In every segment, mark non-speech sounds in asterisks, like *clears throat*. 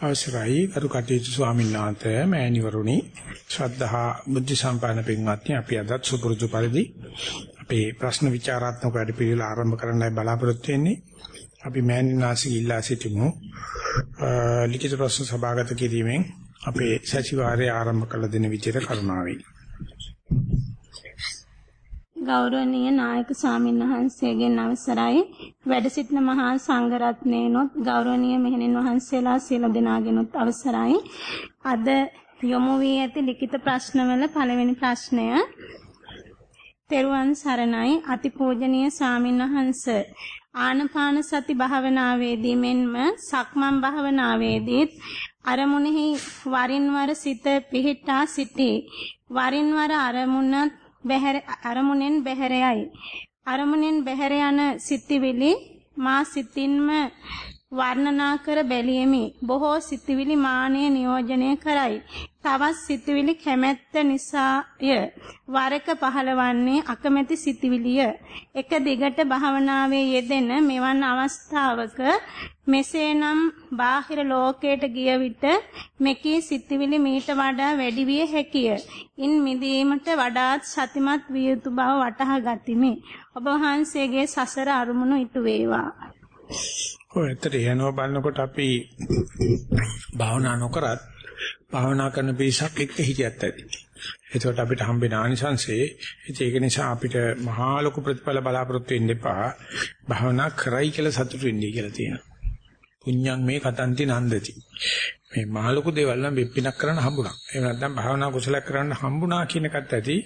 අවසරයි. අරු කටයුතු ස්වාමීන් වහන්සේ මෑණිවරුනි ශ්‍රද්ධහා බුද්ධ සම්පන්න පින්වත්නි අපි අදත් සුපුරුදු පරිදි අපේ ප්‍රශ්න විචාරාත්මක වැඩපිළිවෙල ආරම්භ කරන්නයි බලාපොරොත්තු වෙන්නේ. අපි මෑණිනාසී ඉල්ලා සිටිමු. ලිඛිත ප්‍රශ්න සභාගත කිරීමෙන් අපේ සතිವಾರය ආරම්භ කළ දෙන විදිහට කරුණාවෙන්. ගෞරවනීය නායක ස්වාමීන් වහන්සේගෙන් අවසරයි. වැඩ සිටින මහා සංඝරත්නයනොත් ගෞරවනීය මෙහෙණින් වහන්සේලා සියලු දෙනාගෙනුත් අවසරයි. අද යොමු වී ඇති ලිඛිත ප්‍රශ්නවල පළවෙනි ප්‍රශ්නය. තෙරුවන් සරණයි. අතිපූජනීය ස්වාමීන් වහන්ස ආනපාන සති භාවනාවේදී මෙන්ම සක්මන් භාවනාවේදීත් අරමුණෙහි වරින් වර සිත පිහිටා සිටී. වරින් වර අරමුණත් බැහැර අරමුණෙන් බැහැර යයි. අරමුණෙන් බැහැර යන සිතිවිලි මා සිතින්ම වර්ණනා කර බැලියෙමි. බොහෝ සිතිවිලි මානෙ නියෝජනය කරයි. තවත් සිතිවිලි කැමැත්ත නිසාය. වරක පහළවන්නේ අකමැති සිතිවිලිය. එක දිගට භාවනාවේ යෙදෙන මෙවන් අවස්ථාවක මෙසේනම් බාහිර ලෝකයට ගිය විට මෙකී සිතිවිලි මීට වඩා වැඩි විය හැකිය. ඉන් මිදීමට වඩාත් සතිමත් විය යුතු බව වටහා ගතිමි. ඔබ වහන්සේගේ සසර අරුමුණු ඉටු වේවා. ඔය ඇත්තට එනවා බලනකොට අපි භාවනා නොකරත් භාවනා කරන පිරිසක් එක්ක හිටියත් ඇති. එතකොට අපිට හම්බෙන ආනිසංසේ ඒක නිසා අපිට මහා ලොකු ප්‍රතිඵල බලාපොරොත්තු වෙන්න එපා. භාවනා කරයි කියලා සතුටු වෙන්නයි කියලා තියෙනවා. පුඤ්ඤං මේ කතන්ති නන්දති. මේ මහ ලොකු දේවල් නම් වෙප්පිනක් කරන්න හම්බුණා. එහෙම නැත්නම් භාවනා කුසලයක් කරන්න හම්බුණා කියන එකත් ඇති.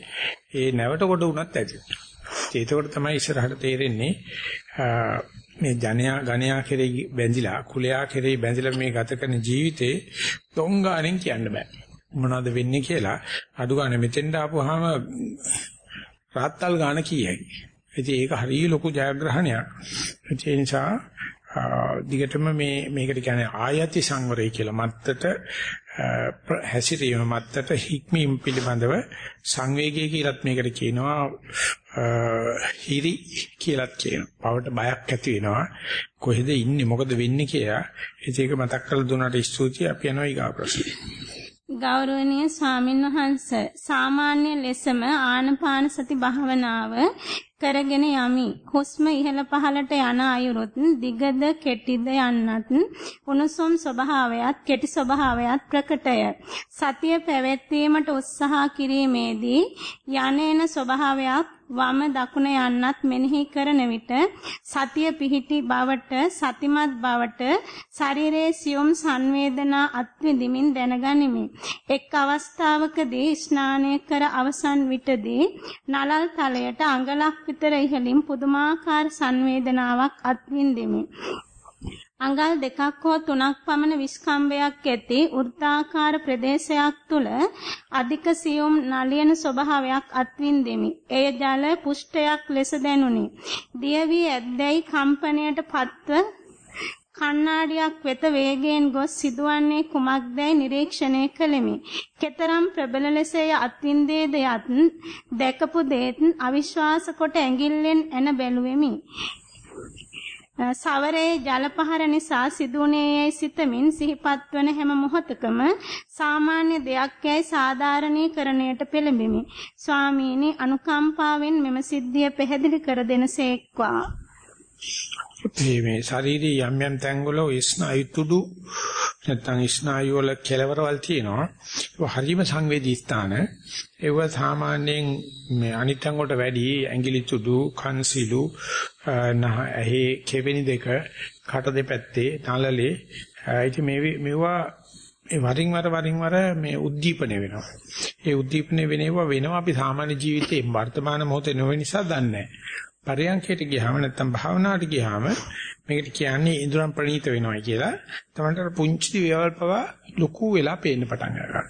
ඒ නැවට කොට උනත් ඇති. ඒකෝට තමයි ඉස්සරහට තේරෙන්නේ මේ ජනයා ගණයා කෙරෙහි බැඳිලා කුලයා කෙරෙහි බැඳිලා මේ ගත කරන ජීවිතේ තොංගාණෙන් කියන්න බෑ. මොනවද වෙන්නේ කියලා අඩු ගන්න මෙතෙන්ට ආපුවාම රාත්තල් ගාන කීයයි. ඉතින් ඒක හරිය ලොකු ජයග්‍රහණයක්. ඒ නිසා දිගටම මේ මේකට කියන්නේ ආයති සංවරය කියලා මත්තට හැසිරීම මත්තට හික්මීම පිළිබඳව සංවේගය කියලත් මේකට කියනවා හිරි කියලත් කියනවා. පවට බයක් ඇති වෙනවා. කොහෙද ඉන්නේ මොකද වෙන්නේ කියලා. ඒක මතක් කරලා දුන්නාට ස්තුතියි අපි යනවා ඊගා ප්‍රශ්නේ. ගෞරවනීය ස්වාමින්වහන්ස සාමාන්‍ය ලෙසම ආනපාන සති භාවනාව කරගෙන යමි. හුස්ම ඉහළ පහළට යන අයුරුත් දිගද කෙටිද යන්නත් උණුසුම් ස්වභාවයත් කෙටි ස්වභාවයත් ප්‍රකටය. සතිය පැවැත්වීමට උත්සාහ කිරීමේදී යන්නේන ස්වභාවයක් වම දකුණ යන්නත් මෙනෙහි කරන විට සතිය පිහිටි බවට සතිමත් බවට ශරීරයේ සියුම් සංවේදනා අත්විඳිමින් දැනගනිමි. එක් අවස්ථාවකදී ස්නානය කර අවසන් විටදී නලල් තලයට අඟලක් විතර ඉහළින් පුදුමාකාර සංවේදනාවක් අත්විඳෙමි. අඟල් දෙකක් හෝ තුනක් පමණ විස්කම්බයක් ඇති වෘත්තාකාර ප්‍රදේශයක් තුල අධික සියුම් නලියන ස්වභාවයක් අත්විඳෙමි. එය ජල පුෂ්ඨයක් ලෙස දැනුනි. දියවි ඇද්දැයි කම්පනයට පත්ව කණ්ණාඩියක් වෙත වේගයෙන් ගොස් සිදුවන්නේ කුමක්දයි නිරීක්ෂණය කළෙමි. කතරම් ප්‍රබල ලෙස එය අත්විඳේද යත් දැකපු දේත් අවිශ්වාස කොට ඇඟිල්ලෙන් එන බැලුවෙමි. සවරේ ජල පහර නිසා සිදුුනේ යයි සිතමින් සිහිපත් වන හැම මොහොතකම සාමාන්‍ය දෙයක් යයි සාධාරණීකරණයට පෙළඹෙමි. ස්වාමීනි අනුකම්පාවෙන් මෙම සිද්ධිය පැහැදිලි කර දෙනසේක්වා. මේ ශාරීරික යම් යම් තැන්වල ස්නායු තුඩු නැත්නම් ස්නායු වල කෙලවරවල් තියෙනවා. ඒක හරීම සංවේදී ස්ථාන. ඒව සාමාන්‍යයෙන් මේ අනිත් තැන් වලට වැඩි ඇඟිලි තුඩු, කන් සිලු, නහ ඇහි කෙවෙනි දෙක, කට දෙපැත්තේ, නළලේ. ඉතින් මේ මේවා ඒ වරින් වර වරින් වර මේ උද්දීපන වෙනවා. ඒ උද්දීපන වෙනවා වෙනවා අපි සාමාන්‍ය ජීවිතේ වර්තමාන මොහොතේ නොවෙන නිසා දන්නේ නැහැ. පරයන්කයට ගියාම නැත්තම් භාවනාවට ගියාම මේකට කියන්නේ ඉදurang ප්‍රණීත වෙනවා කියලා. තමන්ට පුංචි දේවල් පවා ලොකු වෙලා පේන්න පටන් ගන්නවා.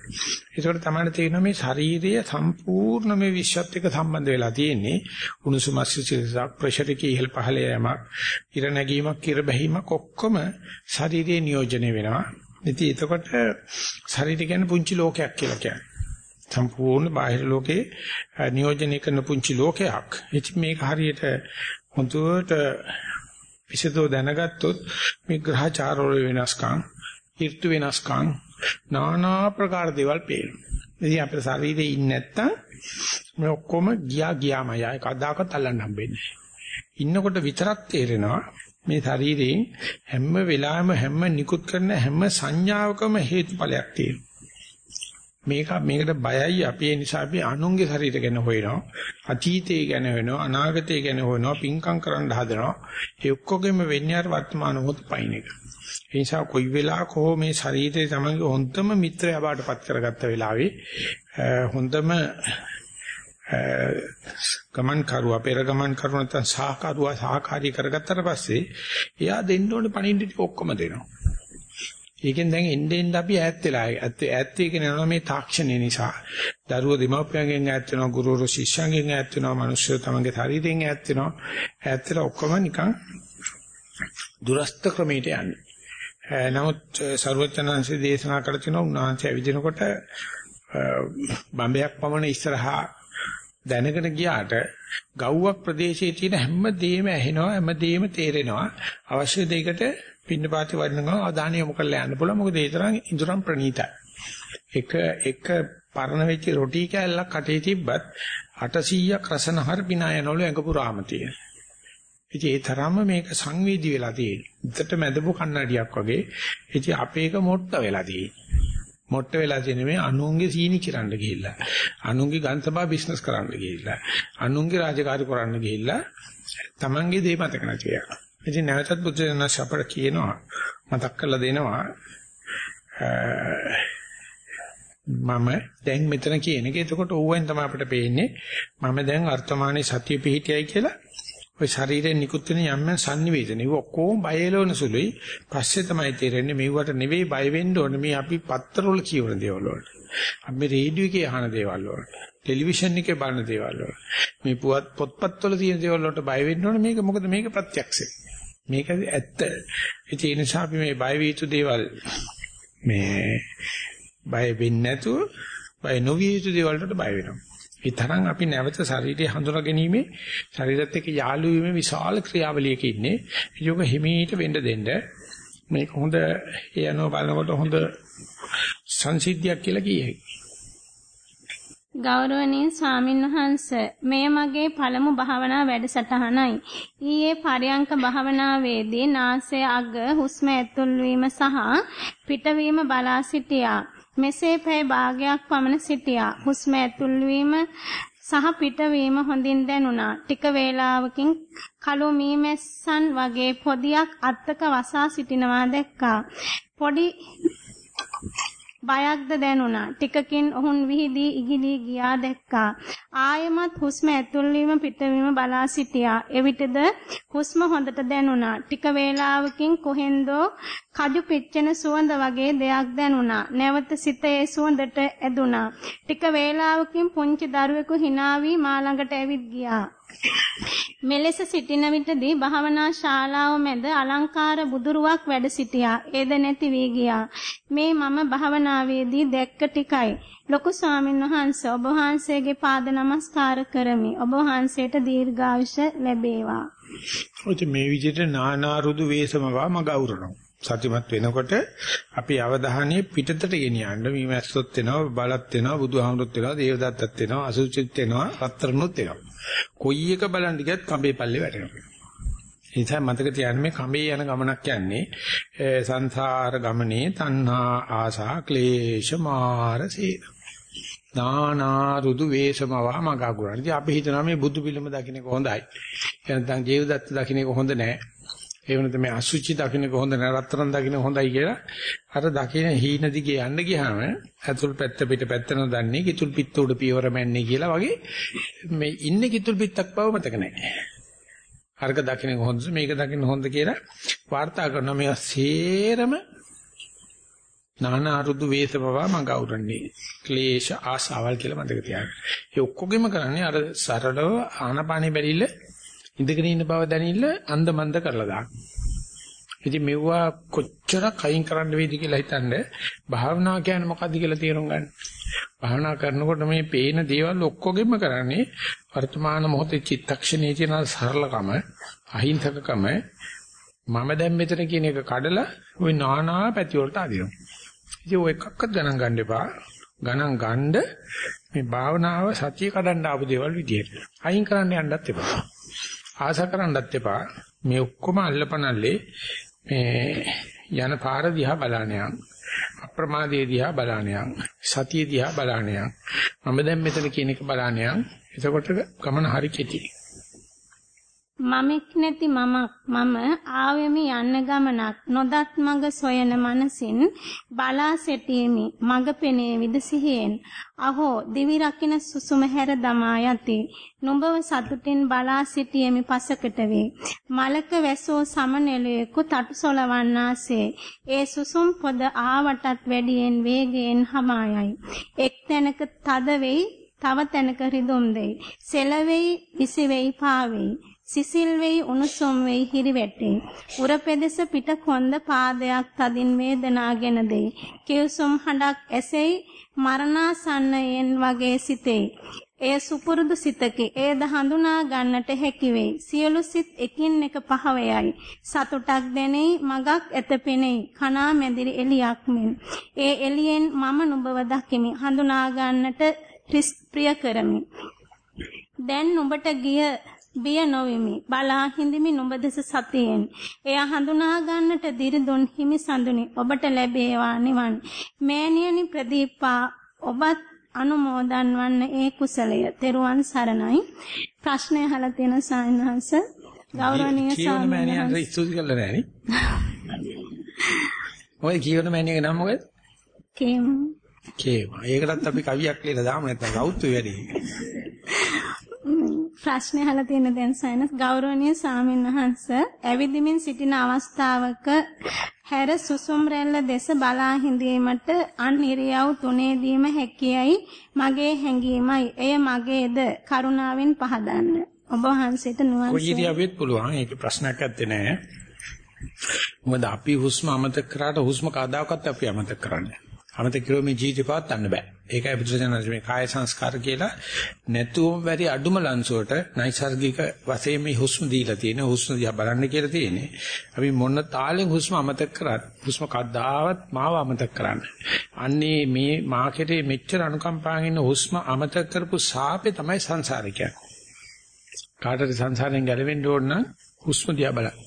ඒකෝට තමයි තේරෙනවා මේ ශාරීරිය සම්පූර්ණ මේ විශ්වත් එක්ක සම්බන්ධ වෙලා තියෙන්නේ. උණුසුම සිසිලසක් ප්‍රෙෂර් එකේ ඉහළ පහළ යෑමක්, ඉර නැගීමක්, ඉර බැහිමක් ඔක්කොම ශාරීරියේ නියෝජනය වෙනවා. ඉතින් එතකොට ශරීරය කියන්නේ පුංචි ලෝකයක් කියලා කියන්නේ. සම්පූර්ණ බාහිර ලෝකේ නියෝජනය කරන පුංචි ලෝකයක්. ඉතින් මේක හරියට හොඳට විසදෝ දැනගත්තොත් මේ ග්‍රහචාර වල වෙනස්කම් ඍතු වෙනස්කම් নানা ප්‍රකාර දේවල් පේනවා. ඉතින් අපේ ශරීරේ ඉන්නේ නැත්තම් මේ ඔක්කොම ගියා ගියාමයි ආය කදාකත් අල්ලන්න හම්බෙන්නේ නැහැ. ඉන්නකොට විතරක් තේරෙනවා මේ ශරීරයෙන් හැම වෙලාවෙම හැම නිකුත් කරන හැම සංඥාවකම හේතුඵලයක් තියෙනවා. මේක මේකට බයයි අපි ඒ නිසා අපි අනුන්ගේ ශරීර ගැන හොයනවා අතීතය ගැන හොයනවා අනාගතය ගැන හොයනවා පින්කම් කරන්න හදනවා ඒ ඔක්කොගෙම වෙන්නේ අර වර්තමාන මොහොත පයින් එක. ඒ නිසා කොයි වෙලාවක හෝ මේ ශරීරය තමයි හොඳම මිත්‍රයා බාටපත් කරගත්ත වෙලාවේ හොඳම ගමන් කරුවා පෙර ගමන් කරුවා නැත්නම් සහකරුවා සහකාරී කරගත්තට පස්සේ එයා දෙන්න ඕනේ පණින්න ටික ඔක්කොම දෙනවා. ඒකෙන් දැන් එන්නේ එන්න අපි ඈත් වෙලා ඈත් ඈත් වෙගෙන යනවා මේ තාක්ෂණය නිසා. දරුවෝ දෙමාපියන්ගෙන් ඈත් වෙනවා, ගුරුවරු ශිෂ්‍යයන්ගෙන් ඈත් වෙනවා, මිනිස්සු තමන්ගේ ශරීරයෙන් ඈත් වෙනවා. ඈත් වෙලා ඔක්කොම නිකන් දුරස්ත ක්‍රමයට යන්නේ. නමුත් ਸਰවඥාන්සේ දේශනා කළ තියෙනවා උන්වහන්සේ ඇවිදිනකොට බම්බයක් පමණ ඉස්සරහා දැනගෙන ගියාට ගව්වක් ප්‍රදේශයේ තියෙන හැම දෙයක්ම ඇහෙනවා හැම දෙයක්ම තේරෙනවා අවශ්‍ය දෙයකට පින්නපාති වඩනවා ආදානිය යොමු කරලා යන්න පුළුවන් මොකද ඒ තරම් ඉඳුරම් ප්‍රණීතයි එක එක පරණ වෙච්ච රොටි කෑල්ලක් කටේ තිබ්බත් 800ක් රසනහර පිනායනවල ඇඟ පුරාම තියෙන ඉතින් ඒ තරම්ම මේක සංවේදී වෙලා තියෙන. උඩට මැදපු කන්නඩියක් වගේ. ඉතින් අපේක මොට්ට වෙලා තියෙන. මොට්ට වෙලා තියෙන මේ අනුන්ගේ සීනි කිරන්න ගිහිල්ලා. අනුන්ගේ ගන්සබා බිස්නස් කරන්න ගිහිල්ලා. අනුන්ගේ රාජකාරී කරන්න ගිහිල්ලා. Tamange දේ මතක නැති වෙනවා. ඉතින් නැවතත් බුද්ධ දනස් අපට කියනවා මතක් කරලා දෙනවා මම දැන් මෙතන කියන එක. එතකොට ඕවෙන් තමයි අපිට පේන්නේ මම දැන් වර්තමානයේ සතිය පිහිටියයි කියලා ඔය ශරීරයෙන් නිකුත් වෙන යම් යම් sannivedana ඒව ඔක්කොම බයලවන සුළුයි. පස්සේ තමයි තේරෙන්නේ මේවට නෙවෙයි බය වෙන්න ඕනේ මේ අපි පත්තර වල කියවන දේවල් වලට. අපි රේඩියෝ එකේ අහන දේවල් වලට. ටෙලිවිෂන් එකේ බලන දේවල් වලට. මේ පුවත් පොත්පත් වල තියෙන දේවල් වලට බය වෙන්න ඕනේ මේක මොකද මේක ප්‍රත්‍යක්ෂයි. මේක ඇත්ත. ඒ නිසා අපි මේ බය වීතු දේවල් මේ බය වෙන්නේ නැතුව බය නොවිය යුතු දේවල් වලට බය වෙනවා. ඒ තරම් අපි නැවත ශරීරය හඳුනා ගැනීමේ ශරීරත් එක්ක යාළු වීමේ විශාල ක්‍රියාවලියක ඉන්නේ. යෝග හිමීට වෙන්න දෙන්න මේක හොඳ ඒ අනුව බලනකොට හොඳ සංසිද්ධියක් කියලා කිය හැකියි. ගෞරවනීය ස්වාමින්වහන්ස මේ මගේ පළමු භාවනා වැඩසටහනයි. ඊයේ පරයන්ක භාවනාවේදී නාසය අග හුස්ම ඇතුල් වීම සහ පිටවීම බලා සිටියා. මෙසේ පැය භාගයක් පමණ සිටියා. හුස්ම ඇතුල් වීම සහ පිටවීම හොඳින් දැනුණා. ටික වේලාවකින් කළු මීමැස්සන් වගේ පොදියක් අත්තක වසා සිටිනවා දැක්කා. පොඩි බයක්ද දැනුණා. ටිකකින් ඔහුන් විහිදී ඉගිලී ගියා දැක්කා. ආයමත් හුස්ම ඇතුල් වීම පිටවීම බලා සිටියා. එවිටද හුස්ම හොඳට දැනුණා. ටික වේලාවකින් කොහෙන්දෝ කජු පිච්චෙන සුවඳ වගේ දෙයක් දැනුණා. නැවත සිත ඒ සුවඳට ඇදුණා. ටික වේලාවකින් පුංචි දරුවෙකු hina වී මා ළඟට ඇවිත් ගියා. මෙලෙස සිටින විටදී භාවනා ශාලාව මැද අලංකාර බුදුරුවක් වැඩ සිටියා. ඒද නැති වී ගියා. මේ මම භාවනාවේදී දැක්ක ටිකයි. ලොකු ස්වාමීන් වහන්සේ ඔබ වහන්සේගේ පාද නමස්කාර කරමි. ඔබ වහන්සේට දීර්ඝායුෂ ලැබේවා. ඔතේ මේ විදිහට නානා රුදු වේසමවා මග අවුරනවා. සතිමත් වෙනකොට අපි අවධානය පිටතට ගෙනියන්න මේ මැස්සොත් වෙනවා බලත් වෙනවා බුදුහාමුදුරුත් වෙනවා දේවදත්තත් වෙනවා අසුචිත් වෙනවා රත්තරණුත් වෙනවා කොයි එක බලන්න ගියත් කඹේ පල්ලේ වැටෙනවා ඒ නිසා මතක තියාගන්න මේ කඹේ යන ගමනක් යන්නේ සංසාර ගමනේ තණ්හා ආසා ක්ලේශ මාරසේ නානා රුදු වේශමවා මගගුණා. ඉතින් අපි හිතනවා මේ බුදු පිළිම දකින්න එක හොඳයි. එහෙනම් ජීවදත්ත දකින්න එක හොඳ නැහැ. ඒ වෙනත මේ අසුචි දකින්නක හොඳ නැරත්තරන් දකින්න හොඳයි කියලා අර දකින්න හීන දිගේ යන්න ගියාම අතුල් පැත්ත පිට පැත්ත නොදන්නේ කිතුල් පිට උඩ පියවර මැන්නේ කියලා වගේ මේ ඉන්නේ කිතුල් පිටක් බව මතක නැහැ. අර්ග දකින්න හොඳ මේක දකින්න හොඳ කියලා වාර්තා කරන මේ සේරම නානා අරුදු වේසපව මඟ අවුරන්නේ ක්ලේශ ආසාවල් කියලා මතක තියාගන්න. ඒ ඔක්කොගෙම කරන්නේ අර සරලව ආනපානෙ බැරිලා ඉඳගෙන ඉන්න බව දැනෙන්න අන්දමන්ද කරලා දාන්න. ඉතින් මෙවුවා කොච්චර කයින් කරන්න වේද කියලා හිතන්නේ භාවනා කියන්නේ මොකද්ද කියලා තේරුම් ගන්න. භාවනා කරනකොට මේ පේන දේවල් ඔක්කොගෙම කරන්නේ වර්තමාන මොහොතේ චිත්තක්ෂණයේ තියෙන සරලකම, අහිංසකකම, මම දැන් මෙතන කියන එක කඩලා ওই නානා පැති වලට අදිනවා. ඉතින් ඔය එකක්වත් ගණන් ගන්න එපා. ගණන් ගන්න මේ භාවනාව සතිය කඩන්න ආපු දේවල් විදියට. අයින් කරන්න යන්නත් එපා. ආශා කරන්නත් එපා. මේ ඔක්කොම අල්ලපනල්ලේ මේ යන පාර දිහා බලන්න යන්න. අප්‍රමාදයේ දිහා බලන්න යන්න. සතිය දිහා බලන්න යන්න. මම දැන් මෙතන කියන එක බලන්න යන්න. එතකොට ගමන හරි කෙටි. මමෙක් නැති මමක් මම ආවෙමි යන්න ගමනක් නොදත් මඟ සොයන මනසින් බලා සිටීමි මඟ පෙනේ විද සිහියෙන්. අහෝ දිවි රකින්න සුසුම හැර දමා යති. නුඹව සතුටින් බලා සිටීමි පසකට වේ. මලක වැසෝ සමනෙලෙකු තටු සොලවන්නාසේ. ඒ සුසුම් පොද ආවටත් වැඩියෙන් වේගයෙන් හමායයි. එක් තැනක තද වෙයි තව තැනක රිදුම් දෙයි. සෙලවෙයි විසි වෙයි පාවෙයි සිසිල් වෙයි උණුසුම් වෙයි හිරිවැටේ. උර පෙදෙස පිට කොන්ද පාදයක් තදින් වේදනාගෙන දෙයි. කිව්සුම් හඬක් ඇසෙයි මරණාසන්නයෙන් වගේ සිතෙයි. එය සුපුරුදු සිතකි. එයද හඳුනා ගන්නට හැකි වෙයි. සියලු සිත් එකින් එක පහවයයි. සතුටක් දැනෙයි, මගක් ඇත පෙනෙයි. කනා මැදිරි එලියක් මෙන්. ඒ එළියෙන් මම නුඹව දකිමි. හඳුනා ගන්නට ප්‍රිය කරමි. දැන් නුඹට ගිය බිය නොවිමි. බලා හිඳිමි නුඹ දෙස සතියෙන්. එය හඳුනා ගන්නට දිරිදුන් හිමි සඳුනි. ඔබට ලැබේවා නිවන්. මෑණියනි ප්‍රදීපා ඔබත් අනුමෝදන් වන්න ඒ කුසලය. තෙරුවන් සරණයි. ප්‍රශ්නය අහලා තියෙන සායනහස ගෞරවනීය සාමණේරයන් ස්තුති කළා නෑනේ. ඔය කියවන මෑණියගේ නම මොකද? කේම. කේම. ඒකටත් අපි කවියක් ලියලා දාමු. නැත්නම් කවුතු වැඩි ප්‍රශ්න අහලා තියෙන දැන් සයනස් ගෞරවනීය සාමින්වහන්ස ඇවිදිමින් සිටින අවස්ථාවක හැර සුසුම් රැල්ල දෙස බලා හිඳීමට අන් ඉරියව් තුනේදීම හැකියයි මගේ හැඟීමයි. එය මගේද? කරුණාවෙන් පහදන්න. ඔබ වහන්සේට නුවන් කොයි ඉරියව්වෙත් පුළුවන්? ඒක ප්‍රශ්නයක් නැත්තේ නෑ. මොකද අපි හුස්ම අමතක කරාට හුස්ම කවදාකවත් අපි අමතක කරන්නේ. අමතක කිරෝ මේ ජීවිතේ පවත්වන්න බෑ. ඒකයි බුදුසසුන මේ කාය සංස්කාර කියලා නැතුවම වැඩි අඩුම ලංසුවට නයිසර්ගික වශයෙන් මේ හුස්ම දීලා තියෙන හුස්ම දිහා බලන්න කියලා තියෙන්නේ. අපි මොන තාලෙන් හුස්ම අමතක කරත් හුස්ම කද්දාවත් මාව අමතක කරන්න. අන්නේ මේ මාකෙටේ මෙච්චර අනුකම්පාවෙන් ඉන්න හුස්ම අමතක කරපු සාපේ තමයි සංසාරිකයක්. කාටද සංසාරයෙන් ගැලවෙන්න ඕන නම් හුස්ම දිහා බලන්න.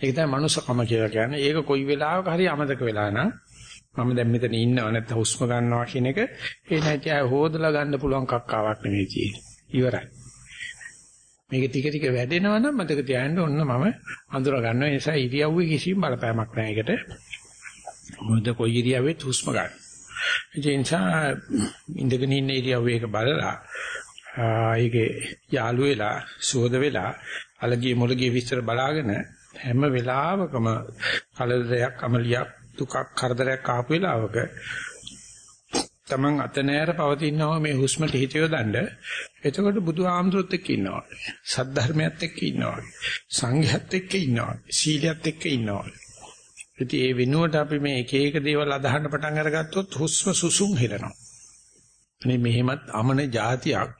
ඒක තමයි මනුස්සකම කියලා කියන්නේ. ඒක කොයි වෙලාවක හරි අමතක වෙලා නම් මම දැන් මෙතන ඉන්නවා නැත්නම් හුස්ම ගන්නවා කියන එක ඒ නැති අය හොදලා ගන්න පුළුවන් කක්කාවක් නෙවෙයි තියෙන්නේ. ඉවරයි. මේක ටික ටික වැඩෙනවා නම් මතක තියාගන්න ඕන මම අඳුර ගන්නවා. ඒ නිසා ඉරියව්වේ කිසිම බලපෑමක් නැහැ ඒකට. මොකද කොයි ඉරියව්වෙත් හුස්ම ගන්න. ඒ නිසා ඉඳගෙන ඉන්න ඉරියව්වේ එක බලලා ඒකේ යාළු වෙලා සෝද වෙලා අලගිය මොළගිය විස්තර බලාගෙන හැම වෙලාවකම කලදයක් අමලියක් දුකක් කරදරයක් ආපු වෙලාවක තමන් අත නෑර පවතිනවා මේ හුස්මට හිත යොදන්න. එතකොට බුදු ආමඳුරත් එක්ක ඉන්නවා. සද්ධර්මයත් එක්ක ඉන්නවා. සංඝයත් එක්ක ඉන්නවා. සීලයත් එක්ක ඉන්නවා. ඉතින් ඒ වෙනුවට අපි මේ එක එක දේවල් අදහන්න පටන් අරගත්තොත් හුස්ම සුසුම් හෙලනවා අනේ මෙහෙමත් අමන જાතියක්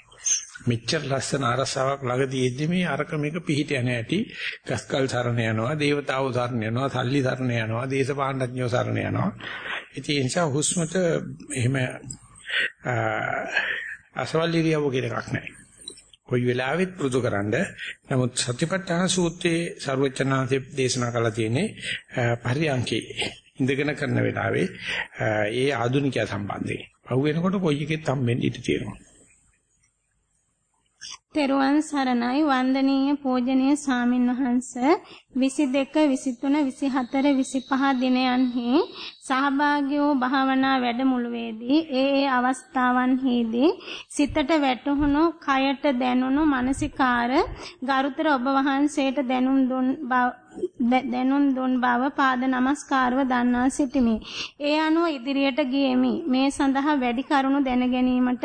මෙච්චර ලස්සන අරසාවක් ළඟදී එද්දි මේ අරක මේක පිහිට යන ඇති. ගස්කල් සරණ යනවා දේවතාවෝ සරණ යනවා සල්ලි සරණ යනවා දේශපාලනඥයෝ සරණ යනවා. ඉතින් ඒ නිසා හුස්මට එහෙම අසවල් ඉරියව්ව කියන එකක් නැහැ. කොයි වෙලාවෙත් පුරුදු කරන්න නමුත් සතිපට්ඨාන සූත්‍රයේ ਸਰවචනාංශයේ දේශනා කළා තියෙන්නේ පරියන්කේ ඉඳගෙන කරන වෙලාවේ ඒ ආධුනිකයා සම්බන්ධයෙන්. පහු වෙනකොට කොයි එකෙත් හම්බෙන්න ඉඩ තියෙනවා. තෙරුවන් සරණයි. වන්දනීය පූජනීය ස්වාමින්වහන්ස 22 23 24 25 දිනයන්හි සහභාගී වූ භාවනා වැඩමුළුවේදී ඒ ඒ අවස්ථාවන්හිදී සිතට වැටහුණු කයට දැනුණු මානසිකාර ගරුතර ඔබ වහන්සේට දැනුම් දුන් දැනුම් දුන් බව පාද නමස්කාරව දන්වා සිටිමි. ඒ අනුව ඉදිරියට ගියෙමි. මේ සඳහා වැඩි කරුණු දැන ගැනීමට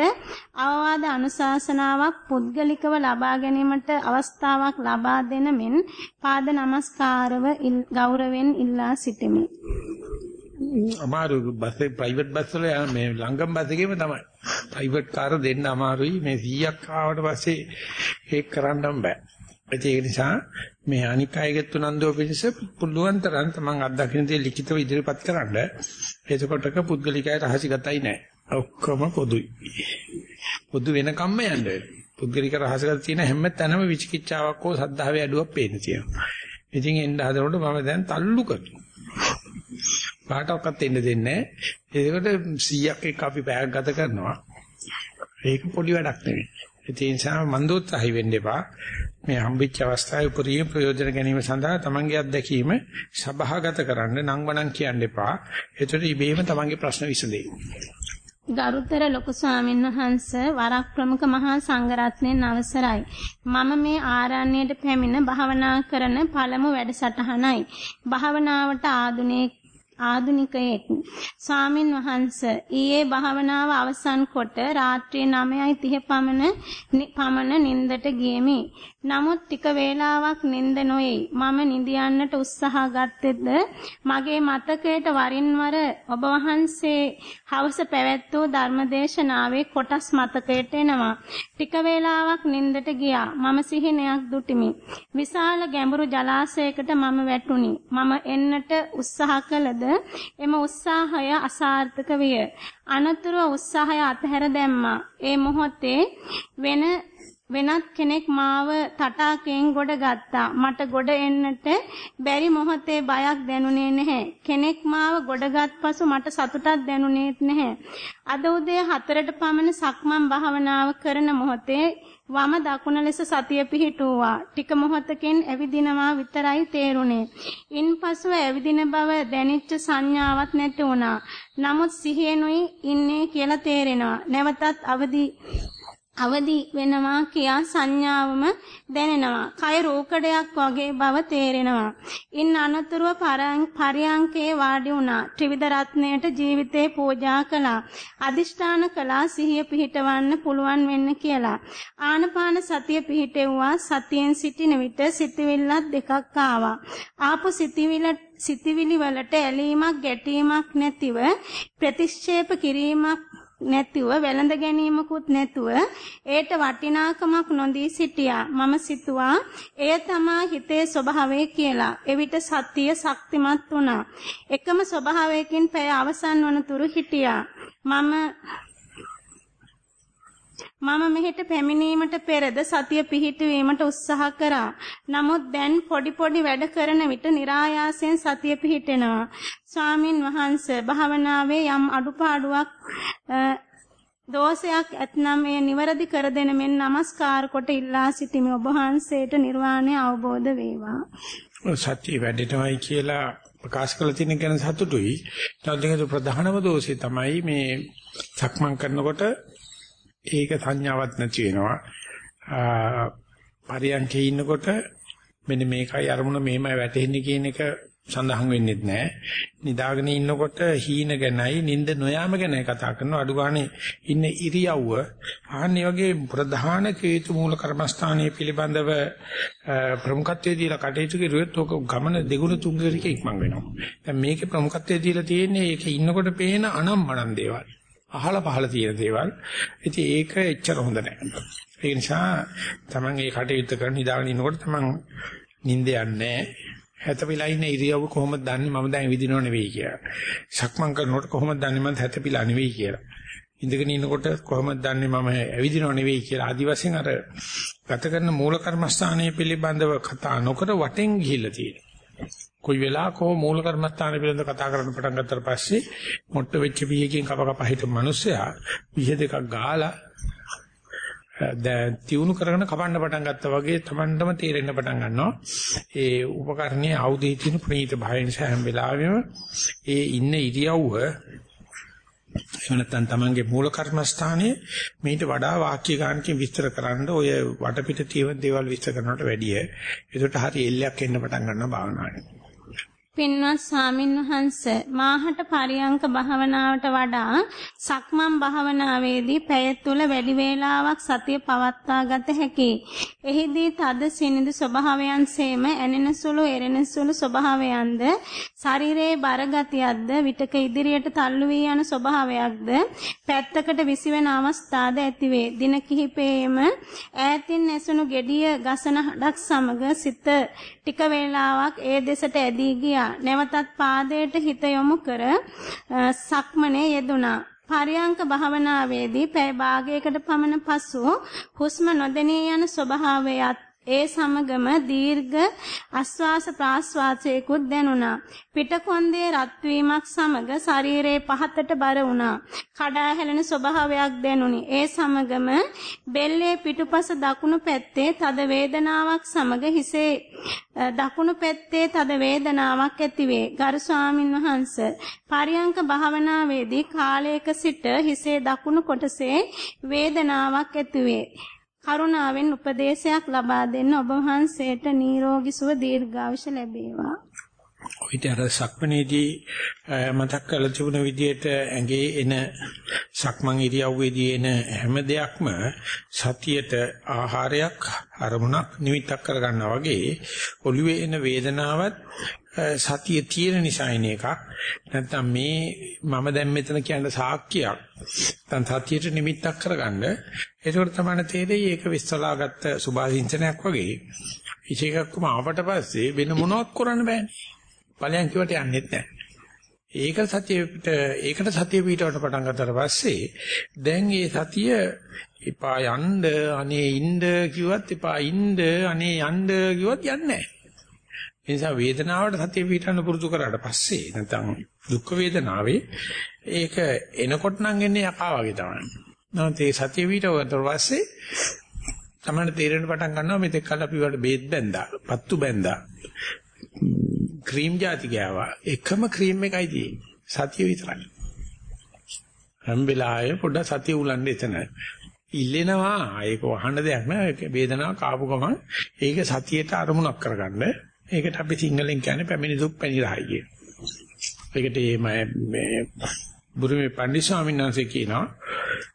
අවවාද අනුශාසනාවක් පුද්ගලිකව ලබා ගැනීමට අවස්ථාවක් ලබා දෙන මෙන් පාද නමස්කාරව ගෞරවයෙන් ඉල්ලා සිටිමි. අමාරු බස් ප්‍රයිවට් බස් වල මේ ලංගම් බස් එකේම තමයි. ප්‍රයිවට් කාර් දෙන්න අමාරුයි. මේ 100ක් ආවට පස්සේ ඒක කරන්න බෑ. ඒක නිසා මේ අනික් අයගේ තුනන්දෝ පිළිස පුළුවන් තරම් තමන් අත්දකින්න දේ ලිඛිතව ඉදිරිපත් කරන්න. එතකොටක පුද්ගලිකයි රහසිගතයි නැහැ. ඔක්කොම පොදුයි. පොදු වෙනකම්ම යන්න පුද්ගලික රහසකට තියෙන හැම තැනම විචිකිච්ඡාවක් හෝ සද්ධාවේ අඩුවක් පේන්න තියෙනවා. ඉතින් එන්න හදනකොට මම දැන් තල්ලු කරනවා. පාටවත් එන්න දෙන්නේ නැහැ. ඒකට 100ක් එක්ක අපි බෑග් ගත කරනවා. ඒක පොඩි වැඩක් නෙවෙයි. ඒ නිසා මන්දෝත්සහයි වෙන්න එපා. මේ හම්බෙච්ච අවස්ථාවේ උපරිම ප්‍රයෝජන ගැනීම සඳහා තමන්ගේ අත්දැකීම සභාගත කරන්න නම් වණන් කියන්න එපා. ඒතර ඉබේම තමන්ගේ ප්‍රශ්න විසඳෙයි. ගරුතර ලොකු ස්වාමීන් වහන්ස වරක් ප්‍රමුඛ මහා සංඝරත්නයන් අවසරයි මම මේ ආරණ්‍යයට පැමිණ භාවනා කරන පළමු වැඩසටහනයි භාවනාවට ආධුනික ආදුනිකයෙක් ස්වාමින් වහන්ස ඊයේ භාවනාව අවසන් කොට රාත්‍රී 9:30 පමණ පමණ නින්දට ගියෙමි. නමුත් ටික වේලාවක් නින්ද නොයයි. මම නිදියන්නට උත්සාහ ගත්තෙද මගේ මතකයට වරින් වර ඔබ වහන්සේ හවස පැවැත්වූ ධර්මදේශනාවේ කොටස් මතකයට එනවා. ටික වේලාවක් නින්දට ගියා. මම සිහිනයක් දුටිමි. විශාල ගැඹුරු ජලාශයකට මම වැටුණි. මම එන්නට උත්සාහ කළද එම උත්සාහය අසාර්ථක විය. අනතුරුව උත්සාහය අතහැර දැම්මා. ඒ මොහොතේ වෙන වෙනත් කෙනෙක් මාව තටාකයෙන් ගොඩ ගත්තා. මට ගොඩ එන්නට බැරි මොහොතේ බයක් දැනුනේ නැහැ. කෙනෙක් මාව ගොඩගත් පසු මට සතුටක් දැනුනේත් නැහැ. අද උදේ 4ට පමණ සක්මන් භාවනාව කරන මොහොතේ වම දකුණ ලෙස සතිය පිහිටුවා. ටික මොහොතකින් ඇවිදිනවා විතරයි තේරුනේ. ඉන්පසුව ඇවිදින බව දැනෙච්ච සංඥාවක් නැති වුණා. නමුත් සිහියෙනුයි ඉන්නේ කියලා තේරෙනවා. නැවතත් අවදි අවදි වෙනවා කියා සංඥාවම දැනෙනවා. කය රෝකඩයක් වගේ බව තේරෙනවා. ඉන් අනතුරුව පරයන්කේ වාඩි වුණා. ත්‍රිවිධ රත්නයට ජීවිතේ පූජා කළා. අදිෂ්ඨාන කළා සිහිය පිහිටවන්න පුළුවන් වෙන්න කියලා. ආනපාන සතිය පිහිටෙව්වා. සතියෙන් සිටින විට සිතවිල්ලක් දෙකක් ආවා. ආපු සිතවිල්ල සිතවිලි වලට ඇලීමක් ගැටීමක් නැතිව ප්‍රතික්ෂේප කිරීමක් නැතිව වැළඳ ගැනීමකුත් නැතුව ඒට වටිනාකමක් නොදී සිටියා. මම සිතුවා එය තමා හිතේ ස්වභාවය කියලා. එවිට සතිය ශක්තිමත් වුණා. එකම ස්වභාවයකින් පැය අවසන් වනතුරු හිටියා. මම මම මෙහෙට පැමිණීමට පෙරද සතිය පිහිටුවීමට උත්සාහ කරා. නමුත් දැන් පොඩි පොඩි වැඩ කරන විට નિરાයාසයෙන් සතිය පිහිටෙනවා. ස්වාමින් වහන්සේ භාවනාවේ යම් අඩුපාඩුවක් දෝෂයක් ඇතනම් එය નિවරදි කර දෙන මෙන් নমස්කාර කොට ඉල්ලා සිටිමි. ඔබ වහන්සේට නිර්වාණය අවබෝධ වේවා. සත්‍ය වැඩිටමයි කියලා ප්‍රකාශ කළ තියෙන ගැන සතුටුයි. තවදුරටත් ප්‍රධානම දෝෂේ තමයි මේ සක්මන් කරනකොට ඒක සංඥාවක් නැති වෙනවා. පරියන්කේ ඉන්නකොට මෙන්න මේකයි අරමුණ මෙහෙමයි වැටෙන්නේ කියන එක සඳහන් වෙන්නේ නැහැ. නිදාගෙන ඉන්නකොට හීන ගැනයි නිින්ද නොයාම ගැනයි කතා කරනවා. අඩු ගානේ ඉන්න ඉරියව්ව ආන්නේ වගේ ප්‍රධාන හේතු මූල කර්මස්ථානයේ පිළිබඳව ප්‍රමුඛත්වයේ දීලා කටයුතු කරුවොත් ඔක ගමන දෙගුණ තුන්දෙනෙක් ඉක්මන් වෙනවා. දැන් මේකේ ප්‍රමුඛත්වයේ දීලා තියෙන්නේ ඒකේ ඉන්නකොට පේන අනම්මනම් දේවල්. අහල පහල තියෙන දේවල්. ඉතින් ඒක එච්චර හොඳ නැහැ. ඒ නිසා Taman ඒ කටයුත්ත කරන නිදාගෙන ඉන්නකොට Taman නිින්ද යන්නේ හැතපිලා ඉන්න ඉරියව්ව කොහොමද දන්නේ මම දැන් විදිනව නෙවෙයි කියලා. සක්මන් කරනකොට කොහොමද දන්නේ මම හැතපිලා නෙවෙයි කියලා. ඉඳගෙන ඉන්නකොට කොහොමද දන්නේ මම ඇවිදිනව නෙවෙයි කියලා. ආදි වශයෙන් අර ගත කරන මූල කර්මස්ථානයේ පිළිබඳව කතා නොකර වටෙන් ගිහිල්ලා තියෙනවා. කොයි වෙලාවක හෝ මූල කර්මස්ථාන පිළිබඳව කතා කරන්න පටන් ගත්තට පස්සේ මොට්ට වෙච්ච පියකින් කප කප හිටපු මිනිස්සයා පිහ දෙකක් ගාලා දැන් තියුණු කරගෙන කපන්න පටන් ගත්තා වගේ Tamandම තේරෙන්න පටන් ගන්නවා. ඒ උපකරණයේ ආයුධයේ තියෙන ප්‍රණීත භාවය නිසා හැම වෙලාවෙම ඒ ඉන්න ඉරියව්ව එහෙම නැත්නම් Tamanගේ මූල කර්මස්ථානයේ මේට වඩා වාක්‍ය ගානකින් විස්තර කරන්න ඔය වටපිට තියෙන දේවල් විස්තර කරනවට වැඩිය ඒකට හරි එල්ලයක් එන්න පටන් ගන්නවා භාවනාවේ. පින්වත් ස්වාමින් වහන්ස මාහට පරියංක භාවනාවට වඩා සක්මන් භාවනාවේදී පැය තුල වැඩි වේලාවක් සතිය පවත්වා ගත හැකියි. එහිදී තද සිනිඳු ස්වභාවයන් සේම ඇනෙන සුළු එරෙන සුළු ස්වභාවයන්ද ශරීරයේ බරගතියක්ද විටක ඉදිරියට තල්ලු වී යන ස්වභාවයක්ද පැත්තකට විසිවෙන අවස්ථාද ඇතිවේ. දින කිහිපෙම ඈතින් ඇසුණු gediya ගසන හඩක් සමග සිත ටික වේලාවක් ඒ දෙසට ඇදී ගියා. නැවතත් පාදයට හිත යොමු කර සක්මනේ යෙදුණා. පරියංක භාවනාවේදී පැය භාගයකට පමණ පසු හුස්ම නොදෙනී යන ස්වභාවයත් ඒ සමගම දීර්ඝ ආස්වාස ප්‍රාස්වාසයකුත් දැනුණා. පිටකොන්දේ රත් වීමක් සමග ශරීරයේ පහතට බර වුණා. කඩා හැලෙන ස්වභාවයක් දැනුනි. ඒ සමගම බෙල්ලේ පිටුපස දකුණු පැත්තේ තද වේදනාවක් සමග හිසේ දකුණු පැත්තේ තද වේදනාවක් ඇතිවේ. ගරු ස්වාමින් වහන්සේ පරියංක භාවනාවේදී කාලයක සිට හිසේ දකුණු කොටසේ වේදනාවක් ඇතිවේ. කරුණාවෙන් උපදේශයක් ලබා දෙන්න ඔබ වහන්සේට නිරෝගී සුව දීර්ඝායුෂ ලැබේවා. ඔයිට අර සක්මනේදී මතක් කරලා තිබුණ විදිහට ඇඟේ එන සක්මන් ඉරියව්වේදී එන හැම දෙයක්ම සතියට ආහාරයක් අරමුණක් නිමිත්තක් කරගන්නවා වගේ ඔළුවේ එන වේදනාවත් සතිය තියෙන නිසා එන එකක් නැත්නම් මේ මම දැන් මෙතන කියන සාක්කියක් නැත්නම් සතියට නිමිත්තක් කරගන්න ඒකට තමයි තේරෙයි ඒක විශ්සලාගත්ත සුභාසින්චනයක් වගේ. ඉෂේකක්කම ආවට පස්සේ වෙන මොනවත් කරන්න බෑනේ. ඵලයන් කිවට යන්නෙත් නැහැ ඒක සතියට ඒකට සතිය පිටවට පටන් ගන්නතර පස්සේ දැන් මේ සතිය එපා යන්න අනේ ඉන්න කිව්වත් එපා ඉන්න අනේ යන්න කිව්වත් යන්නේ නැහැ ඒ නිසා වේදනාවට සතිය පිටන්න පුරුදු කරාට පස්සේ නැත්නම් දුක් වේදනාවේ ඒක එනකොට නම් එන්නේ යකා වගේ තමයි. නමුත් ඒ සතිය පිටවට පස්සේ තමයි තේරෙන්න පටන් ගන්නවා මෙතෙක් කල් අපි වල බේත් බැඳා, පත්තු බැඳා, ක්‍රීම් ಜಾති ගෑවා. එකම ක්‍රීම් එකයි තියෙන්නේ. සතිය විතරයි. හැම වෙලාවෙම පොඩ්ඩක් සතිය උලන්නේ එතන. ඉල්ලෙනවා ඒක වහන්න දෙයක් නෑ වේදනාව කාපු ගමන් ඒක සතියට අරමුණක් කරගන්න ඒකට අපි සිංහලෙන් කියන්නේ පැමිණි දුක් පැනිරහයි කියන. ඒකට මේ බුරුමේ පණ්ඩිත ස්වාමීන් වහන්සේ කියනවා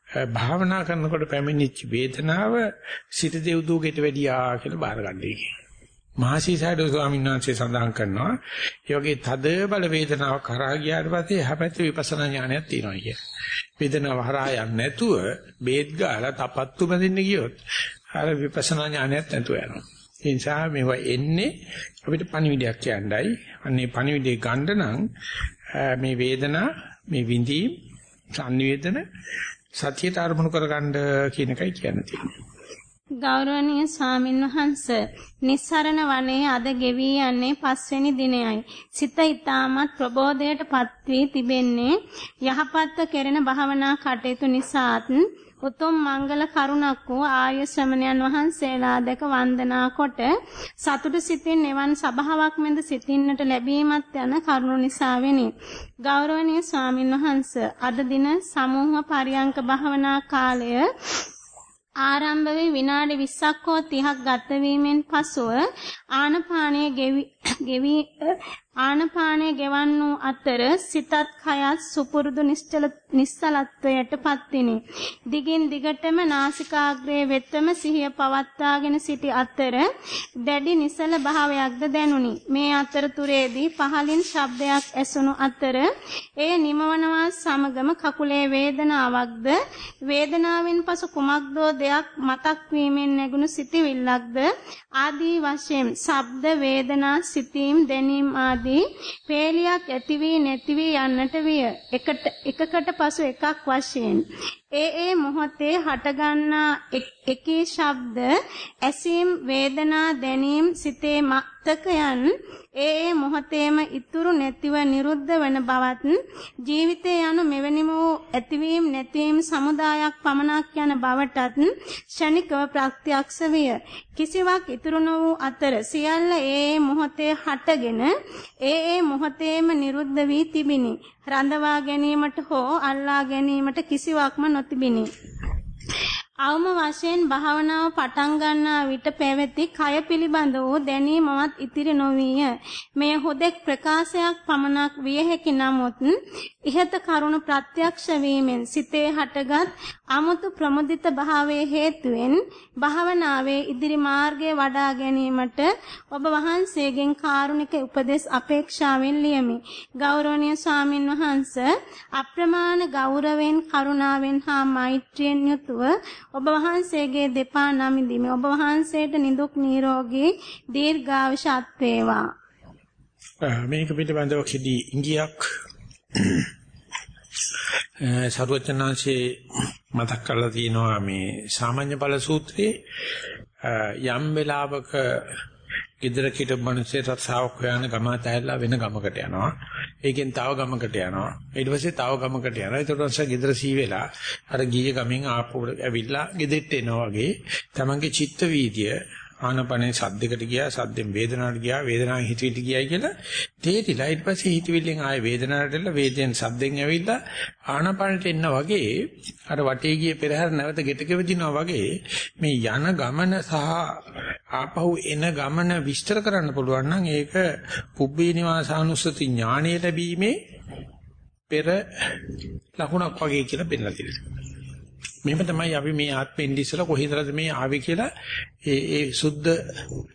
භාවනා කරනකොට පැමිණිච්ච වේදනාව සිත දෙව් දුකට වැඩියා කියලා බාරගන්නයි කියන්නේ. මහසීසඩෝ ස්වාමීන් වහන්සේ සඳහන් කරනවා ඒ වගේ තද බල වේදනාවක් කරා ගියාට පස්සේ යහපැත්තේ විපස්සනා ඥානයක් තියෙනවා කිය. වේදනාව හරහා යන්නේ නැතුව බේත් ගාලා තපත්තු බඳින්න ගියොත් අර විපස්සනා ඥානයක් නැතුව යනවා. ඒ නිසා මේවා එන්නේ අපිට පණිවිඩයක් කියන්නයි. අන්නේ පණිවිඩේ ගන්න නම් මේ වේදනා මේ විඳීම් සංනිවේදන සතියට අරමුණු කරගන්න කියන එකයි කියන්න තියෙන්නේ. ගෞරවනීය ස්වාමින් වහන්ස නිස්සරණ වනයේ අද ගෙවී යන්නේ පස්වෙනි දිනයයි. සිත ඊටමත් ප්‍රබෝධයට පත් වී තිබෙන්නේ යහපත්ව කෙරෙන භාවනා කටයුතු නිසාත් උතුම් මංගල කරුණක් වූ ආර්ය ශ්‍රමණයන් වහන්සේලා දැක වන්දනා කොට සතුටු සිතින් එවන් සභාවක් මෙන්ද සිටින්නට ලැබීමත් යන කරුණු නිසා වෙනි. ගෞරවනීය ස්වාමින් වහන්ස අද දින සමූහ පරියංක භාවනා කාලය ආරම්භ වේ විනාඩි 20ක් හෝ 30ක් ගත වීමෙන් පසුව ආනපානයේ ගෙවි ආනපානය ගෙවන් වූ අතර සිතත් කයත් සුපුරුදු නිශ්චල නිස්සලත්වයට පත්තිනි. දිගින් දිගටම නාසිකාග්‍රයේ වෙතම සිහිය පවත්වාගෙන සිටි අතර දැඩි නිසල භාවයක්ද දැනුනි. මේ අතරතුරේදී පහලින් ශබ්දයක් ඇසුණු අතර එය නිමවනවා සමගම කකුලේ වේදනාවක්ද වේදනාවෙන් පසු කුමක්දෝ දෙයක් මතක් වීමෙන් නැගුණු සිටිවිල්ලක්ද ආදී වශයෙන් ශබ්ද වේදනා සිතීම් දැනීම් ආදී ආදී පේලියක් ඇති වී නැති වී යන්නට විය. එකට එකකට පසු එකක් වශයෙන් ඒ ඒ මොහොතේ හටගන්නා එකී ශබ්ද ඇසීම් වේදනා දැනීම් සිතේ මත්තකයන් ඒ ඒ මොහොතේම ඉතුරු නැතිව නිරුද්ධ වන බවත් ජීවිතය යනු මෙවැනිම වූ ඇතිවීම නැතිවීම සමුදායක් පමණක් යන බවටත් ෂණිකව ප්‍රත්‍යක්ෂ විය. කිසිවක් ඉතුරු නො වූ අතර සියල්ල ඒ ඒ මොහොතේ හටගෙන ඒ ඒ මොහොතේම නිරුද්ධ වී තිබිනි. රඳවා ගැනීමට හෝ අල්ලා ගැනීමට කිසිවක්ම නොතිබිනි අවම වශයෙන් භාවනාව පටන් ගන්නා විට පැවති කය පිළිබඳ වූ දැනීමවත් ඉතිරි නොවිය. මේ හොදෙක් ප්‍රකාශයක් පමණක් විය හැකි නමුත් ඉහත කරුණ ප්‍රත්‍යක්ෂ වීමෙන් සිතේ හටගත් අමුතු ප්‍රමුදිත භාවයේ හේතුවෙන් භාවනාවේ ඉදිරි මාර්ගය වඩා ගැනීමට ඔබ වහන්සේගෙන් කාරුණික උපදෙස් අපේක්ෂාවෙන් ලියමි. ගෞරවනීය ස්වාමින් වහන්සේ අප්‍රමාණ ගෞරවයෙන් කරුණාවෙන් හා මෛත්‍රියෙන් යුතුව ඔබ වහන්සේගේ දෙපා නමිදිමි. ඔබ වහන්සේට නිදුක් නිරෝගී දීර්ඝායුෂ වේවා. මේක පිළිබඳව කිදි ඉංගියක් සරුවචනාංශේ මතක් කරලා තියෙනවා මේ සාමාන්‍ය ඵල සූත්‍රයේ යම් වෙලාවක gedara kita මිනිස්සේ රසාවක් හොයන ගම තැහැරලා වෙන ගමකට යනවා. ඒකෙන් තව ගමකට යනවා. ඊට පස්සේ තව ගමකට යනවා. ඒතකොට රස gedara සී වෙලා අර ගිය ගමෙන් ආපහු ඇවිල්ලා ගෙදෙට්ට එනවා වගේ තමන්ගේ චිත්ත වීදිය ආනපනේ සද්දයකට ගියා සද්දෙන් වේදනාවට ගියා වේදනාවෙන් හිතවිලි ගියයි කියලා තේටිලා ඊට පස්සේ හිතවිල්ලෙන් ආයේ වේදනාවට එලා වේදෙන් සද්දෙන් ඇවිල්ලා ආනපනට එන්න වගේ අර වටේ ගියේ පෙරහැර නැවත ගෙටකෙව දිනවා වගේ මේ යන ගමන සහ ආපහු එන ගමන විස්තර කරන්න පුළුවන් නම් ඒක පුබ්බේ නිවාසානුස්සති ඥාණය ලැබීමේ පෙර ලකුණක් වගේ කියලා පෙන්නලා තියෙනවා මෙහෙම තමයි අපි මේ ආත්මෙන් ඉස්සලා කොහේදද මේ ආවේ කියලා ඒ ඒ සුද්ධ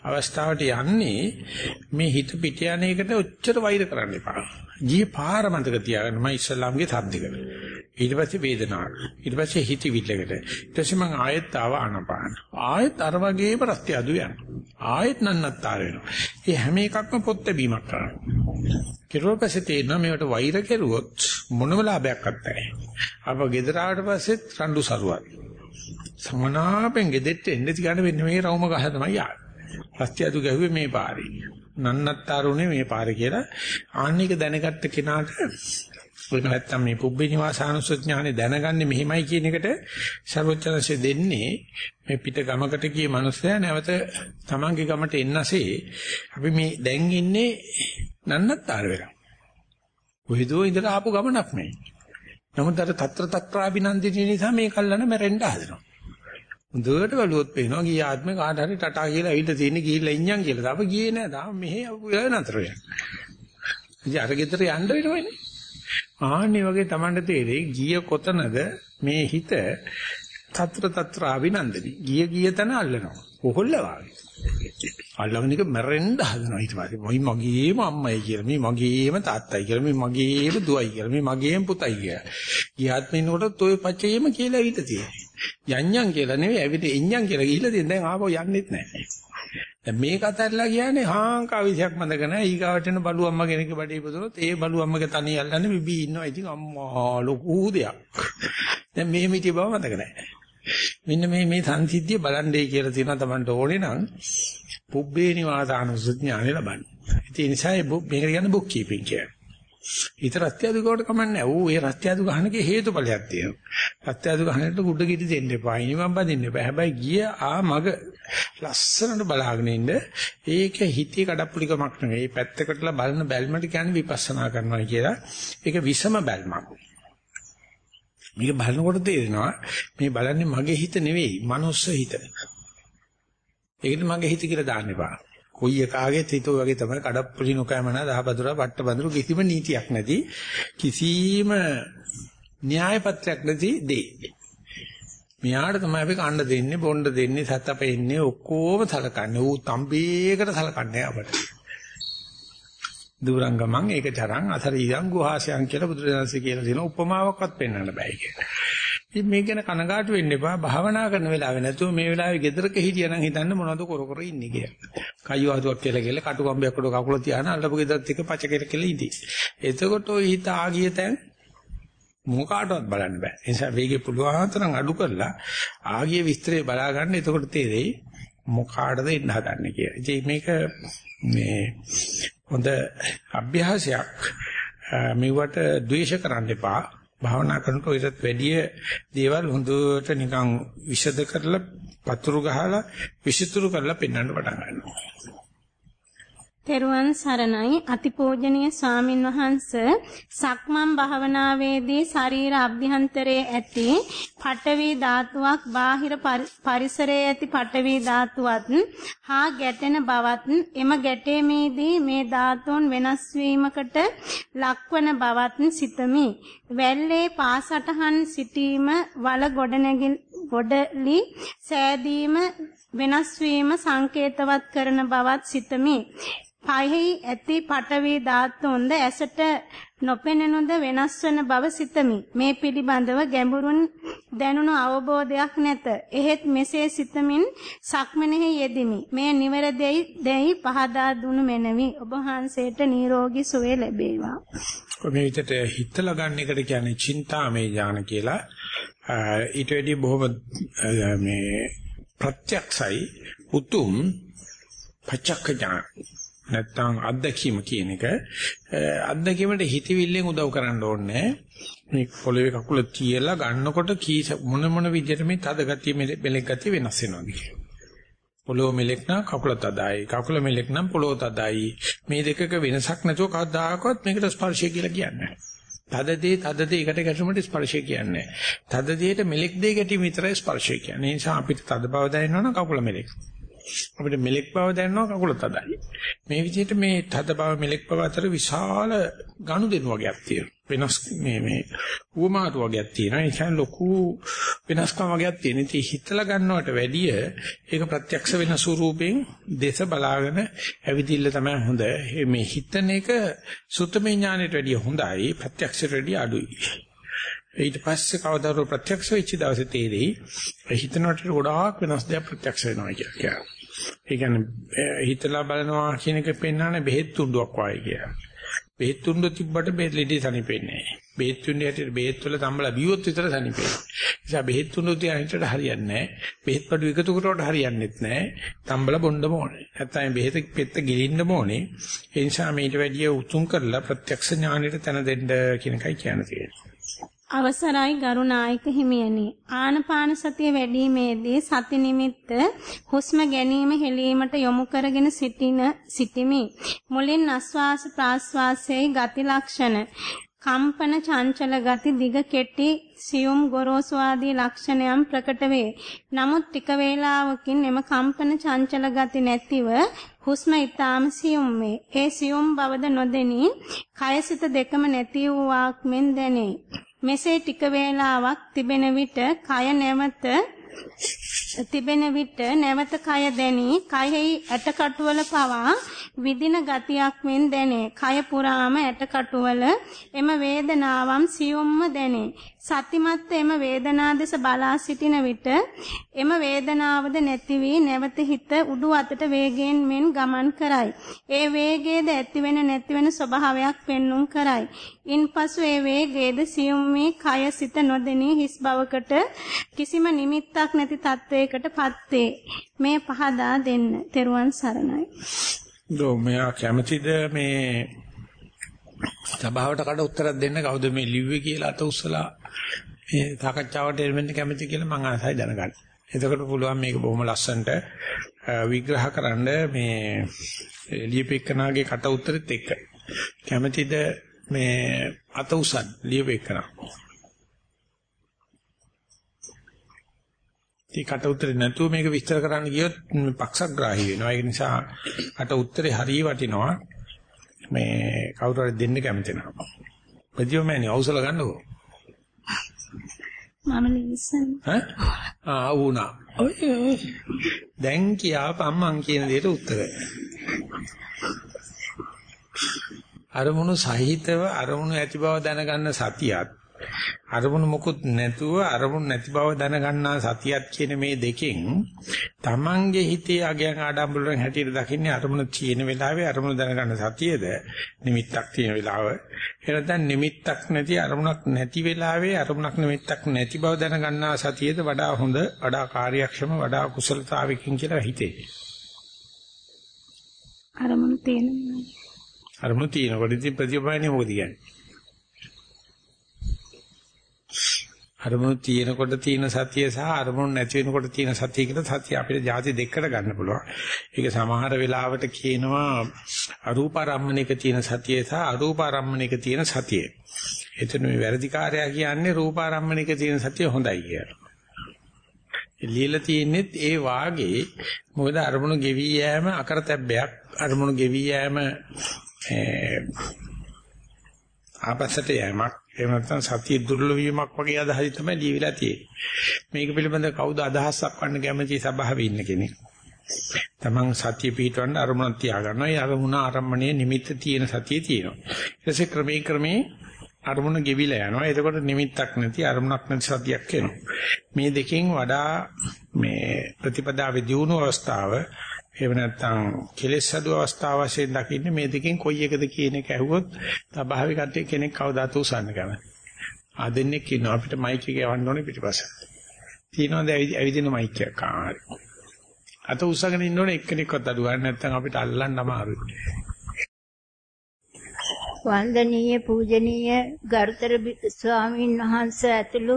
අවස්ථාවට යන්නේ මේ හිත පිට යන එකට ඔච්චර වෛර කරන්න එපා. ගියේ පාර මතක තියාගන්න මම ඉස්ලාම්ගේ සද්දයකට. ඊට පස්සේ වේදනාව. ඊට පස්සේ හිතවිල්ලකට. ඊට පස්සේ මම ආයෙත් ආව ආනපාන. ආයෙත් අර වගේම රස්ති අදු යනවා. ආයෙත් නන්නත්තර වෙනවා. මේ හැම එකක්ම පොත් බැීමක් කරනවා. කෙරුවා පස්සේ තේරෙනවා මේවට වෛර කෙරුවොත් මොනම ලාභයක්වත් නැහැ. අප ගෙදර ආවට පස්සෙත් රණ්ඩු සරුවක්. සමනාපෙන් ගෙදෙට්ට එන්නේ තියන්න වෙන්නේ මේ රවුම ගහ තමයි ආවේ. රස්ති අදු ගැහුවේ මේ පාරේ. නන්නත්තරුනේ මේ පාරේ කියලා ආන්නේක දැනගත්ත කෙනාට ඒක නැත්තම් මේ පුබ්බේ නිවාසානුස්සති ඥානෙ දැනගන්නේ මෙහිමයි කියන එකට සර්වචනසේ දෙන්නේ මේ පිට ගමකට ගිය මිනිස්සයා නැවත තමන්ගේ ගමට එන්නසේ අපි මේ දැන් ඉන්නේ නන්නත්තර වෙලා. කොහෙදෝ ඉඳලා ආපු ගමනක් නෙයි. නමුත් අර తත්‍ර తත්‍රාබිනන්දිනී නිසා මේ කල්ලන මැරෙන්න හදනවා. හොඳට බලුවොත් පේනවා ගිය ආත්මේ කාට හරි ටටා කියලා ඇවිල්ලා තියෙන ගිහිල්ලා ඉන්නම් කියලා. තාම ගියේ නෑ. තාම මෙහෙ ආපු වෙලාව නතර වෙනවා. ඉතින් අර ගෙදර යන්න වෙනවනේ. ආන්නේ වගේ Tamanට තේරෙයි ගිය කොතනද මේ හිත తත්‍ර తත්‍රාබිනන්දිනී. ගිය ගිය තැන අල්ලනවා. කොහොල්ල වාගේ. අල්ලගෙන එක මැරෙන්න හදනවා ඊට පස්සේ මොයි මගේම අම්මයි කියලා මේ මගේම තාත්තයි කියලා මේ මගේම දුවයි කියලා මේ මගේම පුතයි කියලා. ගියාත් මෙන්නකොට toy පච්චේම කියලා ඇවිත් තියෙන්නේ. යන්යන් කියලා නෙවෙයි ඇවිත් ඉන්යන් කියලා ගිහිල්ලා තියෙන දැන් ආපහු යන්නෙත් නැහැ. දැන් මේක අතරලා කියන්නේ හාංකා විශයක් මතක නැහැ. ඊගාවට එන බලු අම්මා කෙනෙක් බඩේ ඉපදුනොත් ඒ බලු අම්මගේ තනිය අල්ලන්නේ බිබී ඉන්නවා. ඉතින් අම්මා ලොකු දෙයක්. දැන් මේ මිටි බව මතක නැහැ. මෙන්න මේ මේ සංසිද්ධිය බලන්නේ කියලා තියෙනවා Tamanට ඕනේ නම් පුබ්බේ නිවාසානුසඥානෙ ලබන්න. ඒ නිසා මේක කියන්නේ බුක් කීපින් කියන්නේ. හිත රත්යදුකවට කමන්නේ. ඌ ඒ රත්යදු ගහනකේ හේතුඵලයක් තියෙනවා. රත්යදු ගහනට කුඩ කිටි දෙන්න එපා. ඉනිමම් බඳින්න එපා. හැබැයි ගිය ආ මග ලස්සනට බලාගෙන ඉන්න. ඒක හිතේ කඩප්පුලිකමක් නෙවෙයි. මේ පැත්තකටලා බලන බැල්මට කියන්නේ විපස්සනා කරනවා කියලා. ඒක විසම බැල්මක්. මේක බලනකොට තේරෙනවා මේ බලන්නේ මගේ හිත නෙවෙයි, මනුස්ස හිත. ඒකට මගේ හිත කියලා දාන්න එපා. කොයි එකාගේ හිතෝ වගේ තමයි කඩප්පුලි නොකෑමන දහබදුරා වට්ටබඳුරු කිසිම නීතියක් නැති කිසිම න්‍යාය පත්‍රයක් නැති දෙයි. මෙයාට තමයි අපි කණ්ඩ දෙන්නේ, බොණ්ඩ දෙන්නේ, සතපෙන්නේ ඔක්කොම සලකන්නේ. ඌ තම්බේකට සලකන්නේ අපට. දුරංගමං ඒක චරං අසරීයං ගුහාසයන් කියලා බුදුරජාණන්සේ කියලා දෙන උපමාවක්වත් පෙන්වන්න බෑ කියලා. ඉතින් මේක ගැන කනගාටු වෙන්න එපා. භාවනා කරන වෙලාවේ නැතුව මේ වෙලාවේ ගෙදරක හිටියනම් හිතන්න මොනවද කර කර ඉන්නේ කියලා. කයු ආදුවක් කියලා කියලා කටු කම්බයක් උඩ කකුල තියාන අල්ලපු ගෙදරත් එක්ක පච කෙර කියලා ඉදී. එතකොට ඔය හිත ආගිය තැන් මොකාටවත් බලන්න බෑ. ඒ නිසා වේගෙ පුළුවන් තරම් අඩු කරලා ආගිය විස්තරය බලා ගන්න. එතකොට තේරෙයි මොකාටද ඉන්න හදන්නේ කියලා. ඉතින් මේක මේ හොඳ අභ්‍යාසයක් මෙවට ද්වේෂ කරන්න එපා භාවනා කරනකොට ඊටත් වැඩිය දේවල් හොඳට නිකන් විෂද කරලා පතුරු ගහලා විසිතුරු කරලා පෙන්වන්න පටන් ගන්නවා. තෙරුවන් සරණයි. අතිපූජනීය ස්වාමින් වහන්ස සක්මන් භාවනාවේදී ශරීර අභ්‍යන්තරයේ ඇති පඨවි ධාතුවක් බාහිර පරිසරයේ ඇති පඨවි ධාතුවත් හා ගැටෙන බවත් එම ගැටීමේදී මේ ධාතුන් වෙනස් වීමකට ලක්වන බවත් සිතමි. වැල්ලේ පාසටහන් සිටීම වල ගොඩනැගිලි ගොඩලි සෑදීම වෙනස් වීම සංකේතවත් කරන බවත් සිතමි. පහෙහි ඇති පටවි ධාතුන්ද ඇසට නොපෙනෙනුද වෙනස් වන බව සිතමි. මේ පිළිබඳව ගැඹුරුන් දැනුණු අවබෝධයක් නැත. එහෙත් මෙසේ සිතමින් සක්මනෙහි යෙදිමි. මේ නිවැරදියි දැයි පහදා දුනු මැනවි. ඔබ වහන්සේට නිරෝගී සුවය ලැබේවා. මේ විදිහට හිතලා ගන්න එකට කියන්නේ චින්තාමේ ඥාන කියලා. ඊට වැඩි බොහොම මේ ප්‍රත්‍යක්ෂයි උතුම් පච්චක්ක ඥාන. නැත්තම් අත්දැකීම කියන එක අත්දැකීමට හිතවිල්ලෙන් උදව් කරන්න ඕනේ මේ පොළවේ කකුල තියලා ගන්නකොට කී මොන මොන විදිහට මේ තද ගතිය මෙලෙක් ගතිය වෙනස් වෙනවද කියලා. පොළොව මෙලෙක් නම් කකුල තදයි කකුල මෙලෙක් නම් පොළොව තදයි මේ දෙකක වෙනසක් නැතුව කවදාකවත් මේකට ස්පර්ශය කියලා කියන්නේ තද දේ තද දේ එකට ගැටුමට ස්පර්ශය කියන්නේ තද දෙයට මෙලෙක් දේ ගැටීම විතරයි ස්පර්ශය කියන්නේ. ඒ නිසා අපිට තද බව දැනෙනවනම් කකුල මෙලෙක්. අපිට මෙලෙක් බව දැනනවා කකුල තදයි. මේ විදිහට මේ තද බව මෙලෙක් බව අතර විශාල ගනුදෙනු වගේක් තියෙනවා. වෙනස් මේ මේ උවමාතු වගේක් තියෙනවා. ඒ කියන්නේ ලොකු වෙනස්කම් වගේක් තියෙන. ඉතින් හිතලා ගන්නවට වැඩිය ඒක ප්‍රත්‍යක්ෂ වෙන ස්වරූපයෙන් දේශ බලාගෙන ඇවිදින්න තමයි හොඳ. මේ හිතන එක සුත්තමේ ඥානෙට වැඩිය හොඳයි. ප්‍රත්‍යක්ෂයට වැඩිය අඩුයි. ඊට පස්සේ කවදාද ප්‍රත්‍යක්ෂ වෙච්ච දවසේ තේරෙයි හිතනට ගොඩාක් වෙනස් දෙයක් ප්‍රත්‍යක්ෂ වෙනවා කියලා. ඒ කියන්නේ හිතලා බලනවා කියන එක පෙන්වන්නේ බෙහෙත් තුඩුවක් වගේ කියලා. බෙහෙත් තුඩුව තිබ්බට බෙහෙත් ලෙඩේ සනිපෙන්නේ නැහැ. බෙහෙත් තුඩුවේ හැටියට බෙහෙත් වල තම්බලා බිව්වොත් විතර සනිපෙන්නේ. ඒ නිසා බෙහෙත් තුඩුව තියන හිතට හරියන්නේ නැහැ. බෙහෙත් පඩු එකතු කරවට හරියන්නේත් නැහැ. තම්බලා බොන්නම ඕනේ. නැත්නම් බෙහෙත් පෙත්ත ගිලින්නම ඕනේ. ඒ නිසා මේට වැඩිය උතුම් කරලා ප්‍රත්‍යක්ෂ ඥානෙට තැන දෙන්න කියන එකයි කියන්න තියෙන්නේ. අවසරයි ගරුනායක හිමියනි ආනපාන සතිය වැඩිීමේදී සති නිමිත්ත හුස්ම ගැනීම හෙලීමට යොමු කරගෙන සිටින සිටිමි මුලින් ආස්වාස ප්‍රාස්වාසයේ ගති ලක්ෂණ කම්පන චංචල ගති දිග කෙටි සියුම් ගොරෝසු ආදී ලක්ෂණයන් ප්‍රකට වේ. නමුත් ටික වේලාවකින් එම කම්පන චංචල ගති නැතිව හුස්ම ඊටාම සියුම් වේ. ඒ සියුම් බවද නොදෙනි කයසිත දෙකම නැති වූ වාක් මෙන් දැනේ. මෙසේ ටික වේලාවක් තිබෙන විට කය නැවත තිබෙන විට නැවත කය දැනි කයෙහි ඇටකටුවල පවා විදින ගතියක් මෙන් දැනේ. කය පුරාම ඇටකටුවල එම වේදනාවම් සියුම්ම දැනේ. සතිමත් එම වේදනා දෙස බලා සිටින විට එම වේදනාවද නැති වී නැවත හිත උඩු අතට වේගයෙන් මෙන් ගමන් කරයි. ඒ වේගයේද ඇතිවෙන නැතිවෙන ස්වභාවයක් පෙන්눔 කරයි. ඉන්පසු ඒ වේගයේද සියුම් මේ කය සිත නොදෙනී හිස් බවකට කිසිම නිමිත්තක් නැති තත්වයකටපත් වේ. මේ පහදා දෙන්න. තෙරුවන් සරණයි. දෝ මෙයා කැමතිද මේ සභාවට කඩ උත්තරයක් දෙන්න කවුද මේ ලිව්වේ කියලා අත උස්සලා මේ සාකච්ඡාවට එන්න කැමති කියලා මම ආසයි දැනගන්න. එතකොට පුළුවන් මේක බොහොම ලස්සනට විග්‍රහ කරන්න මේ ලියපෙකනාගේ කට උත්තරෙත් එක්ක. කැමතිද මේ අත උස්සන් ලියපෙකනා. ඒ කට උත්තරේ නැතුව මේක විස්තර කරන්න ගියොත් පක්ෂග්‍රාහී වෙනවා. ඒක නිසා කට උත්තරේ හරිය වටිනවා. මේ කවුරු හරි දෙන්න කැමති නම්. ප්‍රතිවමනේ අවසල ගන්නකෝ. මම ලියසන්. ඈ? ආ වුණා. ඔය දැන් කියාපම් මං කියන දෙයට උත්තර. අරමුණු සහිතව අරමුණු ඇති බව දැනගන්න සතියත් අරමුණු මොකුත් නැතුව අරමුණු නැති බව දැනගන්නා සතියත් කියන මේ දෙකෙන් Tamange හිතේ අගයන් ආඩම්බරෙන් හැටියට දකින්නේ අරමුණු තියෙන වෙලාවේ අරමුණු දැනගන්න සතියද? නිමිත්තක් තියෙන වෙලාව. එහෙනම් නිමිත්තක් නැති අරමුණක් නැති වෙලාවේ අරමුණක් නිමිත්තක් නැති බව දැනගන්නා සතියද වඩා හොඳ වඩා කාර්යක්ෂම වඩා කුසලතාවකින් කියලා හිතේ. අරමුණු තියෙනවා. අරමුණු තියෙනකොට ඉතින් ප්‍රතිපලන්නේ මොකද කියන්නේ අරමුණු තියෙනකොට තියෙන සතිය සහ අරමුණු නැති වෙනකොට තියෙන සතිය කියලා සතිය අපිට ಜಾති දෙකකට ගන්න පුළුවන්. ඒක සමහර වෙලාවට කියනවා අරූපාරම්මණයක තියෙන සතිය සහ අරූපාරම්මණයක තියෙන සතිය. එතන මේ වැරදිකාරයා කියන්නේ රූපාරම්මණයක තියෙන සතිය හොඳයි කියලා. ලියලා තියෙන්නේ ඒ වාගේ මොකද අරමුණු ගෙවි යෑම අකරතැබ්බයක් අරමුණු ගෙවි යෑම ආපස්සට යෑමක් එහෙම නැත්නම් සතිය දුර්වල වීමක් වගේ අදහසයි තමයි ලියවිලා තියෙන්නේ. මේක පිළිබඳව කවුද අදහසක් වන්න කැමති සභාවේ ඉන්න කෙනෙක්. තමන් සතිය පිටවන්න අරමුණක් තියාගන්නවා. ඒ අරමුණ ආරම්භණයේ නිමිත්ත තියෙන සතිය තියෙනවා. ඊට පස්සේ ක්‍රමී ක්‍රමී අරමුණ ගෙවිලා යනවා. එතකොට නිමිත්තක් නැති අරමුණක් නැති සතියක් එනවා. මේ දෙකෙන් වඩා මේ ප්‍රතිපදාවේ දියුණු අවස්ථාව එහෙම නැත්නම් කෙලෙස් අඩු අවස්ථාව වශයෙන් දකින්නේ මේ දෙකෙන් කොයි එකද කියන එක ඇහුවොත් ස්වභාවික කට්ටිය කෙනෙක් කවදාත් උසන්න කැමති. ආ දෙන්නෙක් ඉන්නවා අපිට මයික් එක යවන්න ඕනේ පිටිපස්ස. තියෙනවද ඇවිදින මයික් එකක් ආරි. අත උස්සගෙන ඉන්න ඕනේ එක්කෙනෙක්වත් අඩු ගන්න නැත්නම් අපිට අල්ලන්න අමාරුයි. වන්දනීය පූජනීය ගරුතර ස්වාමීන් වහන්සේ ඇතුළු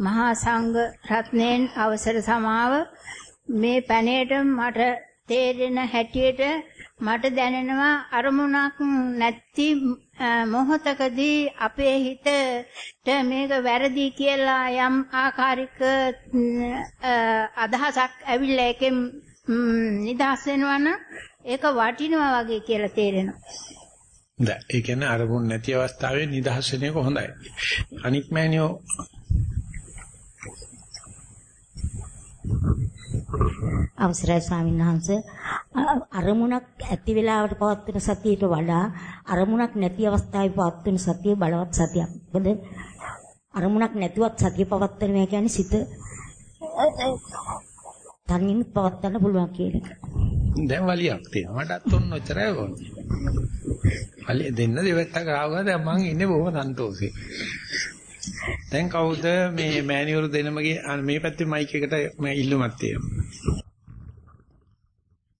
මහා සංඝ රත්නයන් අවසර සමාව මේ පැනේට මට තේරෙන හැටියට මට දැනෙනවා අරමුණක් නැති මොහොතකදී අපේ හිතට මේක වැරදි කියලා යම් ආකාරික අදහසක් ඇවිල්ලා එකෙන් නිදහස් වෙනවනම් ඒක වටිනවා වගේ කියලා තේරෙනවා. දැන් ඒ කියන්නේ අරමුණ නැති අවස්ථාවේ නිදහස් වෙන එක හොඳයි. අනික් මෑනියෝ අවසරයි ස්වාමීන් වහන්සේ අරමුණක් ඇති වෙලාවට පවත්වන සතියට වඩා අරමුණක් නැති අවස්ථාවේ පවත්වන සතිය බලවත් සතියක්. මොකද අරමුණක් නැතුවත් සතිය පවත්වනවා කියන්නේ සිත තනින් පවත්වන්න පුළුවන් කියන එක. දැන් වලියක් තියෙනවා. මටත් ඔන්න ඔච්චරයි ඕනේ. වලිය දෙන්න දෙවැත්තක් ආවම දැන් මං ඉන්නේ බොහොම සන්තෝෂේ. දැන් කවුද මේ මෑනියුරු දෙනමගේ මේ පැත්තේ මයික් එකට මම ඉල්ලුමක් තියෙනවා.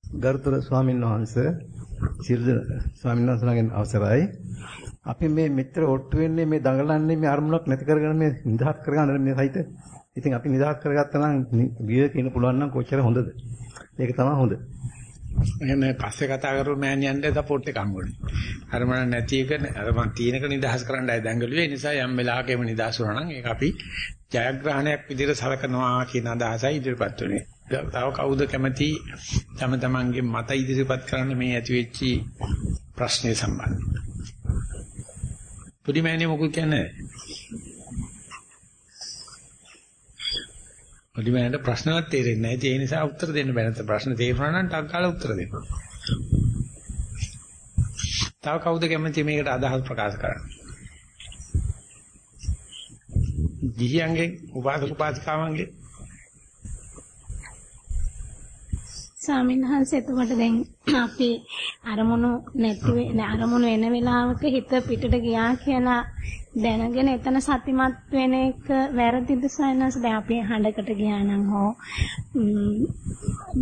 ගරුතර ස්වාමීන් වහන්සේ සිරිද ස්වාමීන් වහන්සේලාගෙන් අවසරයි. අපි මේ මෙච්චර ඔට්ටු වෙන්නේ මේ දඟලන්නේ මේ අරමුණක් නැති කරගෙන මේ නිදහස් කරගන්න මේ සහිත. ඉතින් අපි නිදහස් කරගත්තා නම් ගිය කියන පුළුවන් නම් කොච්චර හොඳද? ඒක තමයි හොඳ. එහෙනම් පස්සේ කතා කරු මෑණියන්ට සපෝට් එක හම්බුනේ. අර මම නැති එක අර මම තියෙනක නිදහස් කරන්නයි දඟලුවේ. ඒ නිසා යම් වෙලාවක එම නිදහස් වුණා නම් ඒක අපි ජයග්‍රහණයක් විදිහට සලකනවා කියන අදහසයි ඉදිරිපත් වුනේ. තව කවුද කැමති තම තමන්ගේ මත ඉදිරිපත් කරන්න මේ ඇති වෙච්චි ප්‍රශ්නේ සම්බන්ධව. පුඩි මෑණිය මොකද කියන්නේ? ඔලිමෑන්ට ප්‍රශ්නවත් තේරෙන්නේ නැහැ. ඒ නිසා උත්තර දෙන්න බෑ. නැත්නම් ප්‍රශ්න තේරුණා නම් ටක් ගාලා උත්තර දෙන්න. තව කවුද කැමති මේකට අදහස් ප්‍රකාශ කරන්න? ගිහියන්ගේ උපාසක උපාසිකාවන්ගේ ස්වාමීන් වහන්සේ එතකොට දැන් අපි අරමුණු නැති අරමුණු එන වෙලාවක හිත පිටට ගියා කියලා දැනගෙන එතන සතිමත් වෙන එක වැරදිද සයනස් දැන් අපි හඬකට ගියා නම් හෝ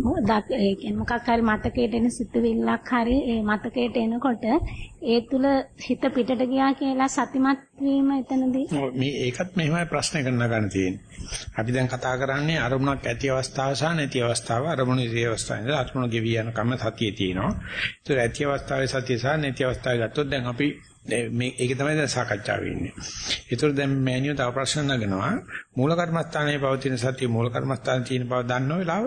මොකක් ඒ කියන්නේ මොකක් හරි මතකයට එන සිතුවිල්ලක් හරි ඒ මතකයට එනකොට ඒ තුල හිත පිටට ගියා කියලා සතිමත් වීම එතනදී මේ ඒකත් මෙහෙමයි ප්‍රශ්න කරන්න ගන්න තියෙන්නේ. අපි දැන් කතා කරන්නේ අරමුණක් ඇති අවස්ථාව සහ නැති අවස්ථාව අරමුණු ඉරි අවස්ථාවේ ඉඳලා අරමුණු ගෙවි යන කම සතියේ තියෙනවා. ඒතර ඇති අවස්ථාවේ සතිය සහ නැති අවස්ථාවේ ගත්තොත් දැන් අපි මේ ඒක තමයි දැන් සාකච්ඡාවේ ඉන්නේ. ඒතර දැන් මෑනියෝ තව ප්‍රශ්න නගනවා මූල කර්මස්ථානයේ පවතින සතිය මූල කර්මස්ථානයේ තියෙන බව දන්නව වෙලාව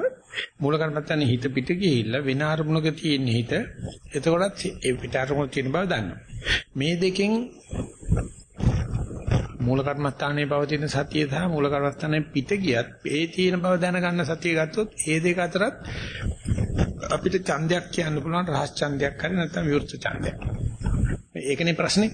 මූල කර්මස්ථානයේ හිත පිට ගිහිල්ලා වෙන අරමුණක තියෙන හිත එතකොටත් ඒ පිට අරමුණ තියෙන බව දන්නවා. මේ දෙකෙන් මූල කර්මස්ථානයේ පවතින සතිය සහ මූල කර්මස්ථානයේ පිට ගියත් ඒ තියෙන බව දැනගන්න සතිය ගත්තොත් ඒ දෙක අතරත් අපිට ඡන්දයක් කියන්න පුළුවන් රහස් ඡන්දයක් හරි නැත්නම් විවෘත ඡන්දයක්. ඒකනේ ප්‍රශ්නේ.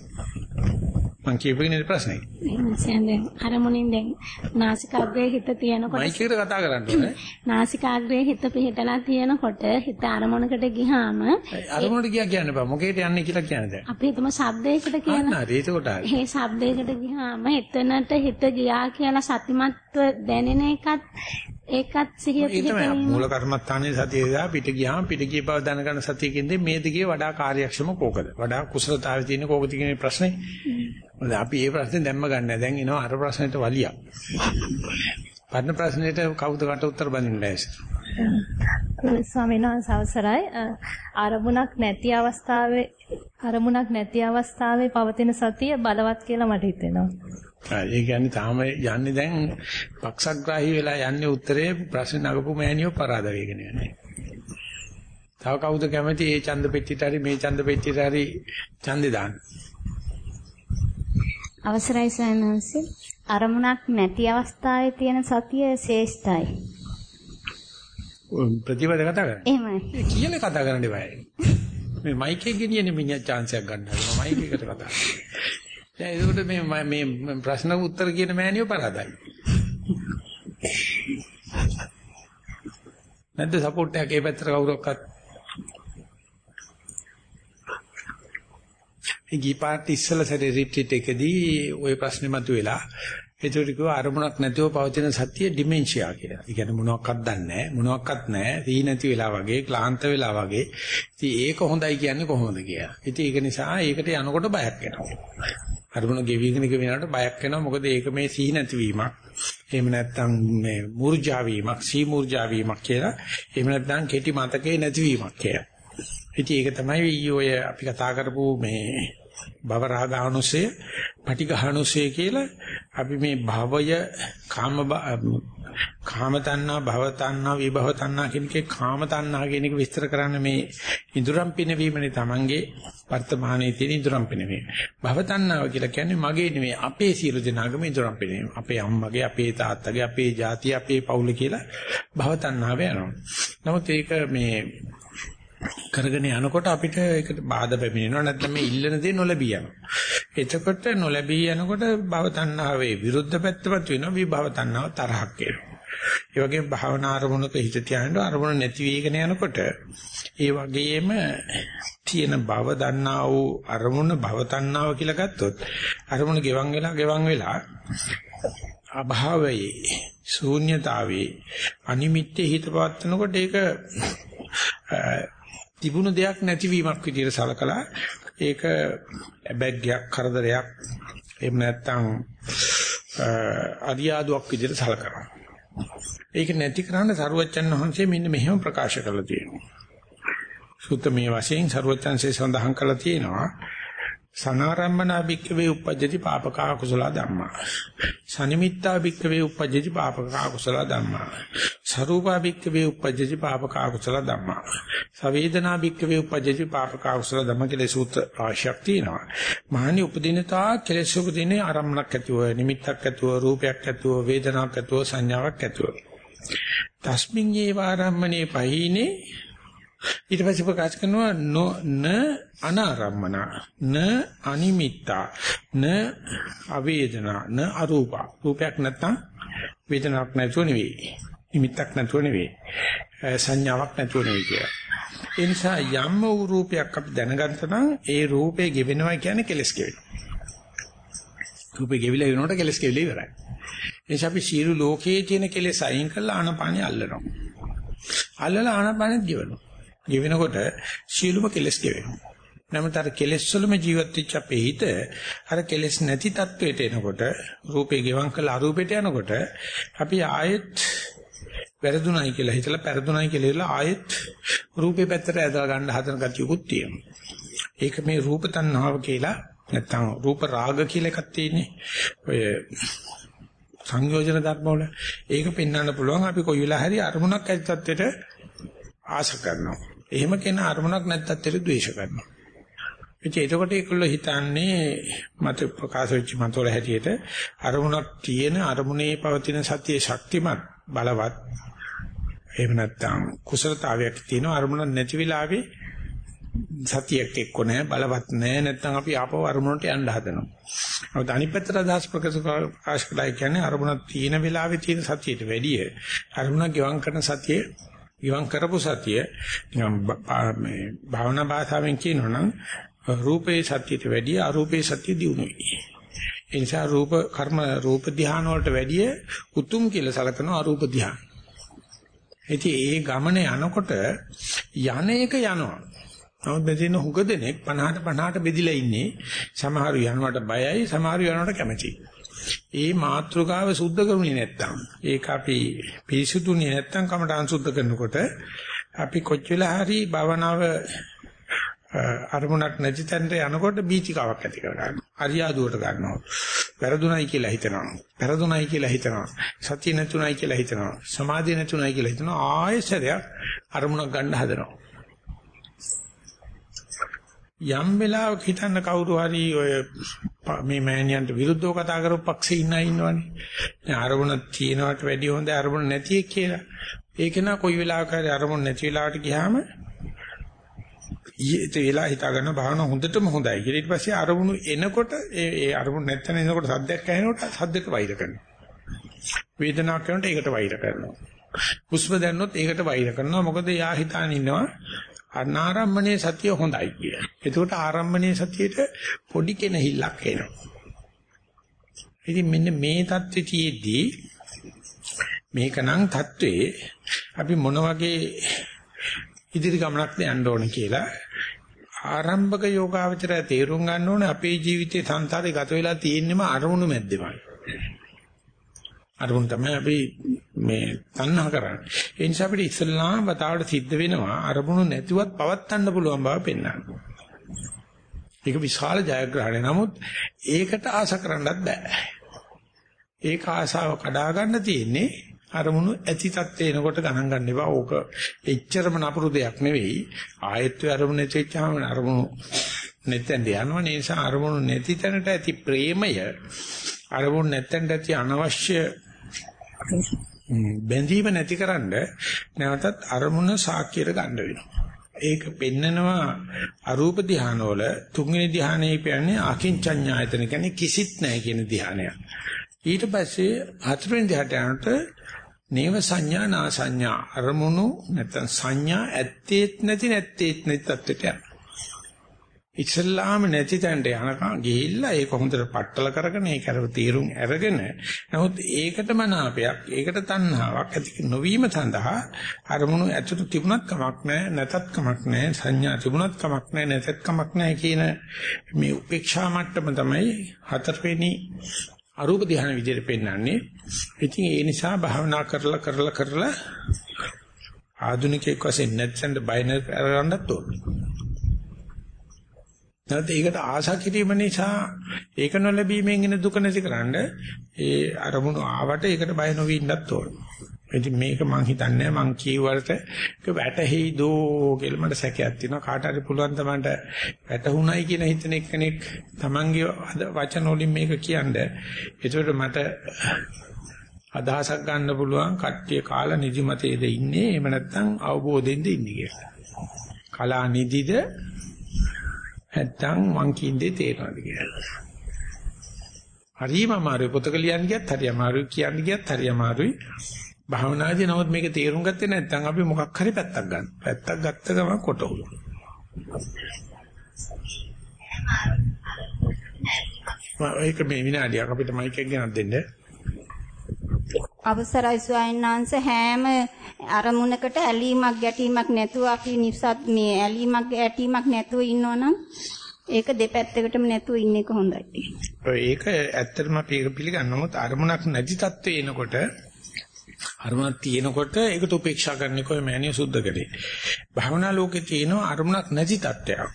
මං කියපේනේ ප්‍රශ්නේ. එහෙනම් දැන් අරමුණින් දැන් නාසිකාග්‍රේ හිත තියෙනකොට මයික් එකට කතා කරන්න ඕනේ. *clears throat* නාසිකාග්‍රේ හිත පිහිටලා තියෙනකොට හිත අරමුණකට ගියාම අරමුණට ගියා කියන්න බෑ. මොකේට යන්නේ කියලා කියන්නේ දැන්. අපි හිතමු ශබ්දයකට කියන. අන්න ඒකට. ඒ ශබ්දයකට ගියාම එතනට හිත ගියා කියලා සතිමත්ව දැනෙන එකත් ඒකත් සිහිය පිහිටීම මූල කර්මස්ථානයේ සතිය දා පිට ගියාම පිට ගිය බව දැනගන්න සතියකින්ද මේ දිගේ වඩා කාර්යක්ෂම කෝකද? වඩා කුසලතාවය තියෙන කෝකද කියන ප්‍රශ්නේ. මොකද අපි මේ ප්‍රශ්නේ දැම්ම ගන්න දැන් එනවා අර ප්‍රශ්නෙට වලියක්. පරණ ප්‍රශ්නෙට කවුද කට උත්තර බඳින්න ලෑස්ති ස්වාමීන් වහන්සේ අවසරයි. අ, අරමුණක් නැති අවස්ථාවේ අරමුණක් නැති අවස්ථාවේ පවතින සතිය බලවත් කියලා මට හිතෙනවා. ආ, ඒ කියන්නේ තාම යන්නේ දැන් පක්ෂග්‍රාහී වෙලා යන්නේ උත්තරේ ප්‍රශ්න නගපු මෑණියෝ පරාද වේගෙන යන්නේ. තව කවුද කැමති මේ ඡන්ද පෙට්ටියට හරි මේ ඡන්ද පෙට්ටියට හරි ඡන්දේ දාන්න. අවසරයි සයන්හන්සේ අරමුණක් නැති අවස්ථාවේ තියෙන සතිය ශ්‍රේෂ්ඨයි. ඔය ප්‍රතිපද කතා කරන්නේ. එහෙමයි. ඒ කියලා කතා කරන්න එපායි. මේ මයික් එක ගෙනියන්නේ මිනිහා chance එකක් ගන්න හදනවා මයික් එකට කතා කරන්නේ. දැන් ඒකට මේ ම- මේ ප්‍රශ්න උත්තර කියන මෑණියෝ පරාදයි. නැද්ද සපෝට් එකක් ඒ පැත්තට කවුරක්වත් ඒ ගිපාර්ට් ඉස්සලා සැරේ රිට්‍රීට් එකදී ওই ප්‍රශ්නේ මතුවෙලා ඒතකොට කිව්වා අරමුණක් නැතිව පවතින සතිය ඩිමෙන්ෂියා කියලා. ඒ කියන්නේ මොනවත් දන්නේ නැහැ, මොනවත් නැහැ, තී නැති වෙලා වගේ, ක්ලාන්ත වෙලා වගේ. ඉතින් ඒක හොඳයි කියන්නේ කොහොමද කියලා. ඉතින් ඒක නිසා ඒකට යනකොට බයක් එනවා. අරමුණ ගෙවිගෙන ගෙවිනකොට බයක් එනවා. මොකද ඒක මේ සී නැතිවීමක්. එහෙම නැත්නම් මේ මූර්ජා වීමක්, සී මූර්ජා වීමක් කියලා. එහෙම නැත්නම් කෙටි මතකේ නැතිවීමක් කියලා. ඉතින් ඒක තමයි ඔය අපි කතා කරපු මේ භව රාගානුසය, පටිඝානුසය කියලා අපි මේ භවය කාම බ- කාම තණ්හා, භව තණ්හා, විභව තණ්හා කියන එකේ කාම තණ්හා කියන එක විස්තර කරන්න මේ ඉඳුරම් පිනවීමනේ Tamange වර්තමානයේ තියෙන ඉඳුරම් පිනවීම. භව තණ්හාව කියලා කියන්නේ මගේ නෙමෙයි අපේ සියලු දෙනාගම ඉඳුරම් පිනවීම. අපේ අම්මගේ, අපේ තාත්තගේ, අපේ ජාතිය, අපේ පවුල කියලා භව තණ්හාව යනවා. නමුත් ඒක මේ කරගෙන යනකොට අපිට ඒකට බාධා පැමිණෙනවා නැත්නම් මේ ඉල්ලන දේ නොලැබී යනවා. එතකොට නොලැබී යනකොට භව තණ්හාවේ විරුද්ධ පැත්තපත් වෙනවා විභව තණ්හාව තරහක් එනවා. ඒ වගේම භාවනා අරමුණක හිත තියාගෙන අරමුණ නැති වීගෙන යනකොට ඒ වගේම තියෙන භව දන්නා වූ අරමුණ භව තණ්හාව කියලා ගත්තොත් අරමුණ ගෙවන් වෙලා ගෙවන් වෙලා අභාවයේ ශූන්‍යතාවේ අනිමිත්තේ හිත පවත්නකොට ඒක තිබුණු දෙයක් නැතිවීමක් විදිහට සලකලා ඒක බැග්යක් කරදරයක් එහෙම නැත්නම් අරියාදුවක් විදිහට සලකනවා. ඒක නැති කරන්න සරුවච්චන් වහන්සේ මෙන්න මෙහෙම ප්‍රකාශ කරලා තියෙනවා. සුත්තමේ වශයෙන් සරුවච්චන්සේ සඳහන් කරලා තියෙනවා සනාරම්මනා භික්කවේ uppajjati papaka kusala dhamma. සනිමිත්තා භික්කවේ uppajjati papaka kusala dhamma. සරූපා භික්කවේ uppajjati papaka kusala dhamma. සවේදනා භික්කවේ uppajjati papaka kusala dhamma කියලා සූත්‍ර රාශියක් තියෙනවා. මහණි උපදිනතා කෙලෙස් උපදිනේ ආරම්මණක් ඇතුව, නිමිත්තක් ඇතුව, රූපයක් ඇතුව, වේදනාවක් ඇතුව, සංඥාවක් ඇතුව. තස්මින් යේ වාරම්මනේ පහිනේ ඊට පස්සේ ප්‍රකාශ කරනවා නො න අනාරම්මන න අනිමිත්තා න අවේදනා න අරූපා රූපයක් නැත්නම් වේදනාවක් නැතුව නෙවෙයි නිමිත්තක් නැතුව නෙවෙයි සංඥාවක් නැතුව නෙවෙයි කියලා. ඒ නිසා යම් වූ රූපයක් අපි දැනගත්තා නම් ඒ රූපේ ගෙවෙනවා කියන්නේ කෙලස් ගෙවෙනවා. රූපේ ගෙවිලා වෙනකොට කෙලස් ගෙවිලා ඉවරයි. ඒ නිසා අපි සියලු ලෝකයේ තියෙන කෙලස් අයින් කරලා ආනපානිය අල්ලනවා. අල්ලලා ආනපානෙත් ගෙවනවා. ගෙවෙනකොට සියලුම කෙලස් ගෙවෙනවා. නමුත් අර කෙලස් වලම ජීවත් වෙච්ච අපේ හිත අර කෙලස් නැති තත්වයට එනකොට රූපේ ගෙවම් කළ අරූපයට යනකොට අපි ආයෙත් වැරදුණයි කියලා හිතලා පෙරදුණයි කියලා හිතලා ආයෙත් රූපේ පැත්තට ඇදලා ගන්න හදන ගතියකුත් තියෙනවා. ඒක මේ රූප තණ්හාව කියලා නැත්තම් රූප රාග කියලා එකක් තියෙන්නේ. ඔය සංයෝජන ධර්ම වල ඒක පෙන්වන්න පුළුවන් අපි කොයි වෙලාව හරි අරමුණක් ඇති තත්ත්වෙට ආශ කරනවා. එහෙම කෙනා අරමුණක් නැත්තත් ද්වේෂ කරනවා. ඉතින් එතකොට ඒකල්ල හිතන්නේ මත ප්‍රකාශ වෙච්ච මතවල හැටියට අරමුණක් තියෙන අරමුණේ පවතින සතියේ ශක්තිමත් බලවත් එහෙම නැත්නම් කුසලතාවයක් තියෙන අරමුණ නැති වෙලාවේ සතියක් එක්ක නැහැ බලවත් නැහැ නැත්නම් අපි ආපහු අරමුණට යන්න හදනවා. නමුත් අනිත් පැත්තට අදහස් ප්‍රකාශ කළා කියන්නේ අරමුණක් තියෙන වෙලාවේ තියෙන සතියට වැඩිය අරමුණක් ගෙවම් කරන සතියේ ගෙවම් කරපු සතිය නිකන් මේ භාවනා භාෂාවෙන් කියනවනම් රූපේ සතියට වැඩිය අරූපේ සතිය දියුණුයි. ඒ නිසා රූප කර්ම රූප ධානය වලට වැඩිය උතුම් කියලා සලකන අරූප ධානය. ඉතින් ඒ ගමන යනකොට යන එක යනවා. නමුත් මෙතන හුඟ දෙනෙක් 50ට 50ට බෙදිලා ඉන්නේ. සමහරු යනවට බයයි, සමහරු යනවට කැමතියි. ඒ මාත්‍රකාව සුද්ධ කරුණේ නැත්තම් ඒක අපි පිරිසුදුනේ නැත්තම් කමටහන් සුද්ධ කරනකොට අපි කොච්චර හරි භවනාව අරමුණක් නැති තැනට යනකොට බීචිකාවක් ඇති කර ගන්නවා. අරියාදුවට ගන්නවා. පෙරදුනයි කියලා හිතනවා. පෙරදුනයි කියලා හිතනවා. සතිය නැතුණයි කියලා හිතනවා. සමාධිය නැතුණයි කියලා හිතනවා. ආයෙසරයක් අරමුණක් ගන්න හදනවා. යම් වෙලාවක හිතන්න කවුරු හරි ඔය මේ මෑණියන්ට විරුද්ධව කතා කරපු පක්ෂේ ඉන්න අය ඉන්නවනේ. දැන් අරමුණ තියෙනවට වැඩිය හොඳ අරමුණ නැති එක කියලා. ඒක නා කොයි වෙලාවක හරි අරමුණ නැති වෙලාවට ගියාම ඊට වෙලා හිතා ගන්න භාවන හොඳටම හොඳයි. ඊට පස්සේ අරමුණු එනකොට ඒ ඒ අරමුණු නැත්තන එනකොට සද්දයක් ඇහෙනකොට සද්දෙට වෛර කරනවා. වේදනාවක් කරනකොට ඒකට වෛර කරනවා. හුස්ම දැන්නොත් ඒකට වෛර කරනවා. මොකද යා හිතාන ඉන්නවා අනාරම්මනේ සතිය හොඳයි කිය. එතකොට ආරම්මනේ සතියේට පොඩි කෙනහිල්ලක් එනවා. ඉතින් මෙන්න මේ தත්ත්වයේදී මේකනම් தત્ත්වේ අපි මොන වගේ ඉදිරි ගමනක්ද යන්න ඕන කියලා ආරම්භක යෝගාවචරය තේරුම් ගන්න ඕනේ අපේ ජීවිතේ සංසාරේ ගත වෙලා තියෙන්නම අරමුණු මැද්දේමයි. අරමුණු තමයි අපි මේ තණ්හා කරන්නේ. ඒ නිසා අපිට ඉස්සල්ලාම වතාවට සිද්ධ වෙනවා අරමුණු නැතිවත් පවත්වන්න පුළුවන් බව පෙන්වන්න. ඒක විශාල ජයග්‍රහණයක්. නමුත් ඒකට ආශ කරන්නත් බෑ. ඒක ආශාව කඩා ගන්න තියෙන්නේ අරමුණු ඇති තත්ත්වේ එනකොට ගණන් ගන්න එපා. ඕක එච්චරම නපුරු දෙයක් නෙවෙයි. ආයත්ව අරමුණු නැතිවෙච්චාම අරමුණු නැත්නම් යනවා. ඒ නිසා අරමුණු නැති තැනට ඇති ප්‍රේමය අරමුණු නැත්නම් ඇති අනවශ්‍ය බැඳීම නැතිකරන්න නැවතත් අරමුණ සාක්කියට ගන්න වෙනවා. ඒක පෙන්නනවා අරූප ධානවල තුන්වෙනි ධානයේ කියන්නේ අකින්චඤ්ඤායතන කියන්නේ කිසිත් නැහැ කියන ධානයක්. ඊට පස්සේ හතරවෙනි ධානයට යනකොට නේව සංඥා නා සංඥා අරමුණු නැත්නම් සංඥා ඇත්තේත් නැති නැත්තේත් නැති තත්ත්වයට යනවා. ඉස්සල්ලාම නැති තැනට යනකම් ගිහිල්ලා ඒක හොඳට පట్టල කරගෙන ඒක අර තීරුම් අරගෙන නමුත් ඒකට මනාපයක් ඒකට තණ්හාවක් ඇති නොවීම සඳහා අරමුණු ඇතුළත තිබුණත් කමක් නැහැ නැතත් කමක් නැහැ සංඥා තිබුණත් කමක් නැහැ නැතත් කමක් නැහැ කියන මේ උපේක්ෂා මට්ටම තමයි හතරවෙනි අරූප ධ්‍යාන විදිහට පෙන්වන්නේ. ඉතින් ඒ නිසා භාවනා කරලා කරලා කරලා ආධුනිකයෙක් වශයෙන් නැත්නම් බය නැරගන්නත් ඕනේ. නැත්නම් ඒකට ආශා කිරීම නිසා ඒක නොලැබීමෙන් එන දුක නැතිකරන්න ඒ අරමුණු ආවට ඒකට බය නොවී ඉන්නත් ඕනේ. ඉතින් මේක මං හිතන්නේ මං කියවලට ඒක වැටහෙයි දෝ කියලා මට සැකයක් තියෙනවා කාට හරි පුළුවන් තමන්ට වැටහුණයි කියන හිතන කෙනෙක් තමන්ගේ වචන වලින් මේක කියන්නේ ඒකට මට අදහසක් ගන්න පුළුවන් කට්ටිය කාලා නිදිමතේද ඉන්නේ එහෙම නැත්නම් අවබෝධයෙන්ද ඉන්නේ කියලා. කලා නිදිද නැත්නම් මං කියන්නේ තේරෙනවද කියලා. හරිම අමාරුයි පොතක ලියන්න ගියත් හරි අමාරුයි කියන්න ගියත් හරි අමාරුයි. භාවනාදී නමුත් මේක තේරුම් ගත්තේ නැත්නම් අපි මොකක් හරි පැත්තක් ගන්න. පැත්තක් ගත්ත ගමන් කොට උලන. ඒක මේ විනාඩියක් අපිට මයික් එක ගෙනත් දෙන්න. අවසරයි ස්වාමීන් වහන්සේ හැම අරමුණකට ඇලීමක් ගැටීමක් නැතුව අපි නිසත් මේ ඇලීමක් ගැටීමක් නැතුව ඉන්නවනම් ඒක දෙපැත්තකටම නැතුව ඉන්න එක හොඳයි. ඒක ඇත්තටම පිළිගන්න නමුත් අරමුණක් නැති තත්ත්වේ එනකොට අරමුණක් තියෙනකොට ඒකට උපේක්ෂා කරන්නේ කොහේ මෑනිය සුද්ධ කරේ. භවනා ලෝකේ තියෙන අරමුණක් නැති තත්ත්වයක්.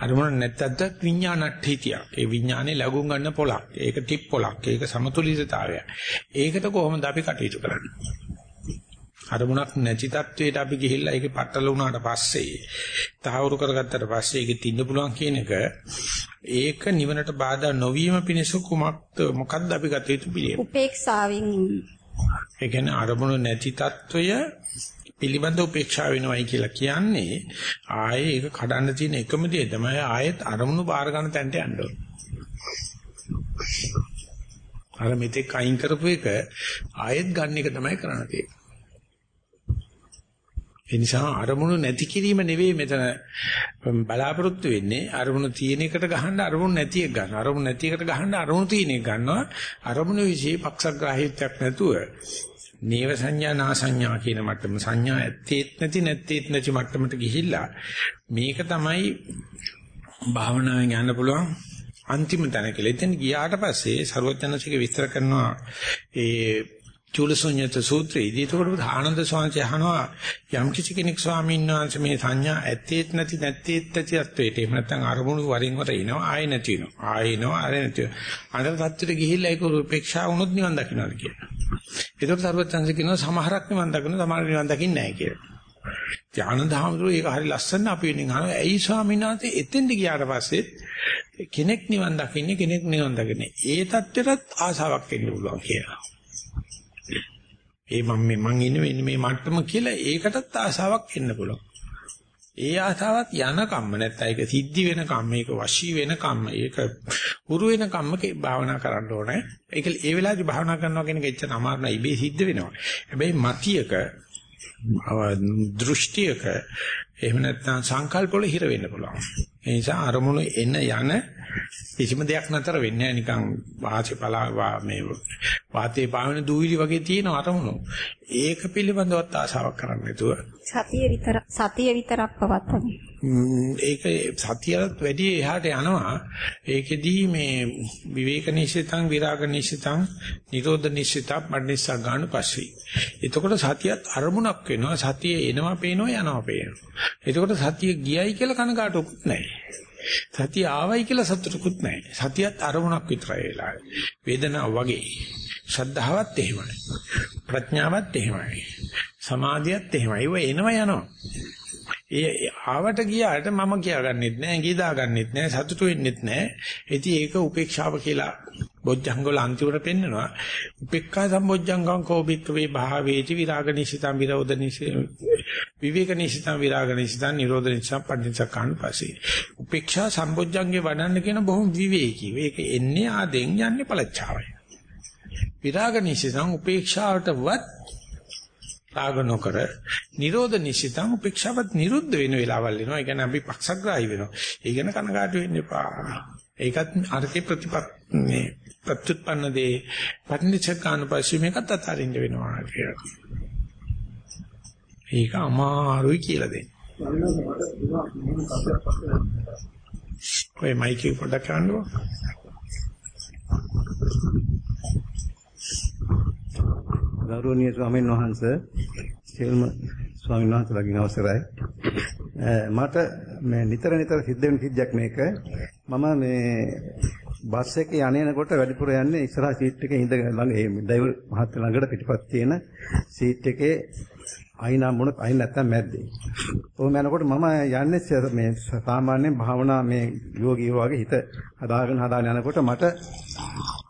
අරමුණ නැත්තත් විඥානට්ඨීතියක්. ඒ විඥානේ ලඟුම් ගන්න පොලක්. ඒක ටිප් පොලක්. ඒක සමතුලිතතාවයක්. ඒකට කොහොමද අපි කටයුතු කරන්නේ? අරමුණක් නැති තත්වයට අපි ගිහිල්ලා ඒකේ පටල වුණාට පස්සේ තහවුරු කරගත්තට පස්සේ ඒකේ තින්න පුළුවන් කියන එක ඒක නිවනට බාධා නොවීම පිණිස කුමක්ද මොකද්ද අපි ගත යුතු පිළිවෙල? උපේක්ෂාවෙන් ඒ කියන්නේ අරමුණ නැති తত্ত্বය පිළිබඳ උපේක්ෂා වෙනවයි කියලා කියන්නේ ආයේ ඒක කඩන්න තියෙන එකම දේ තමයි ආයෙත් අරමුණු බාර ගන්න තැනට යන්න ඕනේ. අර මෙතෙක් අයින් කරපු එක ආයෙත් ගන්න එක තමයි කරන්න තියෙන්නේ. ඒ නිසා අරමුණු නැති කිරීම නෙවෙයි මෙතන බලාපොරොත්තු වෙන්නේ අරමුණු තියෙන එකට ගහන්න අරමුණු නැති එක ගන්න. අරමුණු නැති එකට ගහන්න අරමුණු තියෙන එක ගන්නවා. අරමුණු વિશે පක්ෂග්‍රාහීත්වයක් නැතුව නේව සංඥා නා සංඥා කියන මට්ටම සංඥා ඇත්තේත් නැති නැත්තේත් නැති මට්ටමට ගිහිල්ලා මේක තමයි භාවනාවෙන් යන්න පුළුවන් අන්තිම තැන කියලා. එතෙන් ගියාට පස්සේ ਸਰවඥාන්සික විස්තර කරනවා ඒ චූලසොඤ්ඤත සූත්‍රයේදී ඒකට ආනන්ද ස්වාමීන් අහනවා යම් කිසි කෙනෙක් ස්වාමීන් වහන්සේ මේ සංඥා ඇත්තේත් නැති නැත්තේත් නැති අත්වේට එහෙම නැත්නම් අරමුණු වරින් වර එනවා ආයෙ නැති වෙනවා ආයෙ එනවා ආයෙ නැති වෙනවා අnder තත්ත්වෙට ගිහිල්ලා ඒක උපේක්ෂා වුණොත් නිවන් දකින්නවාද කියලා. ඒකට සර්වඥාන්සේ කියනවා සමහරක් නිවන් දකින්න සමහර නිවන් දකින්නේ නැහැ කියලා. ඥානන්ද හාමුදුරුවෝ ඒක හරි ලස්සන අපි වෙනින් අහනවා ඇයි ස්වාමීන් වහන්සේ එතෙන්ට ගියාට පස්සේ කෙනෙක් නිවන් දකින්නේ කෙනෙක් නිවන් දකින්නේ ඒ தත්ත්වයටත් ආසාවක් එන්න පුළුවන් කියලා. ඒ මම මේ මං ඉන්නේ මේ මට්ටම කියලා ඒකටත් ආසාවක් එන්න පුළුවන්. ඒ ආසාවත් යන කම්ම නැත්නම් ඒක සිද්ධි වෙන කම්ම ඒක වශී වෙන කම්ම ඒක හුරු වෙන කම්මකේ භාවනා කරන්න ඕනේ. ඒක ඒ වෙලාවේදී භාවනා කරනවා කියන එක එච්චර අමාරු නෑ ඉබේ සිද්ධ වෙනවා. හැබැයි මතියක දෘෂ්ටියක එහෙම නැත්නම් සංකල්ප වල හිර වෙන්න පුළුවන්. ඒ නිසා අරමුණු එන යන කිසිම දෙයක් නතර වෙන්නේ නැහැ නිකන් වාසේ පලා මේ වාතේ පාවෙන දූවිලි වගේ තියෙන අරමුණු. ඒක පිළිබඳවත් ආශාවක් කරන්න නැතුව සතිය විතර සතිය විතරක් පවත්තන්නේ. ඒක සතියට වැඩි එහාට යනවා. ඒකෙදී මේ විවේක නිශ්චිතං විරාග නිශ්චිතං නිරෝධ නිශ්චිතං මඩනිස්සා ගන්න පස්සේ. එතකොට සතියත් අරමුණක් වෙනවා. සතිය එනවා පේනවා යනවා පේනවා. එතකොට සතිය ගියයි කියලා කනගාටුකුත් නැහැ. සතිය ආවයි කියලා සතුටුකුත් නැහැ. සතියත් අරමුණක් විතරයි වෙලා. වේදනාව වගේ. ශ්‍රද්ධාවත් එහෙමයි. ප්‍රඥාවත් එහෙමයි. සමාධියත් එහෙමයි. ඒව එනවා යනවා. ඒ ආවට ගියාට මම කියාගන්නෙත් නෑ, ගීදාගන්නෙත් නෑ, සතුටු වෙන්නෙත් නෑ. ඉතින් ඒක උපේක්ෂාව කියලා බොජ්ජංග වල අන්තිමට පෙන්නනවා. උපේක්ඛා සම්බොජ්ජංගං කෝබික්ක වේ භාවේති විරාග නිසිතං විරෝධ නිසි විවේක නිසිතං විරාග නිසිතං නිරෝධ නිසිතං පටිච්චසකාන් පස්සේ. උපේක්ෂා සම්බොජ්ජංගේ වඩන්න කියන බොහොම විවේකී. ඒක එන්නේ ආදෙන් යන්නේ පළච්චාවයි. විරාග නිසිතං උපේක්ෂාවටවත් රාග නොකර නිරෝධ නිසිතං උපේක්ෂාවත් නිරුද්ධ වෙන වෙලාවල් එනවා. ඒ කියන්නේ අපි පක්ෂග්‍රාහී වෙනවා. ඒ ගැන කනගාටු වෙන්න එපා. ඒකත් අර්ථේ ප්‍රතිපත් මේ ප්‍රත්‍යুৎපන්න දේ පටිච්චසමුප්පාදයේ මේකත් අතාරින්න වෙනවා කියලා. ඒක අමාරුයි කියලා දෙන්න. ඔය මයික් එක පොඩ්ඩක් කරන්නකෝ. Thank you. ගෞරවනීය ස්වාමීන් වහන්සේ සියලුම ස්වාමීන් වහන්සේලාගෙන් අවසරයි. මට මේ නිතර නිතර සිද්ධ වෙන සිද්ධියක් මේක. මම මේ බස් එකේ යන්නේනකොට වැඩිපුර යන්නේ ඉස්සරහා සීට් එකේ ඉඳ ළඟ ඒ ඩ්‍රයිවර් මහත්තයා ළඟට පිටිපස්ස තියෙන සීට් එකේ අයිනා මොන අයින නැත්තම් මැද්දේ. ඔහොම යනකොට මම යන්නේ මේ සාමාන්‍යයෙන් භාවනා මේ යෝගී වගේ හිත හදාගෙන හදාගෙන යනකොට මට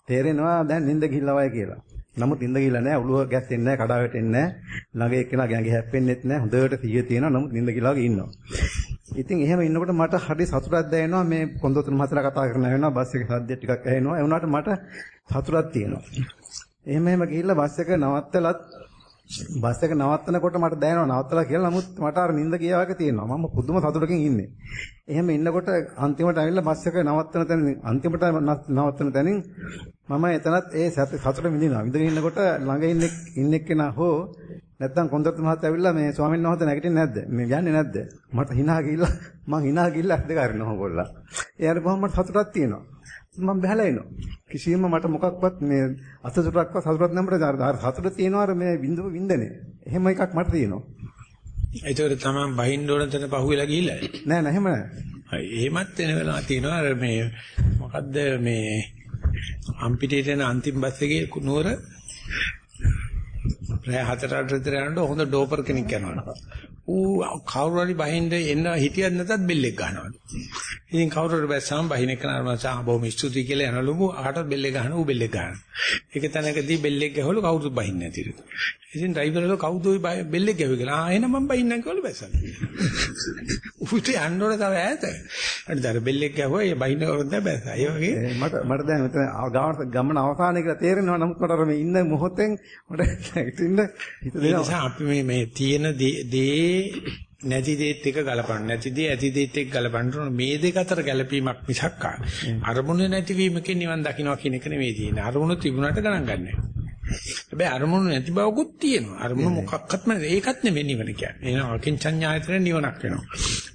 තේරෙනවා දැන් නිින්ද ගිහිල්ලා වයි කියලා. නමුත් නිින්ද ගිහිල්ලා නැහැ, ඔළුව ගැස්සෙන්නේ නැහැ, කඩා වැටෙන්නේ නැහැ, ළඟ එක්කෙනා ගැඟේ හැප්පෙන්නෙත් නැහැ. හොඳට සිහිය තියෙනවා. නමුත් නිින්ද ගිහිල්ලා වගේ ඉන්නවා. ඉතින් එහෙම ඉන්නකොට මට හරි සතුටක් දැනෙනවා මේ කොන්දොතුන් මහතලා කතා කරන වෙනවා බස් එකේ සද්දය ටිකක් ඇහෙනවා. ඒ වුණාට මට සතුටක් තියෙනවා. එහෙම එහෙම ගිහිල්ලා බස් එක නවත්තලත් බස් එක නවත්තනකොට මට දැනෙනවා නවත්තලා කියලා. නමුත් මට අර නිින්ද ගියා වගේ තියෙනවා. මම පුදුම සතුටකින් ඉන්නේ. එහෙම ඉන්නකොට අන්තිමට ඇවිල්ලා බස් එක නවත්තන තැන අන්තිමට නවත්තන තැනින් මම එතනත් ඒ සතුට විඳිනවා. විඳගෙන ඉන්නකොට ළඟ ඉන්න ඉන්න කෙනා හෝ නැත්තම් කොන්දරත් මහත්තයා ඇවිල්ලා මේ ස්වාමීන් වහන්සේ නැගිටින්නේ නැද්ද? මේ යන්නේ නැද්ද? මට hina ගිහිල්ලා මං hina ගිහිල්ලා අත් දෙක අරිනවා කොල්ලා. එයාට කොහොම මට සතුටක් තියෙනවා. මම බහලා එනවා. කිසියම්ම මට මොකක්වත් මේ අසතුටක්වත් සතුටක් අර සතුට තියෙනවා අර මේ බින්දුව වින්දනේ. එහෙම එකක් මට තියෙනවා. ඒතකොට තමයි බහින්න ඕන තැන පහුවෙලා ගිහිල්ලා. නෑ නෑ එහෙම නෑ. එහෙමත් වෙන වෙලාව තියෙනවා අර මේ මොකද්ද මේ අම්පිටේට යන අන්තිම බස් එකේ නුවර රෑ හතරට විතර යනකොට හොඳ ඩෝපර් කෙනෙක් යනවා. ඌ කවුරු හරි බහින්ද එන්න හිටියත් නැතත් බෙල්ලෙක් ගන්නවා. ඉතින් කවුරු හරි බැස්සම බහින එක නර්මසා බොහොම ස්තුතියි කියලා යනලුමු ආටත් බෙල්ලෙක් ගහන ඌ බෙල්ලෙක් ගන්නවා. ඒක තැනකදී බෙල්ලෙක් ගැහවලු කවුරුත් බහින්නේ නැතිලු. ඉතින් ඩ්‍රයිවර්ලෝ කවුද ඔය බෙල්ලෙක් ගැහුවේ කියලා. ආ එහෙනම් මම බහින්නම් කියලා බැස්සලා. ඌට යන්න ඕන තව ඈත. හරි දර බෙල්ලෙක් ගැහුවා ඒ බහින්න කවුරුත් නැහැ බැස්සා. ඒ වගේ මට මට දැන් මෙතන ගාමන ගමන අවසානයේ කියලා තේරෙනවා නමුත් මට අර මේ ඉන්න මොහොතෙන් මට ඉතින් හිත ඒ නිසා අපි මේ මේ තියෙන දේ නැති දේත් එක ගලපන්න නැති දේ ඇති දේත් එක්ක ගලපන්න ඕන. මේ දෙක අතර ගැළපීමක් මිසක් අරමුණ නැතිවීමකින් නිවන් දකින්නවා කියන එක නෙවෙයි තියෙන්නේ. අරමුණ තිබුණාට ගණන් ගන්නෑ හැබැයි අරමුණු නැති බවකුත් තියෙනවා. අරමුණු මොකක්වත්ම ඒකත් නෙවෙයි නිවන කියන්නේ. එනවා. කිංචඤ්ඤායතන නිවනක් වෙනවා.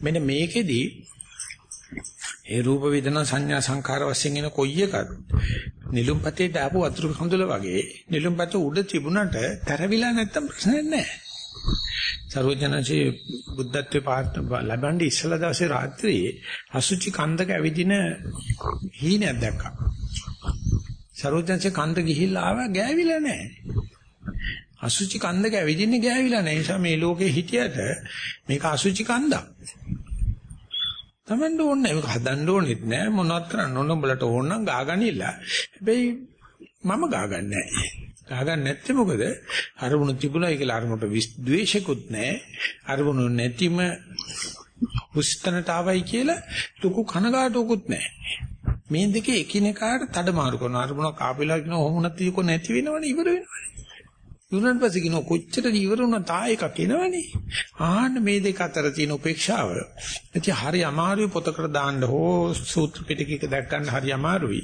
මෙන්න මේකෙදී ඒ රූප වේදනා සංඥා සංඛාර වශයෙන් එන කොයි එකත් නිලුම්පතේ දාපු වතුරු කඳුල වගේ නිලුම්පත උඩ තිබුණට තරවිලා නැත්තම් ප්‍රශ්නයක් නැහැ. සර්වඥාන්සේ බුද්ධත්වේ පාත් ලැබන්නේ ඉස්සලා දවසේ රාත්‍රියේ අසුචි කන්දක ඇවිදින හීනයක් දැක්කා. සර්වඥාන්සේ කන්ද ගිහිල්ලා ආවා ගෑවිලා නැහැ. අසුචි කන්දක ඇවිදින්නේ ගෑවිලා නැහැ. ඒ නිසා මේ ලෝකේ හිටියට මේක අසුචි කන්දක්. Tamanට ඕනේ මේක හදන්න ඕනෙත් නෑ මොනවත් කරන්න ඕන උඹලට ඕන නම් ගාගනිලා. හැබැයි මම ගාගන්නේ නෑ. ගාගන්න නැත්තේ මොකද? අරමුණු තිබුණා කියලා අරමුණට ද්වේෂිකුත් නෑ. අරමුණු නැතිම හුස්තනට ආවයි කියලා ලুকু කනගාටුකුත් නෑ. මේ දෙකේ එකිනෙකාට තඩමාරු කරන අරමුණක් ආපෙලා කියන ඔහොමුණත් ඉකො නැති වෙනවනේ ඉවර වෙනවනේ. ඉවරන් පස්සේ කියන කොච්චර ඉවර වුණා තා එකක් එනවනේ. ආන්න මේ දෙක අතර තියෙන උපේක්ෂාව. ඉතින් හරි අමාරුයි පොතකට දාන්න හෝ සූත්‍ර පිටකයක දැක් ගන්න හරි අමාරුයි.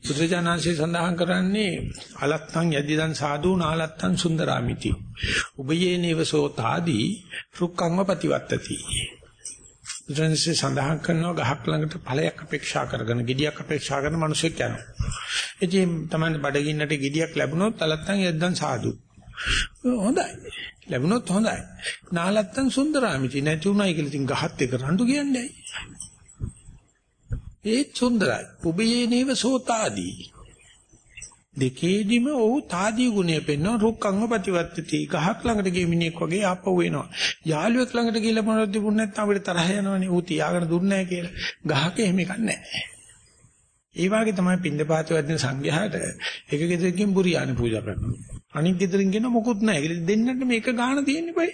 බුදුජානන්සේ සඳහන් කරන්නේ අලත්තං යදිදන් සාදු නාලත්තං සුන්දරාමිති. උබයේ නේවසෝ තාදී රුක්ඛංව ප්‍රතිවත්තති. බුදුන්සේ සඳහන් කරනවා ගහක් ළඟට ඵලයක් අපේක්ෂා කරගෙන gediyak අපේක්ෂා කරන මිනිසෙක් යනවා. ඉතින් තමයි බඩගින්නට gediyak ලැබුණොත් අලත්තං යදිදන් සාදු හොඳයි. ලැබුණොත් හොඳයි. නාලත්තන් සුන්දරාමිති නැති උනායි කියලා ඉතින් ගහත් එක රණ්ඩු කියන්නේ. ඒත් සුන්දරයි. පුබයේ නේව සෝතාදී. දෙකේදිම ඔහු තාදී ගුණය පෙන්වන රුක්කංග ප්‍රතිවත්තති. ගහක් ළඟට ගිය මිනිහෙක් වගේ ආපහු එනවා. යාළුවෙක් ළඟට ගිහලා මොනවද තිබුණ නැත්නම් අපිට තරහ යනවනේ. ඌ තියාගෙන දුන්නේ නැහැ කියලා. ගහක එහෙම එකක් නැහැ. ඒ වගේ තමයි පින්දපාත වදින සංඝයාට එක ගෙදරකින් බුරියානි පූජා කරනවා. අනිත් ගෙදරින් ගෙන මොකුත් නැහැ. ඒක දෙන්නට මේක ගාන තියෙන්නේ බයි.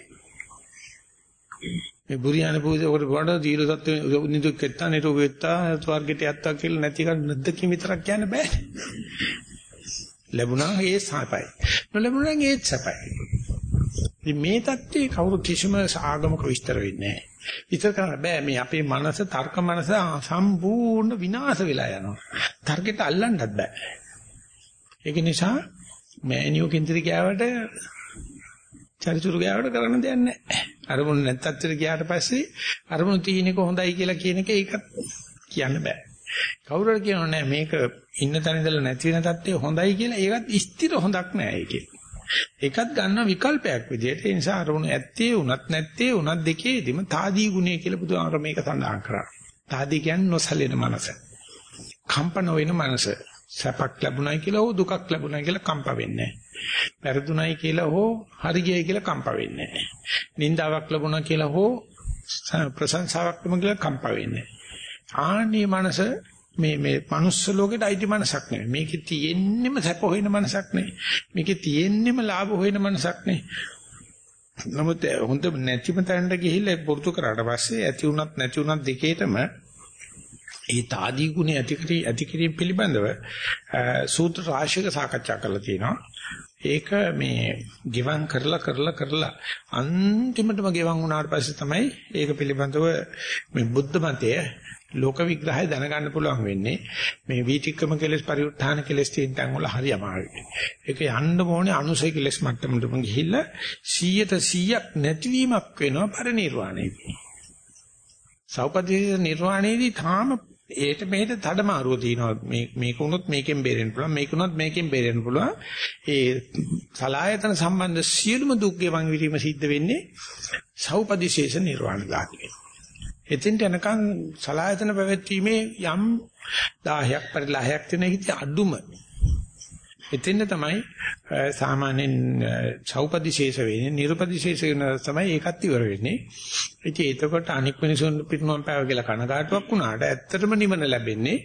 මේ බුරියානි පූජා උකට වඩා දීල සත්‍ය නිදුක් කෙත්තා නිරෝග වෙත්තා ස්වර්ගයට යත්තා කියලා නැති කන් නැද්දකින් විතරක් කියන්න බෑ. ලැබුණා ඒ සපයි. නොලැබුණා ඒ සපයි. ඉතින් මේ தත්ත්වේ කවුරු කිසිම ආගමක විස්තර වෙන්නේ නැහැ. විතර කරන්න බෑ මේ අපේ මනස තර්ක මනස සම්පූර්ණ විනාශ වෙලා යනවා. තර්කයට අල්ලන්නත් බෑ. ඒක නිසා මෑනියෝ කින්තරි ගෑවට චරිචුරු ගෑවට කරන්න දෙයක් නැහැ. අරමුණ නැත්තත් ගියාට පස්සේ අරමුණ තියෙනක හොඳයි කියලා කියන එක ඒක කියන්න බෑ. කවුරු හරි කියනවා නෑ මේක ඉන්න තැන ඉඳලා නැති වෙන තත්ත්වය හොඳයි කියලා ඒකත් ස්ථිර හොඳක් නෑ ඒකේ. ඒකත් ගන්න විකල්පයක් විදිහට ඒ නිසා අරමුණ ඇත්තේ උනත් නැත්තේ උනත් දෙකේදීම තාදී ගුණය කියලා බුදුහාමර මේක සඳහන් කරා. තාදී කියන්නේ නොසලෙන මනස. කම්පන වෙන මනස. සැපක් ලැබුණයි කියලා හෝ දුකක් ලැබුණයි කියලා කම්ප වෙන්නේ නැහැ. පෙරදුණයි කියලා හෝ හරි ගියයි කියලා කම්ප වෙන්නේ නැහැ. නින්දාවක් ලැබුණා කියලා හෝ ප්‍රශංසාවක් ලැබුණා කියලා කම්ප වෙන්නේ නැහැ. ආන්නේ මනස මේ මේ manuss ලෝකෙට අයිති මනසක් නෙවෙයි. මේකේ තියෙන්නෙම සැප හොයන මනසක් නෙවෙයි. මේකේ තියෙන්නෙම ලාභ හොයන මනසක් නෙවෙයි. නමුත් හොඳ නැතිම තැනට ගිහිල්ලා පුරුදු කරාට පස්සේ ඇති උනත් නැති උනත් දෙකේටම ඒ තාදී ගුණ ඇතිකරි ඇතිකිරීම පිළිබඳව සූත්‍ර රාශියක සාකච්ඡා කරලා තියෙනවා. ඒක මේ ගිවං කරලා කරලා කරලා අන්තිමටම ගෙවන් වුණාට පස්සේ තමයි ඒක පිළිබඳව මේ බුද්ධ මතය ලෝක විග්‍රහය දැනගන්න පුළුවන් වෙන්නේ මේ වීතික්‍රම කෙලස් පරිඋත්ථාන කෙලස් තියෙන තැන් වල හරි අමාරුයි. ඒක යන්න ඕනේ අනුසය කෙලස් මට්ටමටම ගිහිල්ලා 100ට 100ක් නැතිවීමක් වෙනවා පරිණිරවාණයදී. සෞපදී නිර්වාණයේදී තාම ඒට මෙහෙට තඩමාරුව තියෙනවා. මේ මේක උනොත් මේකෙන් බේරෙන්න පුළුවන් මේක උනොත් මේකෙන් බේරෙන්න පුළුවන්. ඒ සලායතන සම්බන්ධ සියලුම දුක් ගෙවන් වීම සිද්ධ වෙන්නේ සෞපදිශේෂ නිර්වාණ ධාතුවේ එතෙන්ට යනකම් සලායතන පැවැත්වීමේ යම් 10ක් පරිලාහයක් තියෙන එක අඩුම. එතෙන්ද තමයි සාමාන්‍යයෙන් සෞපදිශේෂ වෙන්නේ නිර්පදිශේෂ වෙන තමයි ඒකත් ඉවර වෙන්නේ. ඉතින් එතකොට අනික් මිනිසුන් පිටුමන් පෑව කියලා කනගාටුවක් වුණාට ඇත්තටම නිවන ලැබෙන්නේ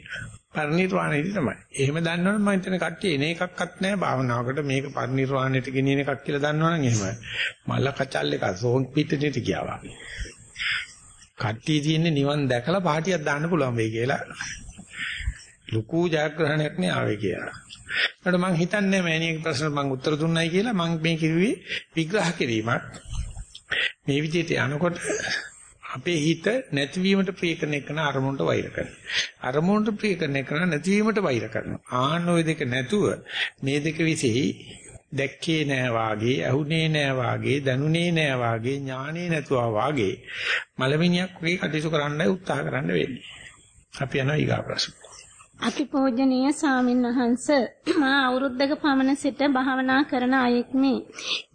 පරිණිරවාණයදී තමයි. එහෙම දන්නවනම් මම හිතන කට්ටිය එන එකක්වත් නැහැ භාවනාවකට මේක පරිණිරවාණයට ගෙනියන එකක් කියලා දන්නවනම් එහෙම මල්ල කචල් එක සෝන් පිටිට ගියා වගේ. කට්ටිය තියෙන්නේ නිවන් දැකලා පාටියක් දාන්න පුළුවන් වෙයි කියලා. ලুকু ජයග්‍රහණයක් නේ ආවේ කියලා. ඒකට මම හිතන්නේ මෑණියගේ ප්‍රශ්නට මම උත්තර දුන්නයි කියලා මම මේ කිව්වේ විග්‍රහ කිරීමක්. මේ විදිහට යනකොට අපේ හිත නැතිවීමට ප්‍රිය කරන එකන අරමුණට වෛර කරනවා. අරමුණට ප්‍රිය කරන එකන නැතිවීමට වෛර කරනවා. ආන්න ওই දෙක නැතුව මේ දෙක විසෙහි දැක්කේ නෑ වාගේ, ඇහුනේ නෑ වාගේ, දනුනේ නෑ වාගේ, ඥානේ නැතුවා වාගේ මලමිනියක් වගේ කටයුතු කරන්නයි උත්සාහ කරන්න වෙන්නේ. අපි යනවා ඊගා ප්‍රශ්න. අතිපූජනීය සාමින්වහන්ස මා අවුරුද්දක පමණ සිට භාවනා කරන අයෙක්මි.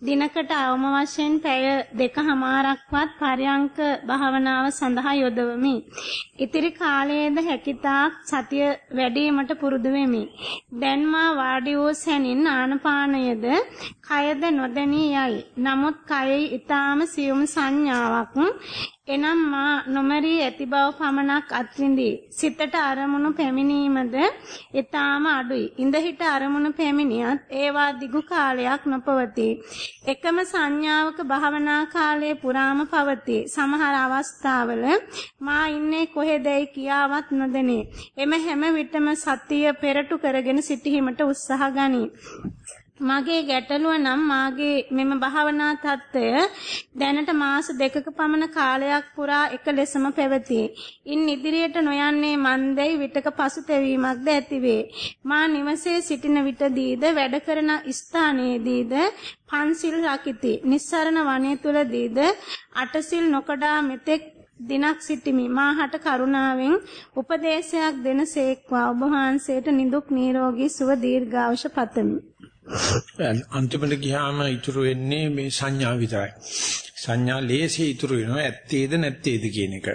දිනකට අවම වශයෙන් පැය දෙකහමාරක්වත් පරයන්ක භාවනාව සඳහා යොදවමි. ඉතිරි කාලයේද හැකිතාක් සතිය වැඩිවීමට පුරුදු වෙමි. දැන් මා වාඩි වූ සැනින් ආනපානයද කයද නොදැනී යයි. නමුත් කයෙහි ඊටාම සියුම් සංඥාවක් එනම් මා නොමරී ඇති බව පමණක් අත්විඳී. සිතට අරමුණු පැමිණීමද ඊටාම අඩුයි. ඉඳහිට අරමුණු පැමිණියත් ඒවා දිගු කාලයක් නොපවතී. එකම සංඥාවක භාවනා කාලයේ පුරාම පවතී. සමහර අවස්ථාවල මා ඉන්නේ කොහෙදයි කියාවත් නොදැනේ. එම හැම විටම සතිය පෙරටු කරගෙන සිටීමට උත්සාහ ගනී. මගේ ගැටලුව නම් මාගේ මෙම භාවනා தত্ত্বය දැනට මාස දෙකක පමණ කාලයක් පුරා එක ලෙසම පැවතී. ඉන් ඉදිරියට නොයන්නේ මන්දයි විටක පසුතැවීමක්ද ඇතිවේ. මා නිවසේ සිටින විටදීද වැඩ කරන ස්ථානයේදීද පන්සිල් රකිති. නිස්සරණ වනයේ තුලදීද අටසිල් නොකඩා මෙතෙක් දිනක් සිටිමි මාහට කරුණාවෙන් උපදේශයක් දෙන සේක්වා ඔබ වහන්සේට නිදුක් නිරෝගී සුව දීර්ඝායුෂ පතමි අන්තිමට ගියාම ඉතුරු වෙන්නේ මේ සංඥා විතරයි. සංඥා ලේසිය ඉතුරු වෙනවා ඇත්තේද නැත්තේද කියන එක.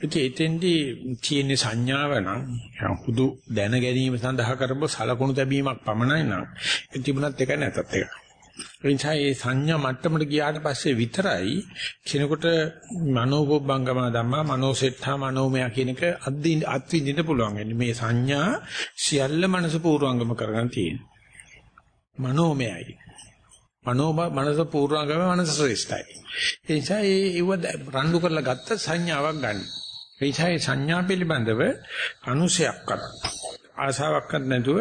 ඉතින් එතෙන්දී තියෙන සංඥාව නම් හුදු දැන ගැනීම සඳහා කරපු සලකුණු තැබීමක් පමණයි නම් ඒ තිබුණත් එකයි නැතත් එකයි. එනිසා මේ සංඥා මට්ටමට ගියාට පස්සේ විතරයි කෙනෙකුට මනෝපොබ්බංගම ධම්මා මනෝසෙට්ඨා මනෝමය කියන එක අත්විඳින්න පුළුවන්. මේ සංඥා සියල්ල මනස පූර්වංගම කරගෙන තියෙනවා. මනෝමයයි. මනෝ මනස පූර්වාංගම මනස ශ්‍රේෂ්ඨයි. ඒ නිසා ඒව රණ්ඩු කරලා ගත්ත සංඥාවක් ගන්න. ඒ නිසා ඒ සංඥා පිළිබඳව අනුසයක්වත් ආසාවක්වත් නැතුව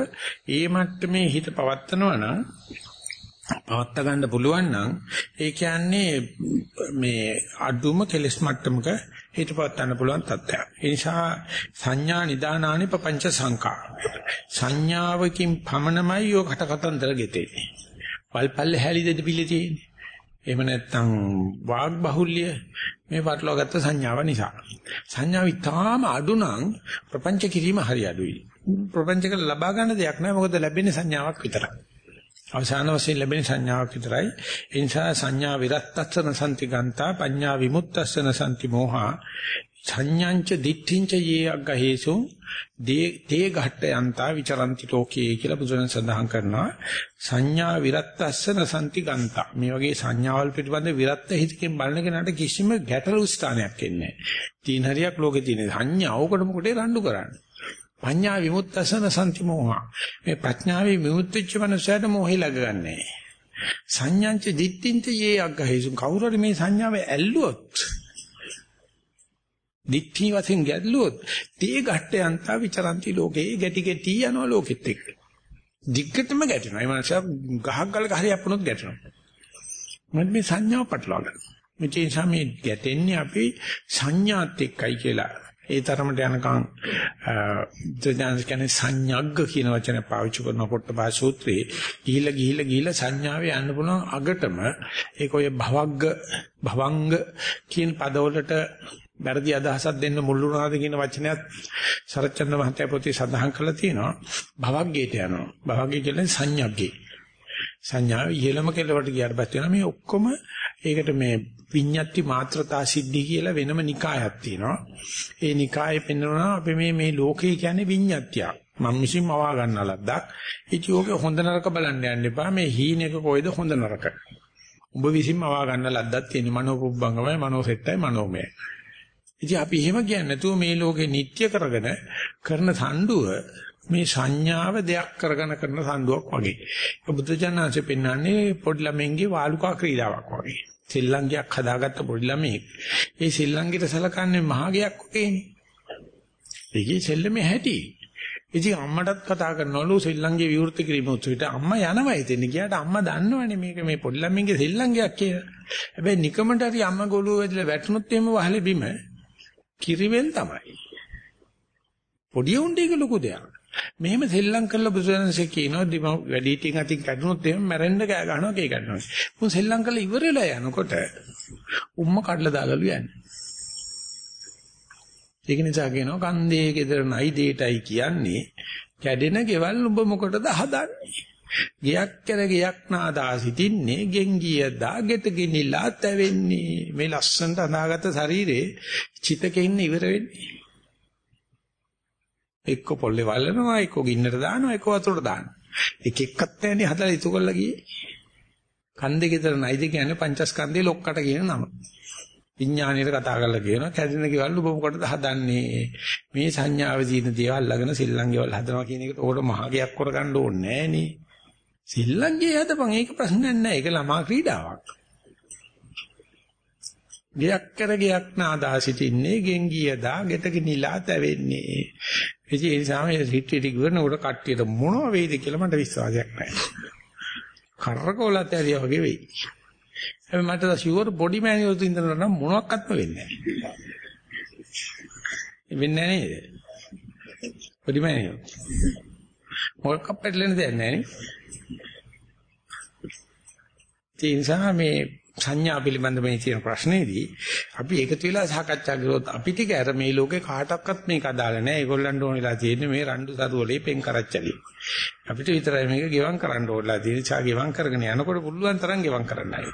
ඒ මට්ටමේ හිත පවත්නවා නම් පවත්ත ගන්න පුළුවන් නම් ඒ කියන්නේ මේ අඩුම කෙලස් මට්ටමක හිත පවත්වන්න පුළුවන් තත්ත්වයක්. ඒ නිසා සංඥා නිදානානි පపంచ සංකා. සංඥාවකින් පමණමයි යෝ කටකතන්දර ගෙතෙන්නේ. වල්පල්ලේ හැලි දෙද පිළි තියෙන්නේ. එහෙම නැත්නම් වාග් බහුල්‍ය මේ වටලවගත්ත සංඥාව නිසා. සංඥාව ඉතාම අඩු නම් ප්‍රපංච කිරීම හරි අඩුයි. ප්‍රපංචක ලබා ගන්න දෙයක් නෑ මොකද ලැබෙන්නේ සංඥාවක් විතරයි. අවසාන වශයෙන් ලැබෙන සංඥාවක් විතරයි. ඒ නිසා සංඥා විරත්තස්සන සම්ති ගන්තා පඤ්ඤා විමුක්තස්සන සම්ති මෝහා සංඥාංච දිට්ඨිංච යේ අග්ගහේසු දේ ඝට්ට යන්තා විචරಂತಿ ලෝකේ කියලා බුදුන් සඳහන් කරනවා සංඥා විරත්තස්සන සම්ති ගන්තා මේ වගේ සංඥාවල් පිළිබඳ විරත්ත හිතකින් බලන කෙනාට කිසිම ගැටලු ස්ථානයක් එන්නේ නැහැ. තීන හරියක් ලෝකේ තියෙන සංඥා ඕකට මොකටද රණ්ඩු කරන්නේ? පඤ්ඤා විමුක්තසන සම්ති මොහා. මේ ප්‍රඥාවේ විමුක්තිච්ච මනුස්සයට මොහි ලගන්නේ. සංඥාංච දිට්ඨින්ත යේ අග්ගහේසු කවුරු හරි මේ සංඥාව ඇල්ලුවොත් දිට්ඨි වශයෙන් ගැල්ලුවොත් තේ ගැට්ටයන්තා විචරಂತಿ ලෝකේ ගැටි ගැටි යනවා ලෝකෙත් එක්ක. දිග්ගටම ගැටෙනවා. ඒ මනුස්සයා ගහක් ගලක හරි අපනොත් ගැටෙනවා. මොකද මේ සංඥාව පටලවා ගන්න. මේ නිසා මේ ගැටෙන්නේ අපි සංඥාත් එක්කයි කියලා ඒ තරමට යනකම් දෙඥාන කියන්නේ සංඥග්ග කියන වචන පාවිච්චි කරන පොට්ටපා සූත්‍රයේ. ගිහිල්ලා ගිහිල්ලා ගිහිල්ලා සංඥාවේ යන්න පුළුවන් අගටම ඒක ඔය භවග්ග භවංග කියන පදවලට වැරදි අදහසක් දෙන්න මුල්ුණාද කියන වචනයත් සරච්චන්ද මහත්තයා පොතේ සඳහන් කරලා තියෙනවා. භවග්ගයට යනවා. භවග්ගය කියන්නේ සංඥග්ගේ. සංඥාව ඉහළම කෙලවට ගියාට පස්සේ මේ ඔක්කොම ඒකට මේ විඤ්ඤාති මාත්‍රතා සිද්ධි කියලා වෙනම නිකායක් තියෙනවා. ඒ නිකායේ පෙන්වනවා අපි මේ මේ ලෝකේ කියන්නේ විඤ්ඤාතිය. මම විසින්ම අවා ගන්න ලද්දක්. ඉතින් ඕක හොඳ නරක බලන්න යන්න එපා. මේ හීනෙක කොයිද හොඳ නරක. උඹ විසින්ම අවා ගන්න ලද්දක් තියෙන මනෝපුබ්බංගමයි මනෝසෙට්ටයි මනෝමය. ඉතින් අපි එහෙම කියන්නේ නැතුව මේ ලෝකේ නිට්ටය කරගෙන කරන සම්ඩුව මේ සංඥාව දෙයක් කරගෙන කරන සම්ඩුවක් වගේ. ඒක බුදුජානනාංශෙ පෙන්වන්නේ පොඩි ළමෙන්ගේ වාලුකා ක්‍රීඩාවක් වගේ. සෙල්ලංගයක් හදාගත්ත පොඩි ළමෙක්. ඒ සෙල්ලංගෙට සලකන්නේ මහගයක් වගේනේ. ඒකේ සෙල්ලමේ හැටි. ඉතින් අම්මටත් කතා කරනවලු සෙල්ලංගේ විවෘත කිරීම උත්සවයට අම්මා යනවා ඉතින් ගියාට අම්මා දන්නවනේ මේක මේ පොඩි ළමෙන්ගේ සෙල්ලංගයක් කියලා. හැබැයි නිකමට හරි අම්මා ගොළුව වෙදලා වැටුනොත් එහෙම වහලේ බිම කිරිවෙන් තමයි. පොඩි උන්ට ඒක ලොකු දෙයක්. මෙහෙම සෙල්ලම් කරලා බුදුරජාණන්සේ කියනවා දිම වැඩි ටික අතින් කැඩුනොත් එහෙම මැරෙන්න කෑ ගහනවා කේ ගන්නවා. මුන් සෙල්ලම් කරලා ඉවර වෙලා යනකොට උම්ම කඩලා දාගලු යන්නේ. ඒක නිසා කියනවා කන්දේ ගෙදර නයි දෙයටයි කියන්නේ කැඩෙන ගෙවල් උඹ මොකටද හදන්නේ? ගියක් කර ගියක් නාදා සිටින්නේ ගෙන් ගිය දාගෙට ගිනිලා තැවෙන්නේ මේ ලස්සනට අනාගත ශරීරේ චිතකෙන්න ඉවර වෙන්නේ එක්ක පොල්ලේ වල්ලනවා එක්ක ගින්නට දානවා එක්ක වතුරට දානවා. එක එක්කත් නැන්නේ හදලා ඉතු කරලා ගියේ. කන්දේ ගෙදර නයිද කියන්නේ පංචස්කන්ධේ ලොක්කට කියන නම. විඥාණයට කතා කරලා කියනවා කැඩෙන ගෙවල් ඔබ මොකටද හදන්නේ? මේ සංඥාවේ තියෙන දේවල් අල්ලගෙන සිල්ලම් ගෙවල් හදනවා කියන එකට ඕකට මහගයක් කරගන්න ඕනේ නෑනේ සිල්ලම්ගේ හදපන් ඒක ප්‍රශ්නයක් නෑ. ඒක ළමා ක්‍රීඩාවක්. ගයක් කර ගයක් නාදා සිටින්නේ ගෙන් ගියදා ගෙටක නිලා තැවෙන්නේ. ඉතින් ඒ නිසා මේ රිට්‍රීට් එක කරන උඩ කට්ටියට මොනව වෙයිද කියලා මට විශ්වාසයක් නැහැ කරකෝලත් ඇරියා වගේ වෙයි හැබැයි මට ෂුවර් බොඩි මෑනියුවල් තින්දන නම් මොනවත්ක්ම වෙන්නේ නැහැ. වෙන්නේ නැහැ නේද? Body manual. මොකක් අපෙట్లෙන දෙයක් නැහැ නේ. ඒ නිසා මේ සංඥා පිළිබඳ මේ තියෙන ප්‍රශ්නේදී අපි එකතු වෙලා සාකච්ඡා කරොත් අපි ටික අර මේ ලෝකේ කාටවත් මේක අදාළ නැහැ. ඒගොල්ලන්ට ඕනෙලා තියෙන්නේ මේ රණ්ඩු සරුවලේ පෙන් කරච්චලි. අපිට විතරයි මේක ගෙවම් කරන්න ඕනලා තියෙන්නේ. චා ගෙවම් කරගෙන යනකොට පුළුවන් තරම් ගෙවම් කරන්නයි.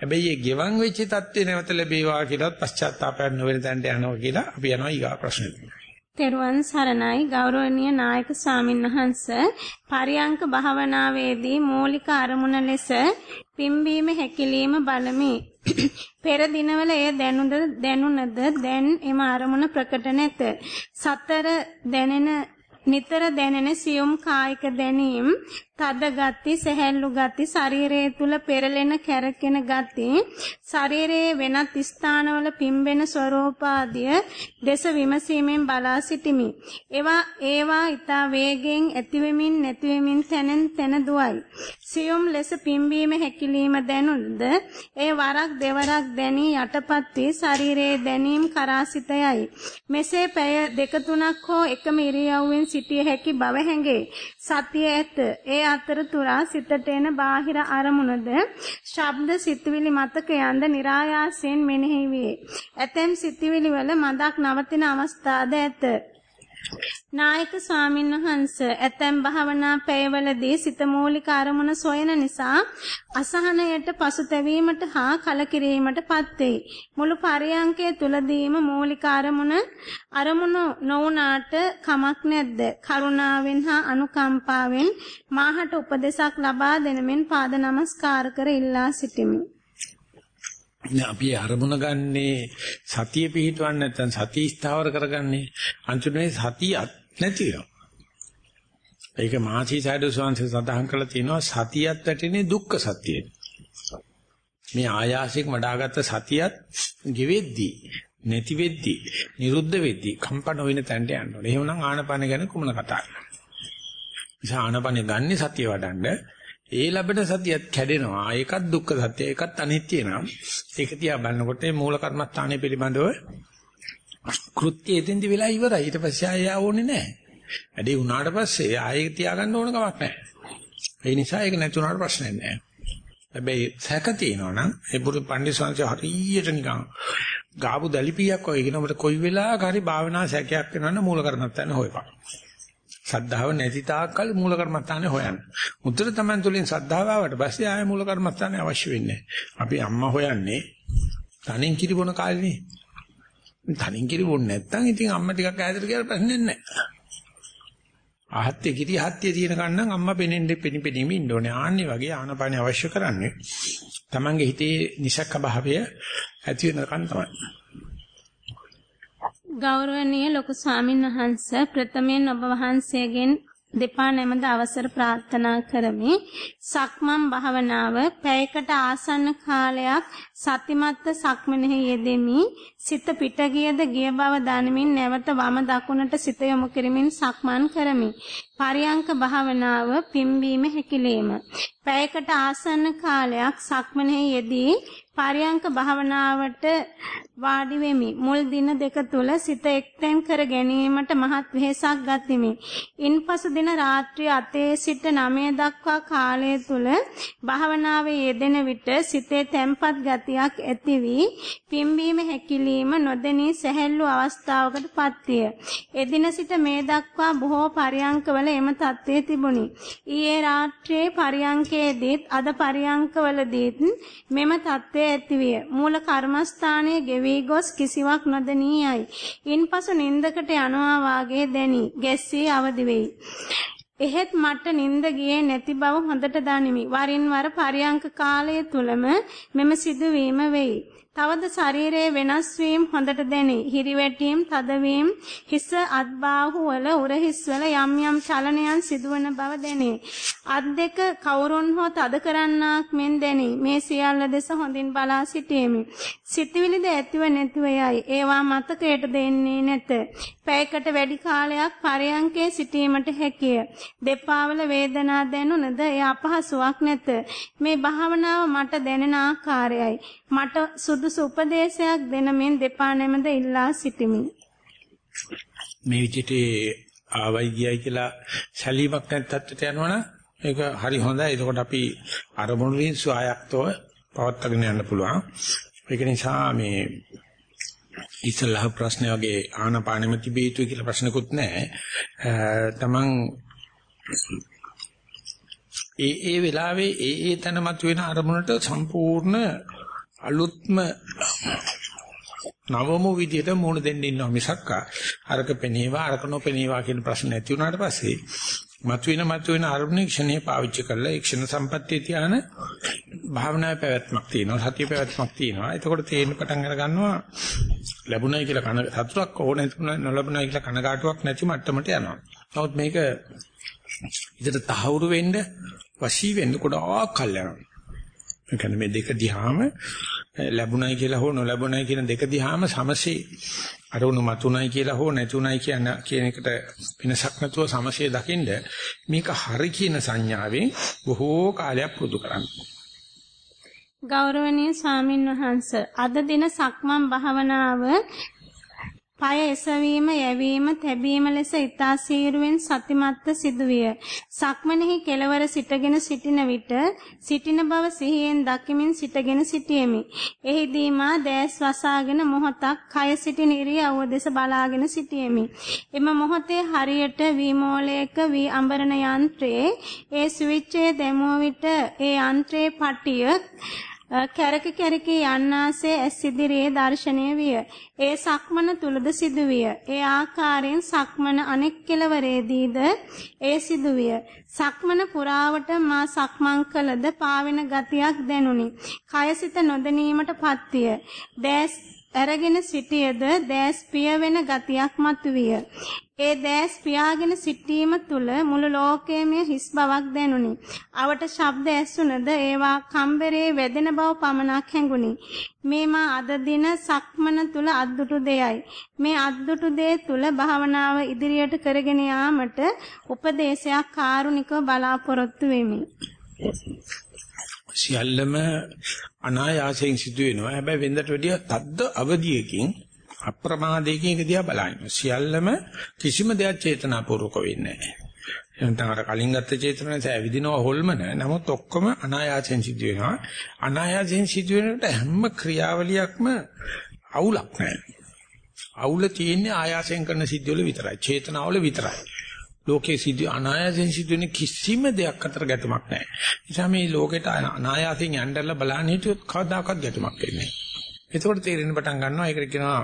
හැබැයි මේ ගෙවම් වෙච්ච தත්ත්වේ නැවත ලැබේවා කියලාත් පශ්චාත්තාපයක් නොවෙන තැනට යනවා කියලා අපි යනවා ඊගා ප්‍රශ්නෙට. තෙරුවන් සරණයි. ගෞරවනීය නායක ස්වාමින්වහන්ස පරියංක භාවනාවේදී මූලික අරමුණ ලෙස පිම්බීම හැකිලිම බලමි. *clears throat* පෙර දිනවල එය දැනුද දැනුණද දැන් එම අරමුණ ප්‍රකට නැත. සතර දැනෙන නිතර දැනෙන සියුම් කායික දැනීම් තද ගති, සැහැල්ලු ගති, ශරීරයේ තුල පෙරලෙන කැරකෙන ගති, ශරීරයේ වෙනත් ස්ථානවල පිම්බෙන ස්වરૂපාදිය දේශ විමසීමෙන් බලා සිටිමි. ඒවා ඒවා ඊතා වේගෙන් ඇතිවෙමින් නැතිවෙමින් තැනෙන් තැන දුවයි. සියුම් ලෙස පිම්බීම හැකිලිම දැනුද, ඒ වරක් දෙවරක් දැනී යටපත් වී ශරීරයේ දැනීම් කරා සිටයයි. මෙසේ පැය දෙක තුනක් හෝ එකම ඉරියව්වෙන් සිටිය හැකි බව හැඟේ. සතිය ඇත. ඒ අතරතුරා සිතට එන බාහිර අරමුණද ශබ්ද සිතුවිලි මතකයන්ද નિરાයාසයෙන් මෙනෙහි වේ. ඇතැම් සිතුවිලි වල මදක් නවතින අවස්ථාද ඇත. නායක ස්වාමීන් වහන්ස ඇතැම් භාවනා පැයවලදී සිත මූලික අරමුණ සොයන නිසා අසහනයට පසුතැවීමට හා කලකිරීමටපත් වේ. මුළු පරියංකය තුලදීම මූලික අරමුණ අරමුණු නොවුනාට කමක් නැද්ද? කරුණාවෙන් හා අනුකම්පාවෙන් මාහට උපදේශක් ලබා දෙනමින් පාද නමස්කාර කර ඉල්ලා සිටිමි. අපි අරමුණ ගන්නේ සතිය පිහිටවන්න නැත්නම් සතිය ස්ථාවර කරගන්නේ අන්තිමේ සතියත් නැති වෙනවා. ඒක මාසී සයිඩෝ සෝන්සේ සඳහන් කරලා තියෙනවා සතියත් වැටෙන්නේ දුක්ඛ සත්‍යයේ. මේ ආයාසයෙන් වඩාගත්ත සතියත් ගෙවෙද්දී නැති වෙද්දී නිරුද්ධ වෙද්දී කම්පන වෙන තැනට යන්න ඕනේ. එහෙමනම් ආනපන ගැන කුමන කතාවක්ද? නිසා ආනපන ගන්නේ සතිය වඩන්න ඒ ලැබෙන සතියත් කැඩෙනවා. ඒකත් දුක්ඛ සත්‍ය, ඒකත් අනිත්‍ය නම්. ඒක තියා බලනකොට මේ මූල කර්මස්ථානය පිළිබඳව කෘත්‍ය එතෙන්දි වෙලා ඉවරයි. ඊට පස්සේ ආයෙ ආවෝනේ නැහැ. වැඩේ වුණාට පස්සේ ආයෙ තියාගන්න ඕන කමක් නැහැ. ඒ නිසා ඒක නැති වුණාට ප්‍රශ්නයක් නැහැ. හැබැයි සැක තියෙනවා නම් ඒ පුරු පඬිස්සංශ හරියට නිකන් ගාපු දලිපියක් වගේ කියනකොට කොයි වෙලාවක හරි භාවනා සැකයක් වෙනවනම් මූල කර්මස්ථාන හොයපන්. සද්ධාව නැති තාක්කල් මූල කර්මස්ථානේ හොයන්න. උත්තර තමයි තුලින් සද්ධාව ආවට පස්සේ ආය මූල කර්මස්ථානේ අවශ්‍ය වෙන්නේ. අපි අම්මා හොයන්නේ තනින් කිරි බොන කාලේනේ. තනින් කිරි බොන්නේ නැත්නම් ඉතින් අම්මා ටිකක් ඈතට ගියාට ප්‍රශ්නයක් නැහැ. ආහත්‍ය කිරි ආහත්‍ය තියෙන කන්නම් අම්මා පෙනෙන්නේ පෙනිපෙනීම ඉන්න ඕනේ. ආන්නේ වගේ ආනපානේ අවශ්‍ය කරන්නේ. Tamange හිතේ නිසක්ක භාවය ඇති වෙනකන් තමයි. ගෞරවනීය ලොකු ස්වාමින් වහන්සේ ප්‍රථමයෙන් ඔබ වහන්සේගෙන් දෙපා නැමද අවසර ප්‍රාර්ථනා කරමි. සක්මන් භාවනාව පැයකට ආසන්න කාලයක් සතිමත්ව සක්මනෙහි යෙදෙමි. සිත පිට ගියද ගිය බව දනමින් නැවත වම දකුණට සිත යොමු කරමින් සක්මන් කරමි. පරියංක භාවනාව පිම්බීම හැකිලිම පැයකට ආසන්න කාලයක් සක්මනේ යෙදී පරියංක භාවනාවට වාඩි වෙමි. මුල් දින දෙක තුල සිත එක්තෙන් කර ගැනීමට මහත් වෙහෙසක් ගතිමි. ඉන්පසු දින රාත්‍රී අතේ සිට 9 දක්වා කාලය තුල භාවනාවේ යෙදෙන විට සිතේ තැම්පත් ගතියක් ඇති වී පිම්බීම හැකිලිම නොදෙනී සැහැල්ලු අවස්ථාවකට පත්විය. එදින සිට මේ දක්වා බොහෝ පරියංකවල එම தත්ත්වයේ තිබුණි. ඊයේ රාත්‍රියේ පරියංකයේදීත් අද පරියංකවලදීත් මෙම தත්ත්වය ඇතිවිය. මූල කර්මස්ථානයේ ගෙවි ගොස් කිසිවක් නොදැනී යයි. ඉන්පසු නින්දකට යනවා වාගේ දැනි. ගැස්සී අවදි වෙයි. එහෙත් මට නිින්ද ගියේ නැති බව හොඳට දනිමි. වරින් වර පරියංක කාලය තුලම මෙම සිදුවීම වෙයි. තවද ශරීරයේ වෙනස් වීම හොඳට දැනේ. හිරිවැටීම්, තදවීම, හිස අත්බාහු වල උරහිස් වල යම් යම් චලනයන් සිදුවන බව දැනේ. අත් දෙක කවුරුන් හෝ තද කරන්නාක් මෙන් දැනේ. මේ සියල්ල දෙස හොඳින් බලා සිටීමි. සිතවිලිද ඇතිව නැතිව යයි. ඒවා මතකයට දෙන්නේ නැත. පැයකට වැඩි කාලයක් පරයන්කේ සිටීමට හැකිය. දෙපාවල වේදනා දැනුණද එය අපහසුාවක් නැත. මේ භාවනාව මට දැනෙන ආකාරයයි. මට සුදුසු උපදේශයක් දෙන මෙන් දෙපා නැමද ඉල්ලා සිටිමි. මේ විදිහට ආවයි ගියයි කියලා සැලීමක් නැති තත්ත්වයට යනවනම් ඒක හරි හොඳයි. එතකොට අපි අරමුණු වලින් සුවයක්තව පවත්වාගෙන යන්න පුළුවන්. ඒක නිසා මේ ඉස්සල්ලාහ ප්‍රශ්න වගේ ආනපානෙම තිබිය යුතුයි කියලා ප්‍රශ්නකුත් නැහැ. තමන් ඒ ඒ වෙලාවේ ඒ ඒ තැන මතුවෙන අරමුණට සම්පූර්ණ අලුත්ම නවම විදියට මුණ දෙන්න ඉන්නවා මිසක් අරක පෙනේවා අරක නොපෙනේවා කියන ප්‍රශ්න නැති වුණාට පස්සේ මතුවෙන මතුවෙන අරමුණේ ක්ෂණේ පාවිච්චි කරලා ඒ ක්ෂණ සම්පත්තිය තියාන භාවනාවේ පැවැත්මක් තියෙනවා සතිය පැවැත්මක් තියෙනවා. එතකොට තේරෙන පටන් අර ගන්නවා ලැබුණයි කියලා කන සතුටක් ඕනේ නොලැබුණයි කියලා කනගාටුවක් නැති මට්ටමට යනවා. නමුත් මේක ඉතින් තහවුරු වෙන්න වශී වෙන්න ගොඩාක් කල් යනවා. ඒ කියන්නේ මේ දෙක දිහාම ලැබුණයි කියලා හෝ නොලැබුණයි කියන දෙක දිහාම සමසේ අරුණු මතුණයි කියලා හෝ නැතුණයි කියන කියන එකට වෙනසක් නැතුව සමසේ දකින්ද මේක හරි කියන සංඥාවෙන් බොහෝ කාලයක් පුරුදු කරන්න. ගෞරවනීය ස්වාමින් වහන්සේ අද දින සක්මන් භාවනාව පය එසවීම, යැවීම, තැබීම ලෙස ඊතා සීරුවෙන් සතිමත්ව සිදුවිය. සක්මනෙහි කෙලවර සිටගෙන සිටින විට සිටින බව සිහියෙන් දකිමින් සිටගෙන සිටියෙමි. එහිදී මා දැස් වසාගෙන මොහොතක් කය සිටින ඉරියව්ව දෙස බලාගෙන සිටියෙමි. එම මොහොතේ හරියට වීමෝලයක වී අඹරන යන්ත්‍රයේ ඒ ස්විච් එක දැමුව විට ඒ යන්ත්‍රයේ පටිය කැරක කැරක යන්නාසේ ඇස් ඉදිරියේ දර්ශනය විය. ඒ සක්මන තුලද සිදුවිය. ඒ ආකාරයෙන් සක්මන අනෙක් කෙළවරේදීද ඒ සිදුවිය. සක්මන පුරාවට මා සක්මන් කළද පාවෙන ගතියක් දැනුනි. කයසිත නොදැනීමට පත්විය. දැස් අරගෙන සිටියද දැස් පිය වෙන ගතියක් මතුවිය. ඒ දැස් පියාගෙන සිටීම තුල මුළු ලෝකයේම හිස් බවක් දැනුනි. අවට ශබ්ද ඇසුනද ඒවා කම්බරේ වැදෙන බව පමණක් හැඟුනි. මේ මා අද දින සක්මන තුල අද්දුටු දෙයයි. මේ අද්දුටු දේ තුල භාවනාව ඉදිරියට කරගෙන යාමට උපදේශයක් කාරුණිකව බලාපොරොත්තු වෙමි. සියල්ලම අනායාසයෙන් සිදු වෙනවා. හැබැයි වෙනදට වැඩිය තද්ද අවදියකින් අප්‍රමාදයකින් එක දිහා බලන්න. සියල්ලම කිසිම දෙයක් චේතනාපූර්වක වෙන්නේ නැහැ. එතන අර කලින් ගත්ත චේතනාවෙන් ඇවිදිනවා හොල්මන. නමුත් ඔක්කොම අනායාසයෙන් සිදු වෙනවා. අනායාසයෙන් සිදු වෙනකොට හැම ක්‍රියාවලියක්ම අවුලක් නැහැ. අවුල තියෙන්නේ ආයාසයෙන් කරන සිද්ධිවල විතරයි. චේතනාවල විතරයි. ලෝකයේ සිදු අනායාසයෙන් සිදුවෙන කිසිම දෙයක් අතර ගැටමක් නැහැ. නිසා මේ ලෝකෙට අනායාසයෙන් යnderලා බලන්න හිටියොත් කවදාකවත් ගැටමක් වෙන්නේ නැහැ. එතකොට තේරෙන්න පටන් ගන්නවා ඒකට කියනවා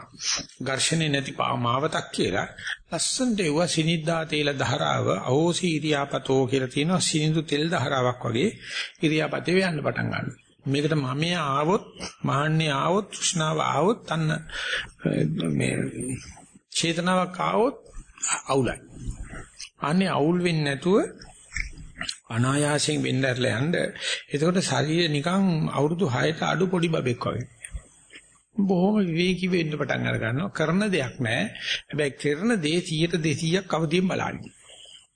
ඝර්ෂණේ නැති මාවතක් කියලා. ලස්සනට ඒවා සිනිද්දා තේල ධාරාව අවෝසි ඉරියාපතෝ කියලා තියෙනවා සිනිඳු තෙල් ධාරාවක් වගේ ඉරියාපතේ යන්න පටන් ගන්නවා. මේකට මමයේ ආවොත් මහන්නේ ආවොත් තෘෂ්ණාව ආවොත් අන්න මේ චේතනාවක් ආවොත් අවුලයි. අනේ අවුල් වෙන්නේ නැතුව අනායාසයෙන් වෙන්න ඇරලා යන්න. එතකොට ශරීරය නිකන් අවුරුදු 6ට අඩු පොඩි බබෙක් වගේ. බොහොම විවේකී වෙන්න පටන් අර ගන්නවා. කරන දෙයක් නැහැ. හැබැයි කරන දේ 100ට 200ක් අවදියෙන් බලන්නේ.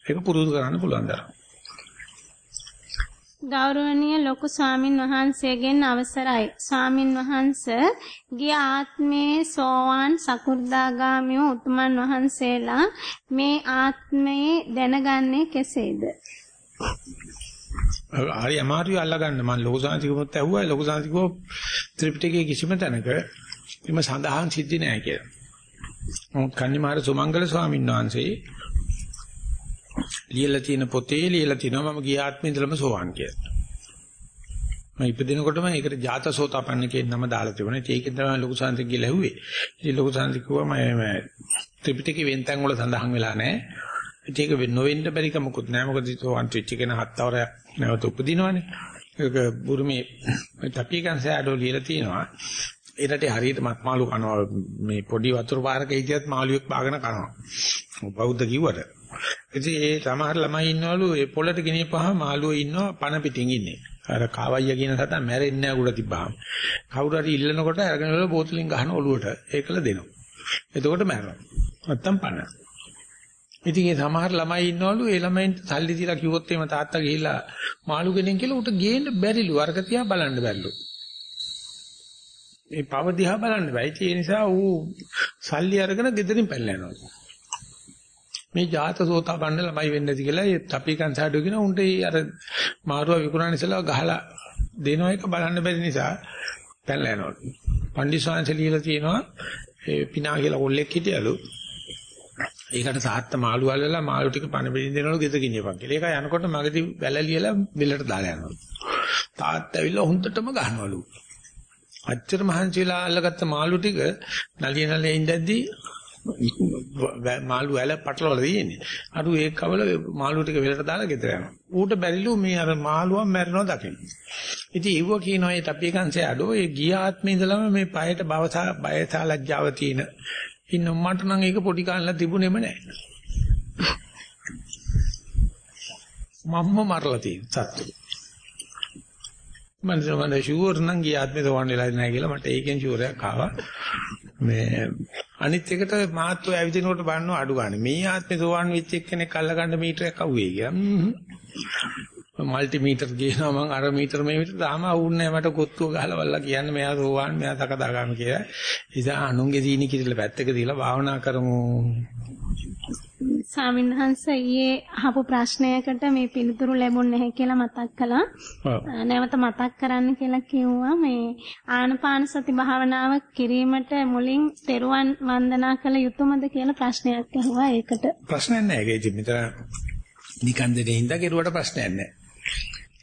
ඒක පුරුදු කරන්න පුළුවන් දරන. ගෞරවනීය ලොකු ස්වාමින් වහන්සේගෙන් අවසරයි. ස්වාමින් වහන්ස ගිය ආත්මයේ සෝවාන් සකු르දාගාමී උතුමන් වහන්සේලා මේ ආත්මයේ දැනගන්නේ කෙසේද? හරි අමාරුයි අල්ලගන්න මම ලොකු සාන්තිකමත් ඇහුවා ලොකු සාන්තිකෝ ත්‍රිපිටකයේ කිසිම තැනක එම සඳහන් සිද්ධි නෑ කියලා. මොකද කන්නිමාර සුමංගල ස්වාමීන් වහන්සේ ලියලා තියෙන පොතේ ලියලා තිනවා මම ගිය ආත්මේ ඉඳලම සෝවාන් කියලා. මම ඉපදිනකොටම ඒකට ජාතසෝතාපන්න කියන නම දාලා තිබුණා. ඒකෙන් තමයි ලොකු සාන්තික කියලා ඇහුවේ. ඉතින් ලොකු සාන්තික කිව්වා මම ත්‍රිපිටකේ වෙන්තන් වල සඳහන් වෙලා නැහැ. ඒක නොවෙන්න බැරි කමකුත් නැහැ. මොකද සෝවාන් වෙච්ච කෙනා හත්වරයක් නැවත උපදිනවනේ. ඒක බුරුමේ තපිකන් සෑඩෝ ලියලා තියෙනවා. ඒ රටේ හරියට මාළු කනවා මේ පොඩි වතුර පාරක ඉතියත් මාළුවෙක් බාගෙන කනවා. බෞද්ධ කිව්වට. ඉතින් ඒ සමහර ළමයි ඉන්නවලු ඒ පොළට ගෙනියපුවාම මාළුවෝ ඉන්නවා පණ පිටින් ඉන්නේ. අර කාවයිය කියන සතා මැරෙන්නේ නැහැ උඩ තිබ්බාම. කවුරු හරි ඉල්ලනකොට අරගෙන වල බෝතලින් ගහන ඔලුවට ඒකල දෙනවා. එතකොට මැරෙනවා. නැත්තම් පණ. ඉතින් ඒ සමහර ළමයි ඉන්නවලු ඒ ළමයින්ට සල්ලි දීලා කිව්වොත් එimhe තාත්තා ගිහිල්ලා මාළු ගෙනින් කියලා උට ගේන්න බැරිලු. අරක තියා බලන්න බැරිලු. මේ පව දිහා බලන්න බෑ. ඒ නිසා ඌ සල්ලි අරගෙන ගෙදරින් පැනලා යනවා. මේ ජාත සෝතාපන්න ළමයි වෙන්නේ නැති කියලා ඒ අපි කන්සාඩු කියන උන්ට අර මාරුව විකුණන ඉස්සලා ගහලා දෙන එක බලන්න බැරි නිසා පැනලා යනවා. පණ්ඩිස්වාංශ ලියලා තියෙනවා ඒ පිනා කියලා කොල්ලෙක් හිටියලු. ඒකට සාත්ත මාළු අල්ලලා මාළු ටික පණ බෙදින් දෙනවලු ගෙද ගිනියපන් කියලා. ඒක යනකොට මගදී වැල ලියලා බෙල්ලට දාලා යනවා. තාත්තා ඇවිල්ලා හුන්දටම ගහනවලු. අච්චර මහන්සිලා අල්ලගත්ත මාළු ටික නලිය නලිය ඉඳද්දී මාළු ඇල පටලවලා තියෙන්නේ. අර ඒක කවල මාළු ටික වෙලට දාලා ගෙදර යනවා. ඌට බැරිලු මේ අර මාළුවා මැරෙනවා දකින්න. ඉතින් ඒව කියනවා ඒ තප්පිය කංශය අඩෝ ඒ ගිය ආත්මේ ඉඳලම මේ පයට බවසා බයසා ලැජ්ජාව තියෙන. ඉන්න මට නම් ඒක පොඩි කාලේ තිබුණෙම නැහැ. මම්ම මරලා තියෙන සත්තු. මම මම ෂුවර් නම් ගිය ආත්මේ තෝරන්න වෙලා නැහැ කියලා මට ඒකෙන් ෂුවර් එකක් ආවා. මේ අනිත් එකට මාත්ව ඇවිදිනකොට බලනවා අඩු ගන්න. මේ ආත්මේ සෝවන් වෙච්ච එක්කෙනෙක් අල්ලගන්න මීටරයක් අහුවේ කියලා. මල්ටි මීටර් ගේනවා මං අර මීටර මේ මීටර තාම අවුන්නේ මට කොත්තුව ගහලා වල්ලා කියන්නේ මෙයා සෝවන් මෙයා තකදාගාම කියලා. ඉතින් අනුන්ගේ දීනි කිරිල පැත්තක දීලා භාවනා කරමු. ස්වාමින්වහන්ස ඊයේ අහපු ප්‍රශ්නයකට මේ පිළිතුරු ලැබුණ නැහැ කියලා මතක් කළා. නැවත මතක් කරන්න කියලා කිව්වා මේ ආනපාන සති භාවනාව කිරීමට මුලින් තෙරුවන් වන්දනා කළ යුතුමද කියලා ප්‍රශ්නයක් අහුවා ඒකට. ප්‍රශ්නයක් නැහැ. ඒක ඉතින් මෙතන නිකන් දෙන්නේ ඉඳ කෙරුවට ප්‍රශ්නයක් නැහැ.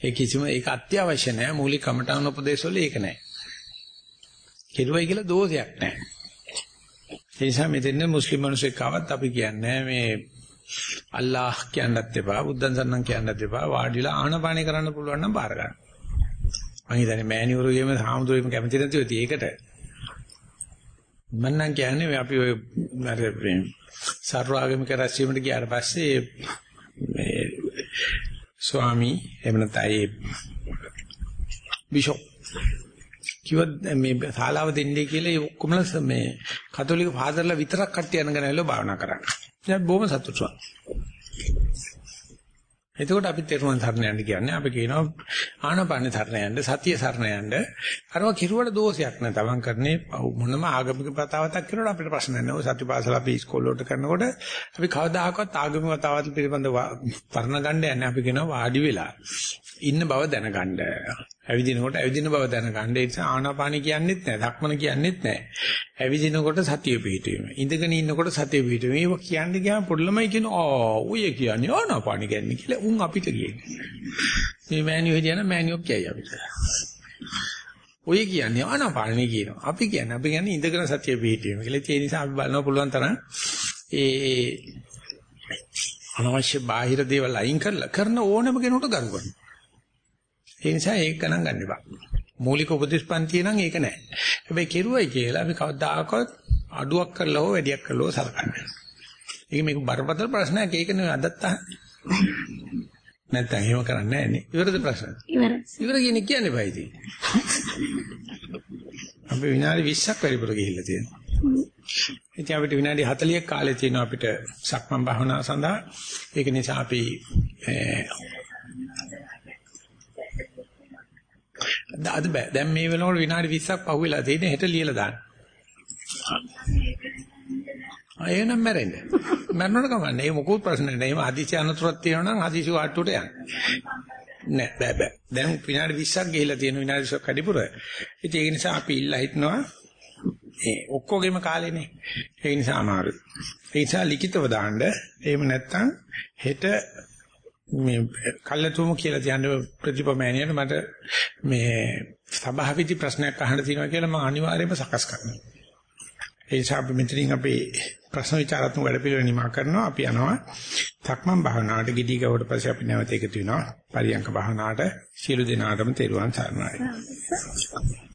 ඒ කිසිම ඒක අත්‍යවශ්‍ය නැහැ. මූලික කමඨාන උපදේශවල ඒක නැහැ. කෙරුවයි කියලා දෝෂයක් නැහැ. ඒ නිසා මෙතෙන් මුස්ලිම් මිනිස්සෙක් ආවත් අපි කියන්නේ මේ අල්ලාහ් කියන්නත් එපා, බුද්ධන් සරණම් කියන්නත් එපා. වාඩිලා ආනපානේ කරන්න පුළුවන් නම් බාර ගන්න. මම හිතන්නේ මෑණිවරුගේම සාමුදුරේම කැමති නැති වෙති ඒකට. මම නම් කියන්නේ අපි ඔය අර සර්වාගමික රැස්වීමට ගියාට පස්සේ මේ ස්වාමි එහෙම නැත්නම් බිෂොප් කිව්වත් මේ ශාලාව දෙන්නේ කියලා ඒ ඔක්කොම මේ කතෝලික ෆාදර්ලා විතරක් කට්ටිය යනගෙන ඇවිල්ලා භාවනා කරන්නේ. දැන් බොහොම සතුටුයි. එතකොට අපි තෙරුවන් සරණ යන්න කියන්නේ අපි කියනවා ආනපාන සරණ යන්න සතිය සරණ යන්න. අරවා කිරුවට දෝෂයක් නෑ. තමන් කරන්නේ මොනම ආගමික ප්‍රතාවතක් කරනකොට අපිට ප්‍රශ්න නැහැ ඔය සතිපාසල අපි ඉස්කෝල වලට කරනකොට අපි කවදාහක්වත් ආගමික ප්‍රතාවත පිළිබඳව පරණ ගන්න යන්නේ. අපි කියනවා වාඩි වෙලා ඉන්න බව දැනගන්න. ඇවිදිනකොට ඇවිදින බව දැනගන්න. ඒ නිසා ආනාපාන කියන්නෙත් නෑ ධක්මන කියන්නෙත් නෑ. ඇවිදිනකොට සතිය පිහිටවීම ඉඳගෙන ඉන්නකොට සතිය පිහිටවීම මේක කියන්නේ ගියාම පොඩි ළමයි කියන ආ ඔය කියන්නේ ආනාපාන කියන්නේ කියලා උන් අපිට කියන්නේ මේ මෑනියෝ හිටියනම් මෑනියෝ කියයි අපිට. ඔය කියන්නේ ආනාපානේ කියනවා. අපි කියන්නේ අපි කියන්නේ ඉඳගෙන සතිය පිහිටවීම කියලා. ඒ නිසා අපි බලනවා පුළුවන් තරම් ඒ අනවශ්‍ය බාහිර දේවල් අයින් කරලා කරන ඕනම කෙනෙකුට ගරු කරනවා. ඒ නිසා ඒක ගණන් ගන්න එපා. මූලික උපදේශ පන්තිය නම් ඒක නෑ. හැබැයි කෙරුවයි කියලා අපි කවදාකවත් අඩුවක් කරලා හෝ වැඩියක් කරලා හෝ සලකන්නේ. ඒක මේක බරපතල ප්‍රශ්නයක් ඒක නෙවෙයි අදත් අහන්නේ. නැත්නම් එහෙම කරන්නේ නැහැ නේ. ඉවරද ප්‍රශ්න? ඉවරයි. ඉවර කියන්නේ කියන්නේ බයිදී. අපි විනාඩි 20ක් වැඩිපුර ගිහිල්ලා තියෙනවා. ඉතින් අපිට විනාඩි 40ක් කාලය තියෙනවා අපිට සක්මන් භාවනාව සඳහා. ඒක නිසා අපි අද බෑ. දැන් මේ වෙනකොට විනාඩි 20ක් පහුවෙලා තියෙන හෙට ලියලා දාන්න. අයනම් මැරෙන්න. මැරෙන්නට කමන්නේ. ඒ මොකුත් ප්‍රශ්න නැහැ. එහෙම හදිසි අනතුරක් තියෙනවා නම් හදිසි වාට්ටුවට යන්න. නෑ බෑ බෑ. දැන් විනාඩි 20ක් ගිහිලා තියෙන විනාඩි 20ක් කඩිපුර. ඉතින් ඒක නිසා අපි ඉල්ලා හිටනවා ඒ ඔක්කොගෙම කාලේනේ. ඒ නිසා අමාරුයි. ඒ නිසා ලිඛිතව දාන්න. එහෙම නැත්නම් හෙට මේ කල්ලාතුම කියලා කියන ප්‍රතිපමෑනියට මට මේ සභාවිදි ප්‍රශ්නයක් අහන්න තියෙනවා කියලා මම අනිවාර්යයෙන්ම සකස් කරනවා. ඒ නිසා අපි මෙතනින් අපේ ප්‍රශ්න විචාරාත්මක වැඩපිළිවෙල නිමා කරනවා. අපි යනවා සක්මන් භාවනාවට ගිඩි ගවට පස්සේ අපි නැවත එකතු වෙනවා. පරියංක භාවනාවට සියලු දෙනාටම තෙරුවන් සරණයි.